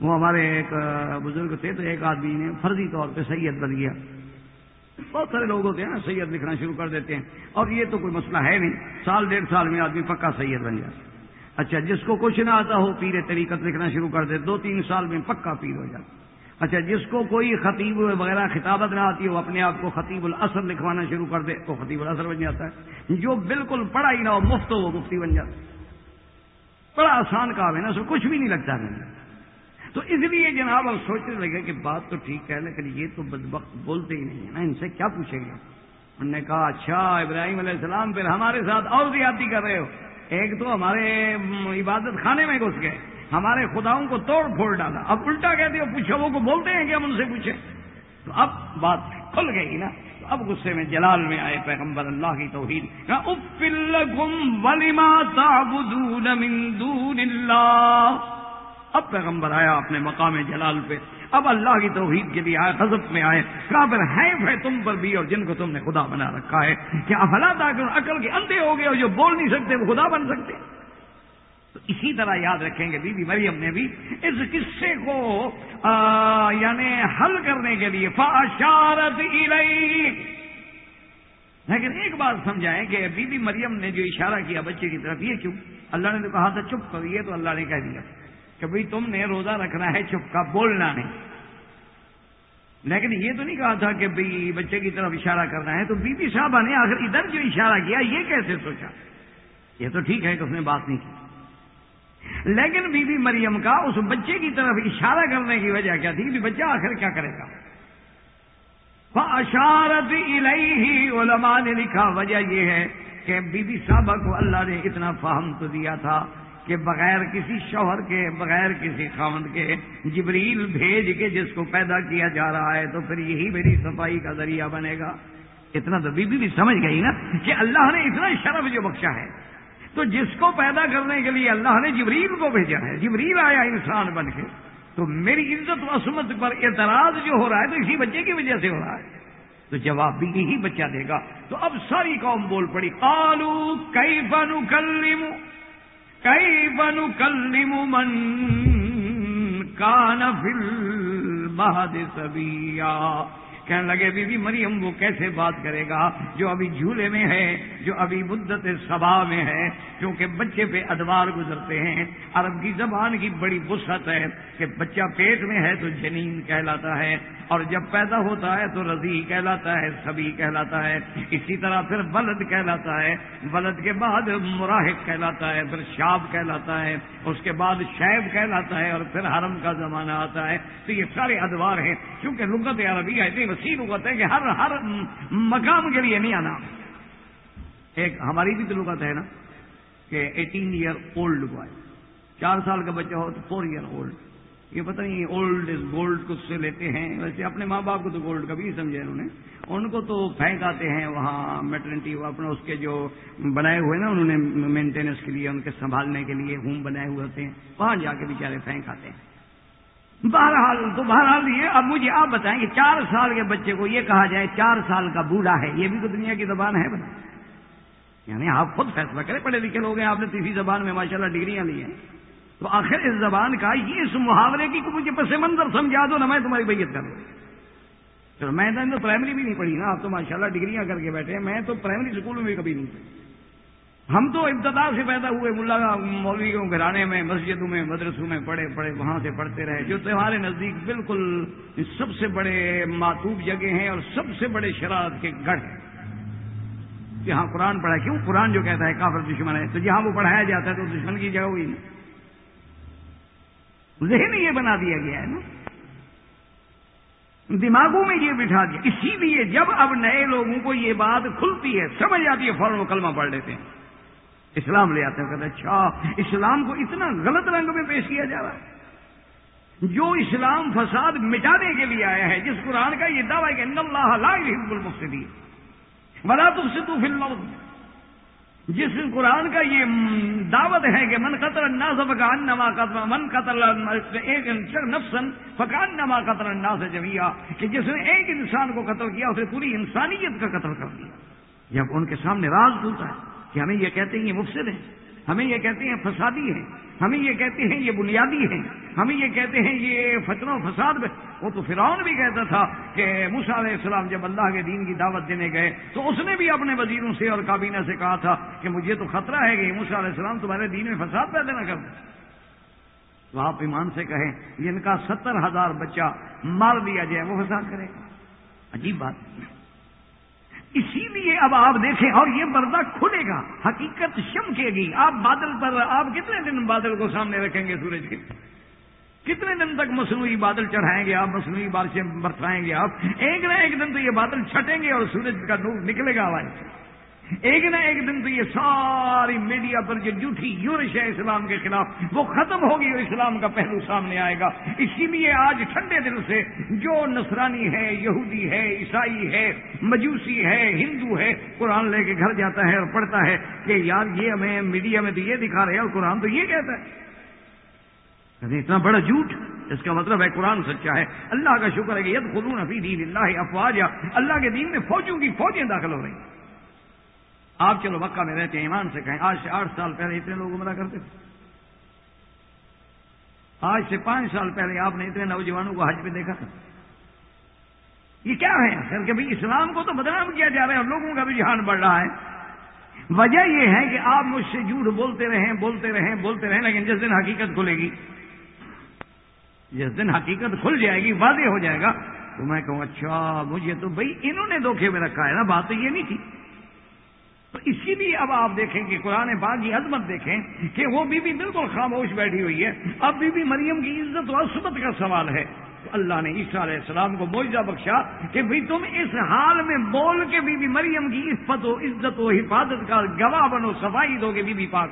وہ ہمارے ایک بزرگ تھے تو ایک آدمی نے فرضی طور پہ سید بن گیا۔ بہت سارے لوگ ہوتے ہیں نا، سید لکھنا شروع کر دیتے ہیں۔ اور یہ تو کوئی مسئلہ ہے نہیں۔ سال ڈیڑھ سال میں آدمی پکا سید بن جاتا اچھا جس کو کچھ نہ آتا ہو پیر طریقت لکھنا شروع کر دے۔ دو تین سال میں پکا پیر ہو جاتا۔ اچھا جس کو کوئی خطیب وغیرہ خطابت نہ آتی ہو اپنے آپ کو خطیب الاثر لکھوانا شروع کر دے، تو خطیب الاثر بن جاتا ہے۔ جو بالکل پڑھا ہی نہ ہو، مفت ہو، وہ مفتی بن جاتا بڑا آسان کام ہے نا، اس کو کچھ بھی نہیں لگتا ہے۔ تو اس لیے جناب اب سوچنے لگے کہ بات تو ٹھیک ہے، لیکن یہ تو بدبخت بولتے ہی نہیں ہے نا۔ ان سے کیا پوچھیں گے؟ انہوں نے کہا اچھا ابراہیم علیہ السلام پھر ہمارے ساتھ اور زیادتی کر رہے ہو۔ ایک تو ہمارے عبادت خانے میں گھس گئے۔ ہمارے خداؤں کو توڑ پھوڑ ڈالا۔ اب الٹا کہتے ہو پوچھو، وہ کو بولتے ہیں کہ ہم ان سے پوچھیں؟ تو اب بات کھل گئی نا۔ تو اب غصے میں جلال میں آئے پیغمبر اللہ کی توحید۔ اب پیغمبر آیا اپنے مقام جلال پہ۔ اب اللہ کی توحید کے لیے آئے حضرت میں آئے۔ کافر ہے تم پر بھی اور جن کو تم نے خدا بنا رکھا ہے کہ افلا تاکہ عقل کے اندھے ہو گئے اور جو بول نہیں سکتے وہ خدا بن سکتے تو اسی طرح یاد رکھیں گے بی بی مریم نے بھی، اس قصے کو یعنی حل کرنے کے لیے فاشارت لیکن ایک بات سمجھائیں کہ بی بی مریم نے جو اشارہ کیا بچے کی طرف، یہ کیوں؟ اللہ نے تو کہا تھا، چپ کر یہ تو اللہ نے کہہ دیا۔ کہ بھائی تم نے روزہ رکھنا ہے، چپ کا، بولنا نہیں۔ لیکن یہ تو نہیں کہا تھا کہ بھائی بچے کی طرف اشارہ کرنا ہے، تو بی بی صاحبہ نے آخر ادھر جو اشارہ کیا، یہ کیسے سوچا؟ یہ تو ٹھیک ہے کہ اس نے بات نہیں کی۔ لیکن بی بی مریم کا اس بچے کی طرف اشارہ کرنے کی وجہ کیا تھی کہ بچہ آخر کیا کرے گا؟ اشارت الہی علماء نے لکھا، وجہ یہ ہے کہ بی بی صاحبہ کو اللہ نے اتنا فہم تو دیا تھا کہ بغیر کسی شوہر کے، بغیر کسی خامد کے جبریل بھیج کے جس کو پیدا کیا جا رہا ہے تو پھر یہی میری صفائی کا ذریعہ بنے گا۔ اتنا تو بی بی بھی سمجھ گئی نا کہ اللہ نے اتنا شرف جو بخشا ہے۔ تو جس کو پیدا کرنے کے لیے اللہ نے جبریل کو بھیجا ہے، جبریل آیا انسان بن کے، تو میری عزت و عصمت پر اعتراض جو ہو رہا ہے تو اسی بچے کی وجہ سے ہو رہا ہے۔ تو جواب بھی یہی بچہ دے گا۔ تو اب ساری قوم بول پڑی کالو کئی بنو کئی بنو کلیم من کان فل بہاد سبیا کہنے لگے بی بی مریم وہ کیسے بات کرے گا جو ابھی جھولے میں ہے، جو ابھی مدت سبا میں ہے کیونکہ بچے پہ ادوار گزرتے ہیں. عرب کی زبان کی بڑی وسعت ہے کہ بچہ پیٹ میں ہے تو جنین کہلاتا ہے اور جب پیدا ہوتا ہے تو رضی کہلاتا ہے سبھی کہلاتا ہے، اسی طرح پھر بلد کہلاتا ہے بلد کے بعد مراحق کہلاتا ہے، پھر شاب کہلاتا ہے، اس کے بعد شیب کہلاتا ہے اور پھر حرم کا زمانہ آتا ہے، تو یہ سارے ادوار ہیں کیونکہ لغت عربی اتنی وسیع لغت ہے کہ ہر ہر مقام کے لیے نہیں آنا ایک ہماری بھی تو لغت ہے نا کہ ایٹین ایئر اولڈ بوائے چار سال کا بچہ ہو تو فور ایئر اولڈ یہ پتہ نہیں اولڈ از گولڈ کچھ سے لیتے ہیں۔ ویسے اپنے ماں باپ کو تو گولڈ کا بھی سمجھے انہوں نے۔ ان کو تو پھینک آتے ہیں وہاں میٹرنٹی اپنا اس کے جو بنائے ہوئے نا انہوں نے مینٹیننس کے لیے، ان کے سنبھالنے کے لیے ہوم بنائے ہوئے ہوتے ہیں۔ وہاں جا کے بےچارے پھینک آتے ہیں۔ بہرحال تو بہرحال یہ اب مجھے آپ بتائیں کہ چار سال کے بچے کو یہ کہا جائے چار سال کا بوڑھا ہے، یہ بھی تو دنیا کی زبان ہے بنا یعنی آپ خود فیصلہ کریں، پڑھے لکھے لوگ ہیں، آپ نے تیسری زبان میں ماشاء اللہ ڈگریاں لی ہیں۔ تو آخر اس زبان کا یہ اس محاورے کی مجھے پس منظر سمجھا دو نہ میں تمہاری بیت کر دوں۔ چلو میں تو پرائمری بھی نہیں پڑھی نا، آپ تو ماشاء اللہ ڈگریاں کر کے بیٹھے ہیں، میں تو پرائمری اسکول میں بھی کبھی نہیں پڑھی۔ ہم تو ابتدا سے پیدا ہوئے، ملا مولویوں گھرانے میں، مسجدوں میں، مدرسوں میں پڑھے پڑھے، وہاں سے پڑھتے رہے۔ جو تمہارے نزدیک بالکل سب سے بڑے ماتوب جگہ ہیں اور سب سے بڑے شرارت کے گڑھ ہیں۔ جہاں قرآن پڑھا کیوں؟ قرآن جو کہتا ہے، کافر دشمن ہے۔ تو جہاں وہ پڑھایا جاتا ہے تو دشمن کی جگہ ہوئی۔ ذہن یہ بنا دیا گیا ہے نا۔ دماغوں میں یہ بٹھا دیا۔ اسی لیے جب اب نئے لوگوں کو یہ بات کھلتی ہے، سمجھ آتی ہے، فوراً کلمہ پڑھ لیتے ہیں۔ اسلام لے آتے ہیں، کہتے ہیں اچھا اسلام کو اتنا غلط رنگ میں پیش کیا جا رہا ہے۔ جو اسلام فساد مٹانے کے لیے آیا ہے، جس قرآن کا یہ دعویٰ ہے کہ اللہ لا يحب المفسدین۔ ولا تفسدوا فی الارض جس قرآن کا یہ دعوت ہے کہ من قتل الناس فکان نما قتل، من قتل ایک نفسن فکان نما قتل الناس جميعا کہ جس نے ایک انسان کو قتل کیا، اسے پوری انسانیت کا قتل کر دیا۔ جب ان کے سامنے راز کھلتا ہے۔ کہ ہمیں یہ کہتے ہیں یہ مفسد ہیں، ہمیں یہ کہتے ہیں فسادی ہیں، ہمیں یہ کہتے ہیں یہ بنیادی ہیں، ہمیں یہ کہتے ہیں یہ فتن و فساد میں۔ وہ تو فرعون بھی کہتا تھا کہ موسا علیہ السلام جب اللہ کے دین کی دعوت دینے گئے تو اس نے بھی اپنے وزیروں سے اور کابینہ سے کہا تھا کہ مجھے تو خطرہ ہے کہ موسا علیہ السلام تمہارے دین میں فساد پیدا نہ کر تو آپ ایمان سے کہیں، جن کا ستر ہزار بچہ مار دیا جائے وہ فساد کرے گا۔ عجیب بات۔ اسی لیے اب آپ دیکھیں اور یہ پردہ کھلے گا، حقیقت چمکے گی۔ آپ بادل پر، آپ کتنے دن بادل کو سامنے رکھیں گے سورج کے؟ کتنے دن تک مصنوعی بادل چڑھائیں گے آپ؟ مصنوعی بارشیں برسائیں گے آپ؟ ایک نہ ایک دن تو یہ بادل چھٹیں گے اور سورج کا نور نکلے گا آواز سے۔ ایک نہ ایک دن تو یہ ساری میڈیا پر جو جھوٹھی یورش ہے اسلام کے خلاف، وہ ختم ہوگی اور اسلام کا پہلو سامنے آئے گا۔ اسی لیے آج ٹھنڈے دل سے جو نصرانی ہے، یہودی ہے، عیسائی ہے، مجوسی ہے، ہندو ہے، قرآن لے کے گھر جاتا ہے اور پڑھتا ہے کہ یار یہ ہمیں میڈیا میں تو یہ دکھا رہے ہیں اور قرآن تو یہ کہتا ہے۔ اتنا بڑا جھوٹ، اس کا مطلب ہے قرآن سچا ہے۔ اللہ کا شکر ہے کہ ید خلون فی دین اللہ افواج اللہ کے دین میں فوجوں کی فوجیں داخل ہو رہی ہیں۔ آپ چلو مکہ میں رہتے ہیں، ایمان سے کہیں، آج سے آٹھ سال پہلے اتنے لوگ عمرہ کرتے تھے۔ آج سے پانچ سال پہلے آپ نے اتنے نوجوانوں کو حج پہ دیکھا تھا۔ یہ کیا ہے؟ سر کہ بھائی اسلام کو تو بدنام کیا جا رہا ہے اور لوگوں کا رجحان بڑھ رہا ہے۔ وجہ یہ ہے کہ آپ مجھ سے جھوٹ بولتے رہیں بولتے رہیں بولتے رہیں، لیکن جس دن حقیقت کھلے گی، جس دن حقیقت کھل جائے گی، واضح ہو جائے گا۔ تو میں کہوں اچھا مجھے تو بھائی انہوں نے دھوکے میں رکھا ہے، نا، بات تو یہ نہیں تھی۔ تو اسی لیے اب آپ دیکھیں کہ قرآن باغ کی عظمت دیکھیں کہ وہ بی بی بالکل خاموش بیٹھی ہوئی ہے۔ اب بی بی مریم کی عزت و عصمت کا سوال ہے۔ اللہ نے عیسیٰ علیہ السلام کو موجہ بخشا کہ بھئی تم اس حال میں بول کے بی بی مریم کی عزت و عزت و حفاظت کا گواہ بنو، صفائی دو گے بی بی پاک۔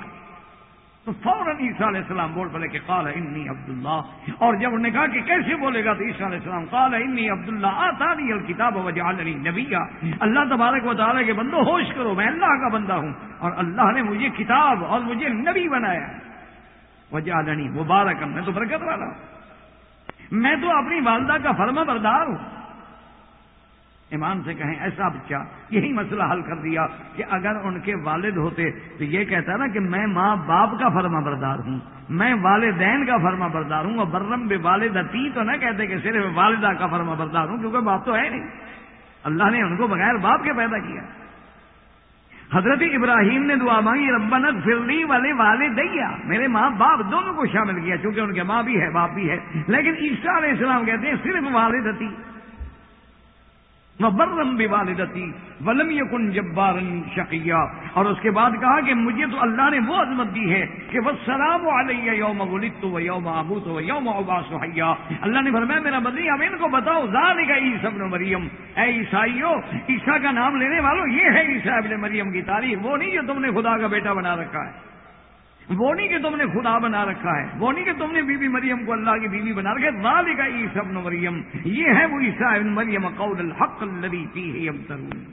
تو فوراً عیسیٰ علیہ السلام بول پڑے کہ قال انی عبداللہ۔ اور جب انہوں نے کہا کہ کیسے بولے گا تو عیسیٰ علیہ السلام قال انی عبداللہ، آتانی الکتاب وجعلنی نبیا۔ اللہ تبارک و تعالیٰ کے بندو، ہوش کرو، میں اللہ کا بندہ ہوں۔ اور اللہ نے مجھے کتاب اور مجھے نبی بنایا۔ وجعلنی مبارک میں تو برکت والا ہوں۔ میں تو اپنی والدہ کا فرما بردار ہوں۔ ایمان سے کہیں ایسا بچہ یہی مسئلہ حل کر دیا کہ اگر ان کے والد ہوتے تو یہ کہتا نا کہ میں ماں باپ کا فرما بردار ہوں، میں والدین کا فرما بردار ہوں اور برم بے والد تو نہ کہتے کہ صرف والدہ کا فرما بردار ہوں، کیونکہ باپ تو ہے نہیں۔ اللہ نے ان کو بغیر باپ کے پیدا کیا۔ حضرت ابراہیم نے دعا مانگی ربنت فرلی والے والے دیا میرے ماں باپ دونوں کو شامل کیا، چونکہ ان کے ماں بھی ہے، باپ بھی ہے۔ لیکن عیسیٰ علیہ السلام کہتے ہیں، صرف والدتی. برم بھی والدتی ولم یکن جبارن شقیہ اور اس کے بعد کہا کہ مجھے تو اللہ نے وہ عظمت دی ہے کہ وہ سلام علیہ یوم ولدت و یوم ابوت و یوم اباس حیا۔ اللہ نے فرمایا، میرا بدلی اب ان کو بتاؤ زان کا عیسی ابن مریم۔ اے عیسائیو، عیسیٰ کا نام لینے والوں، یہ ہے عیسیٰ ابن مریم کی تاریخ۔ وہ نہیں جو تم نے خدا کا بیٹا بنا رکھا ہے۔ وہ نہیں کہ تم نے خدا بنا رکھا ہے، وہ نہیں کہ تم نے بی بی مریم کو اللہ کی بیوی بنا رکھا ہے۔ والے کا عیسا ابن مریم، یہ ہے وہ عیسا ابن مریم قول الحق الذي فيه يمترون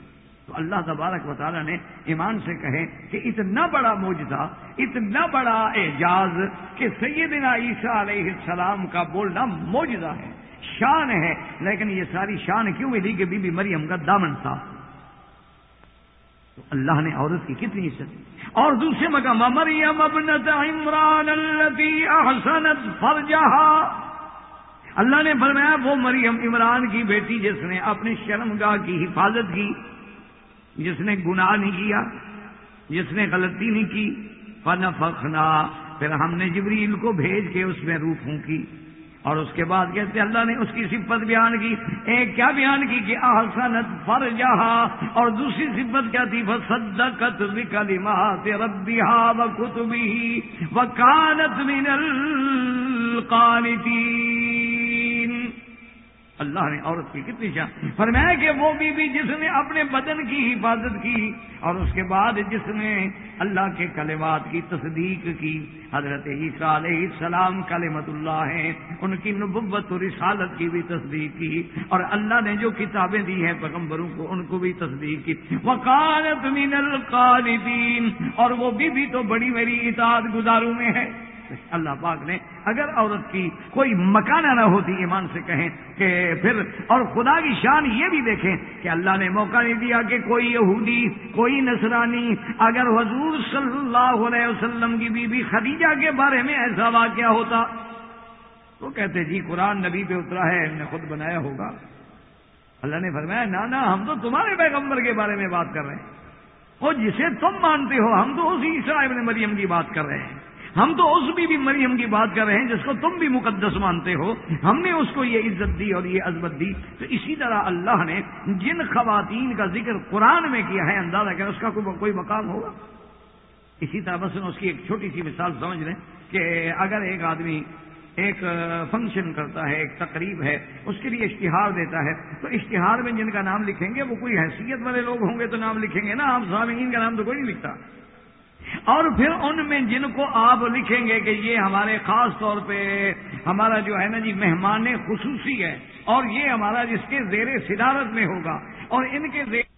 تو اللہ تبارک و تعالیٰ نے ایمان سے کہے کہ اتنا بڑا موجزہ اتنا بڑا اعجاز کہ سیدنا عیسیٰ علیہ السلام کا بولنا موجزہ ہے، شان ہے۔ لیکن یہ ساری شان کیوں ملی کہ بی بی مریم کا دامن تھا؟ تو اللہ نے عورت کی کتنی عزت اور دوسرے مقام، مریم ابنت عمران التي احسنت فرجها اللہ نے فرمایا، وہ مریم عمران کی بیٹی جس نے اپنی شرم گاہ کی حفاظت کی، جس نے گناہ نہیں کیا، جس نے غلطی نہیں کی۔ فن فخنا پھر ہم نے جبریل کو بھیج کے اس میں روح پھونکی۔ اور اس کے بعد کہتے اللہ نے اس کی صفت بیان کی، ایک کیا بیان کی کہ آسنت فر اور دوسری صفت کیا تھی صدقت بکلمات ربها وكتبه وكانت من القانتین۔ اللہ نے عورت کی کتنی شان فرمایا کہ وہ بی بی جس نے اپنے بدن کی حفاظت کی اور اس کے بعد جس نے اللہ کے کلمات کی تصدیق کی، حضرت عیسیٰ علیہ السلام کلمت اللہ ہیں، ان کی نبوت و رسالت کی بھی تصدیق کی اور اللہ نے جو کتابیں دی ہیں پیغمبروں کو، ان کو بھی تصدیق کی۔ وکالت من القانبین اور وہ بی بی تو بڑی میری اطاعت گزاروں میں ہے۔ اللہ پاک نے اگر عورت کی کوئی مکانہ نہ ہوتی ایمان سے کہیں کہ پھر، اور خدا کی شان یہ بھی دیکھیں کہ اللہ نے موقع نہیں دیا کہ کوئی یہودی، کوئی نصرانی، اگر حضور صلی اللہ علیہ وسلم کی بیوی بی خدیجہ کے بارے میں ایسا واقعہ ہوتا، تو کہتے جی قرآن نبی پہ اترا ہے نے خود بنایا ہوگا۔ اللہ نے فرمایا نہ، ہم تو تمہارے پیغمبر کے بارے میں بات کر رہے ہیں۔ وہ جسے تم مانتے ہو، ہم تو اسی عیسیٰ ابن مریم کی بات کر رہے ہیں۔ ہم تو اس بھی, بھی مریم کی بات کر رہے ہیں جس کو تم بھی مقدس مانتے ہو۔ ہم نے اس کو یہ عزت دی اور یہ عزمت دی۔ تو اسی طرح اللہ نے جن خواتین کا ذکر قرآن میں کیا ہے اندازہ کیا اس کا کوئی مقام ہوگا؟ اسی طرح بس اس کی ایک چھوٹی سی مثال سمجھ لیں کہ اگر ایک آدمی ایک فنکشن کرتا ہے ایک تقریب ہے اس کے لیے اشتہار دیتا ہے تو اشتہار میں جن کا نام لکھیں گے وہ کوئی حیثیت والے لوگ ہوں گے تو نام لکھیں گے نا آپ سامعین کا نام تو کوئی نہیں لکھتا۔ اور پھر ان میں جن کو آپ لکھیں گے کہ یہ ہمارے خاص طور پہ ہمارا جو ہے نا جی مہمان خصوصی ہے اور یہ ہمارا جس کے زیر صدارت میں ہوگا اور ان کے زیر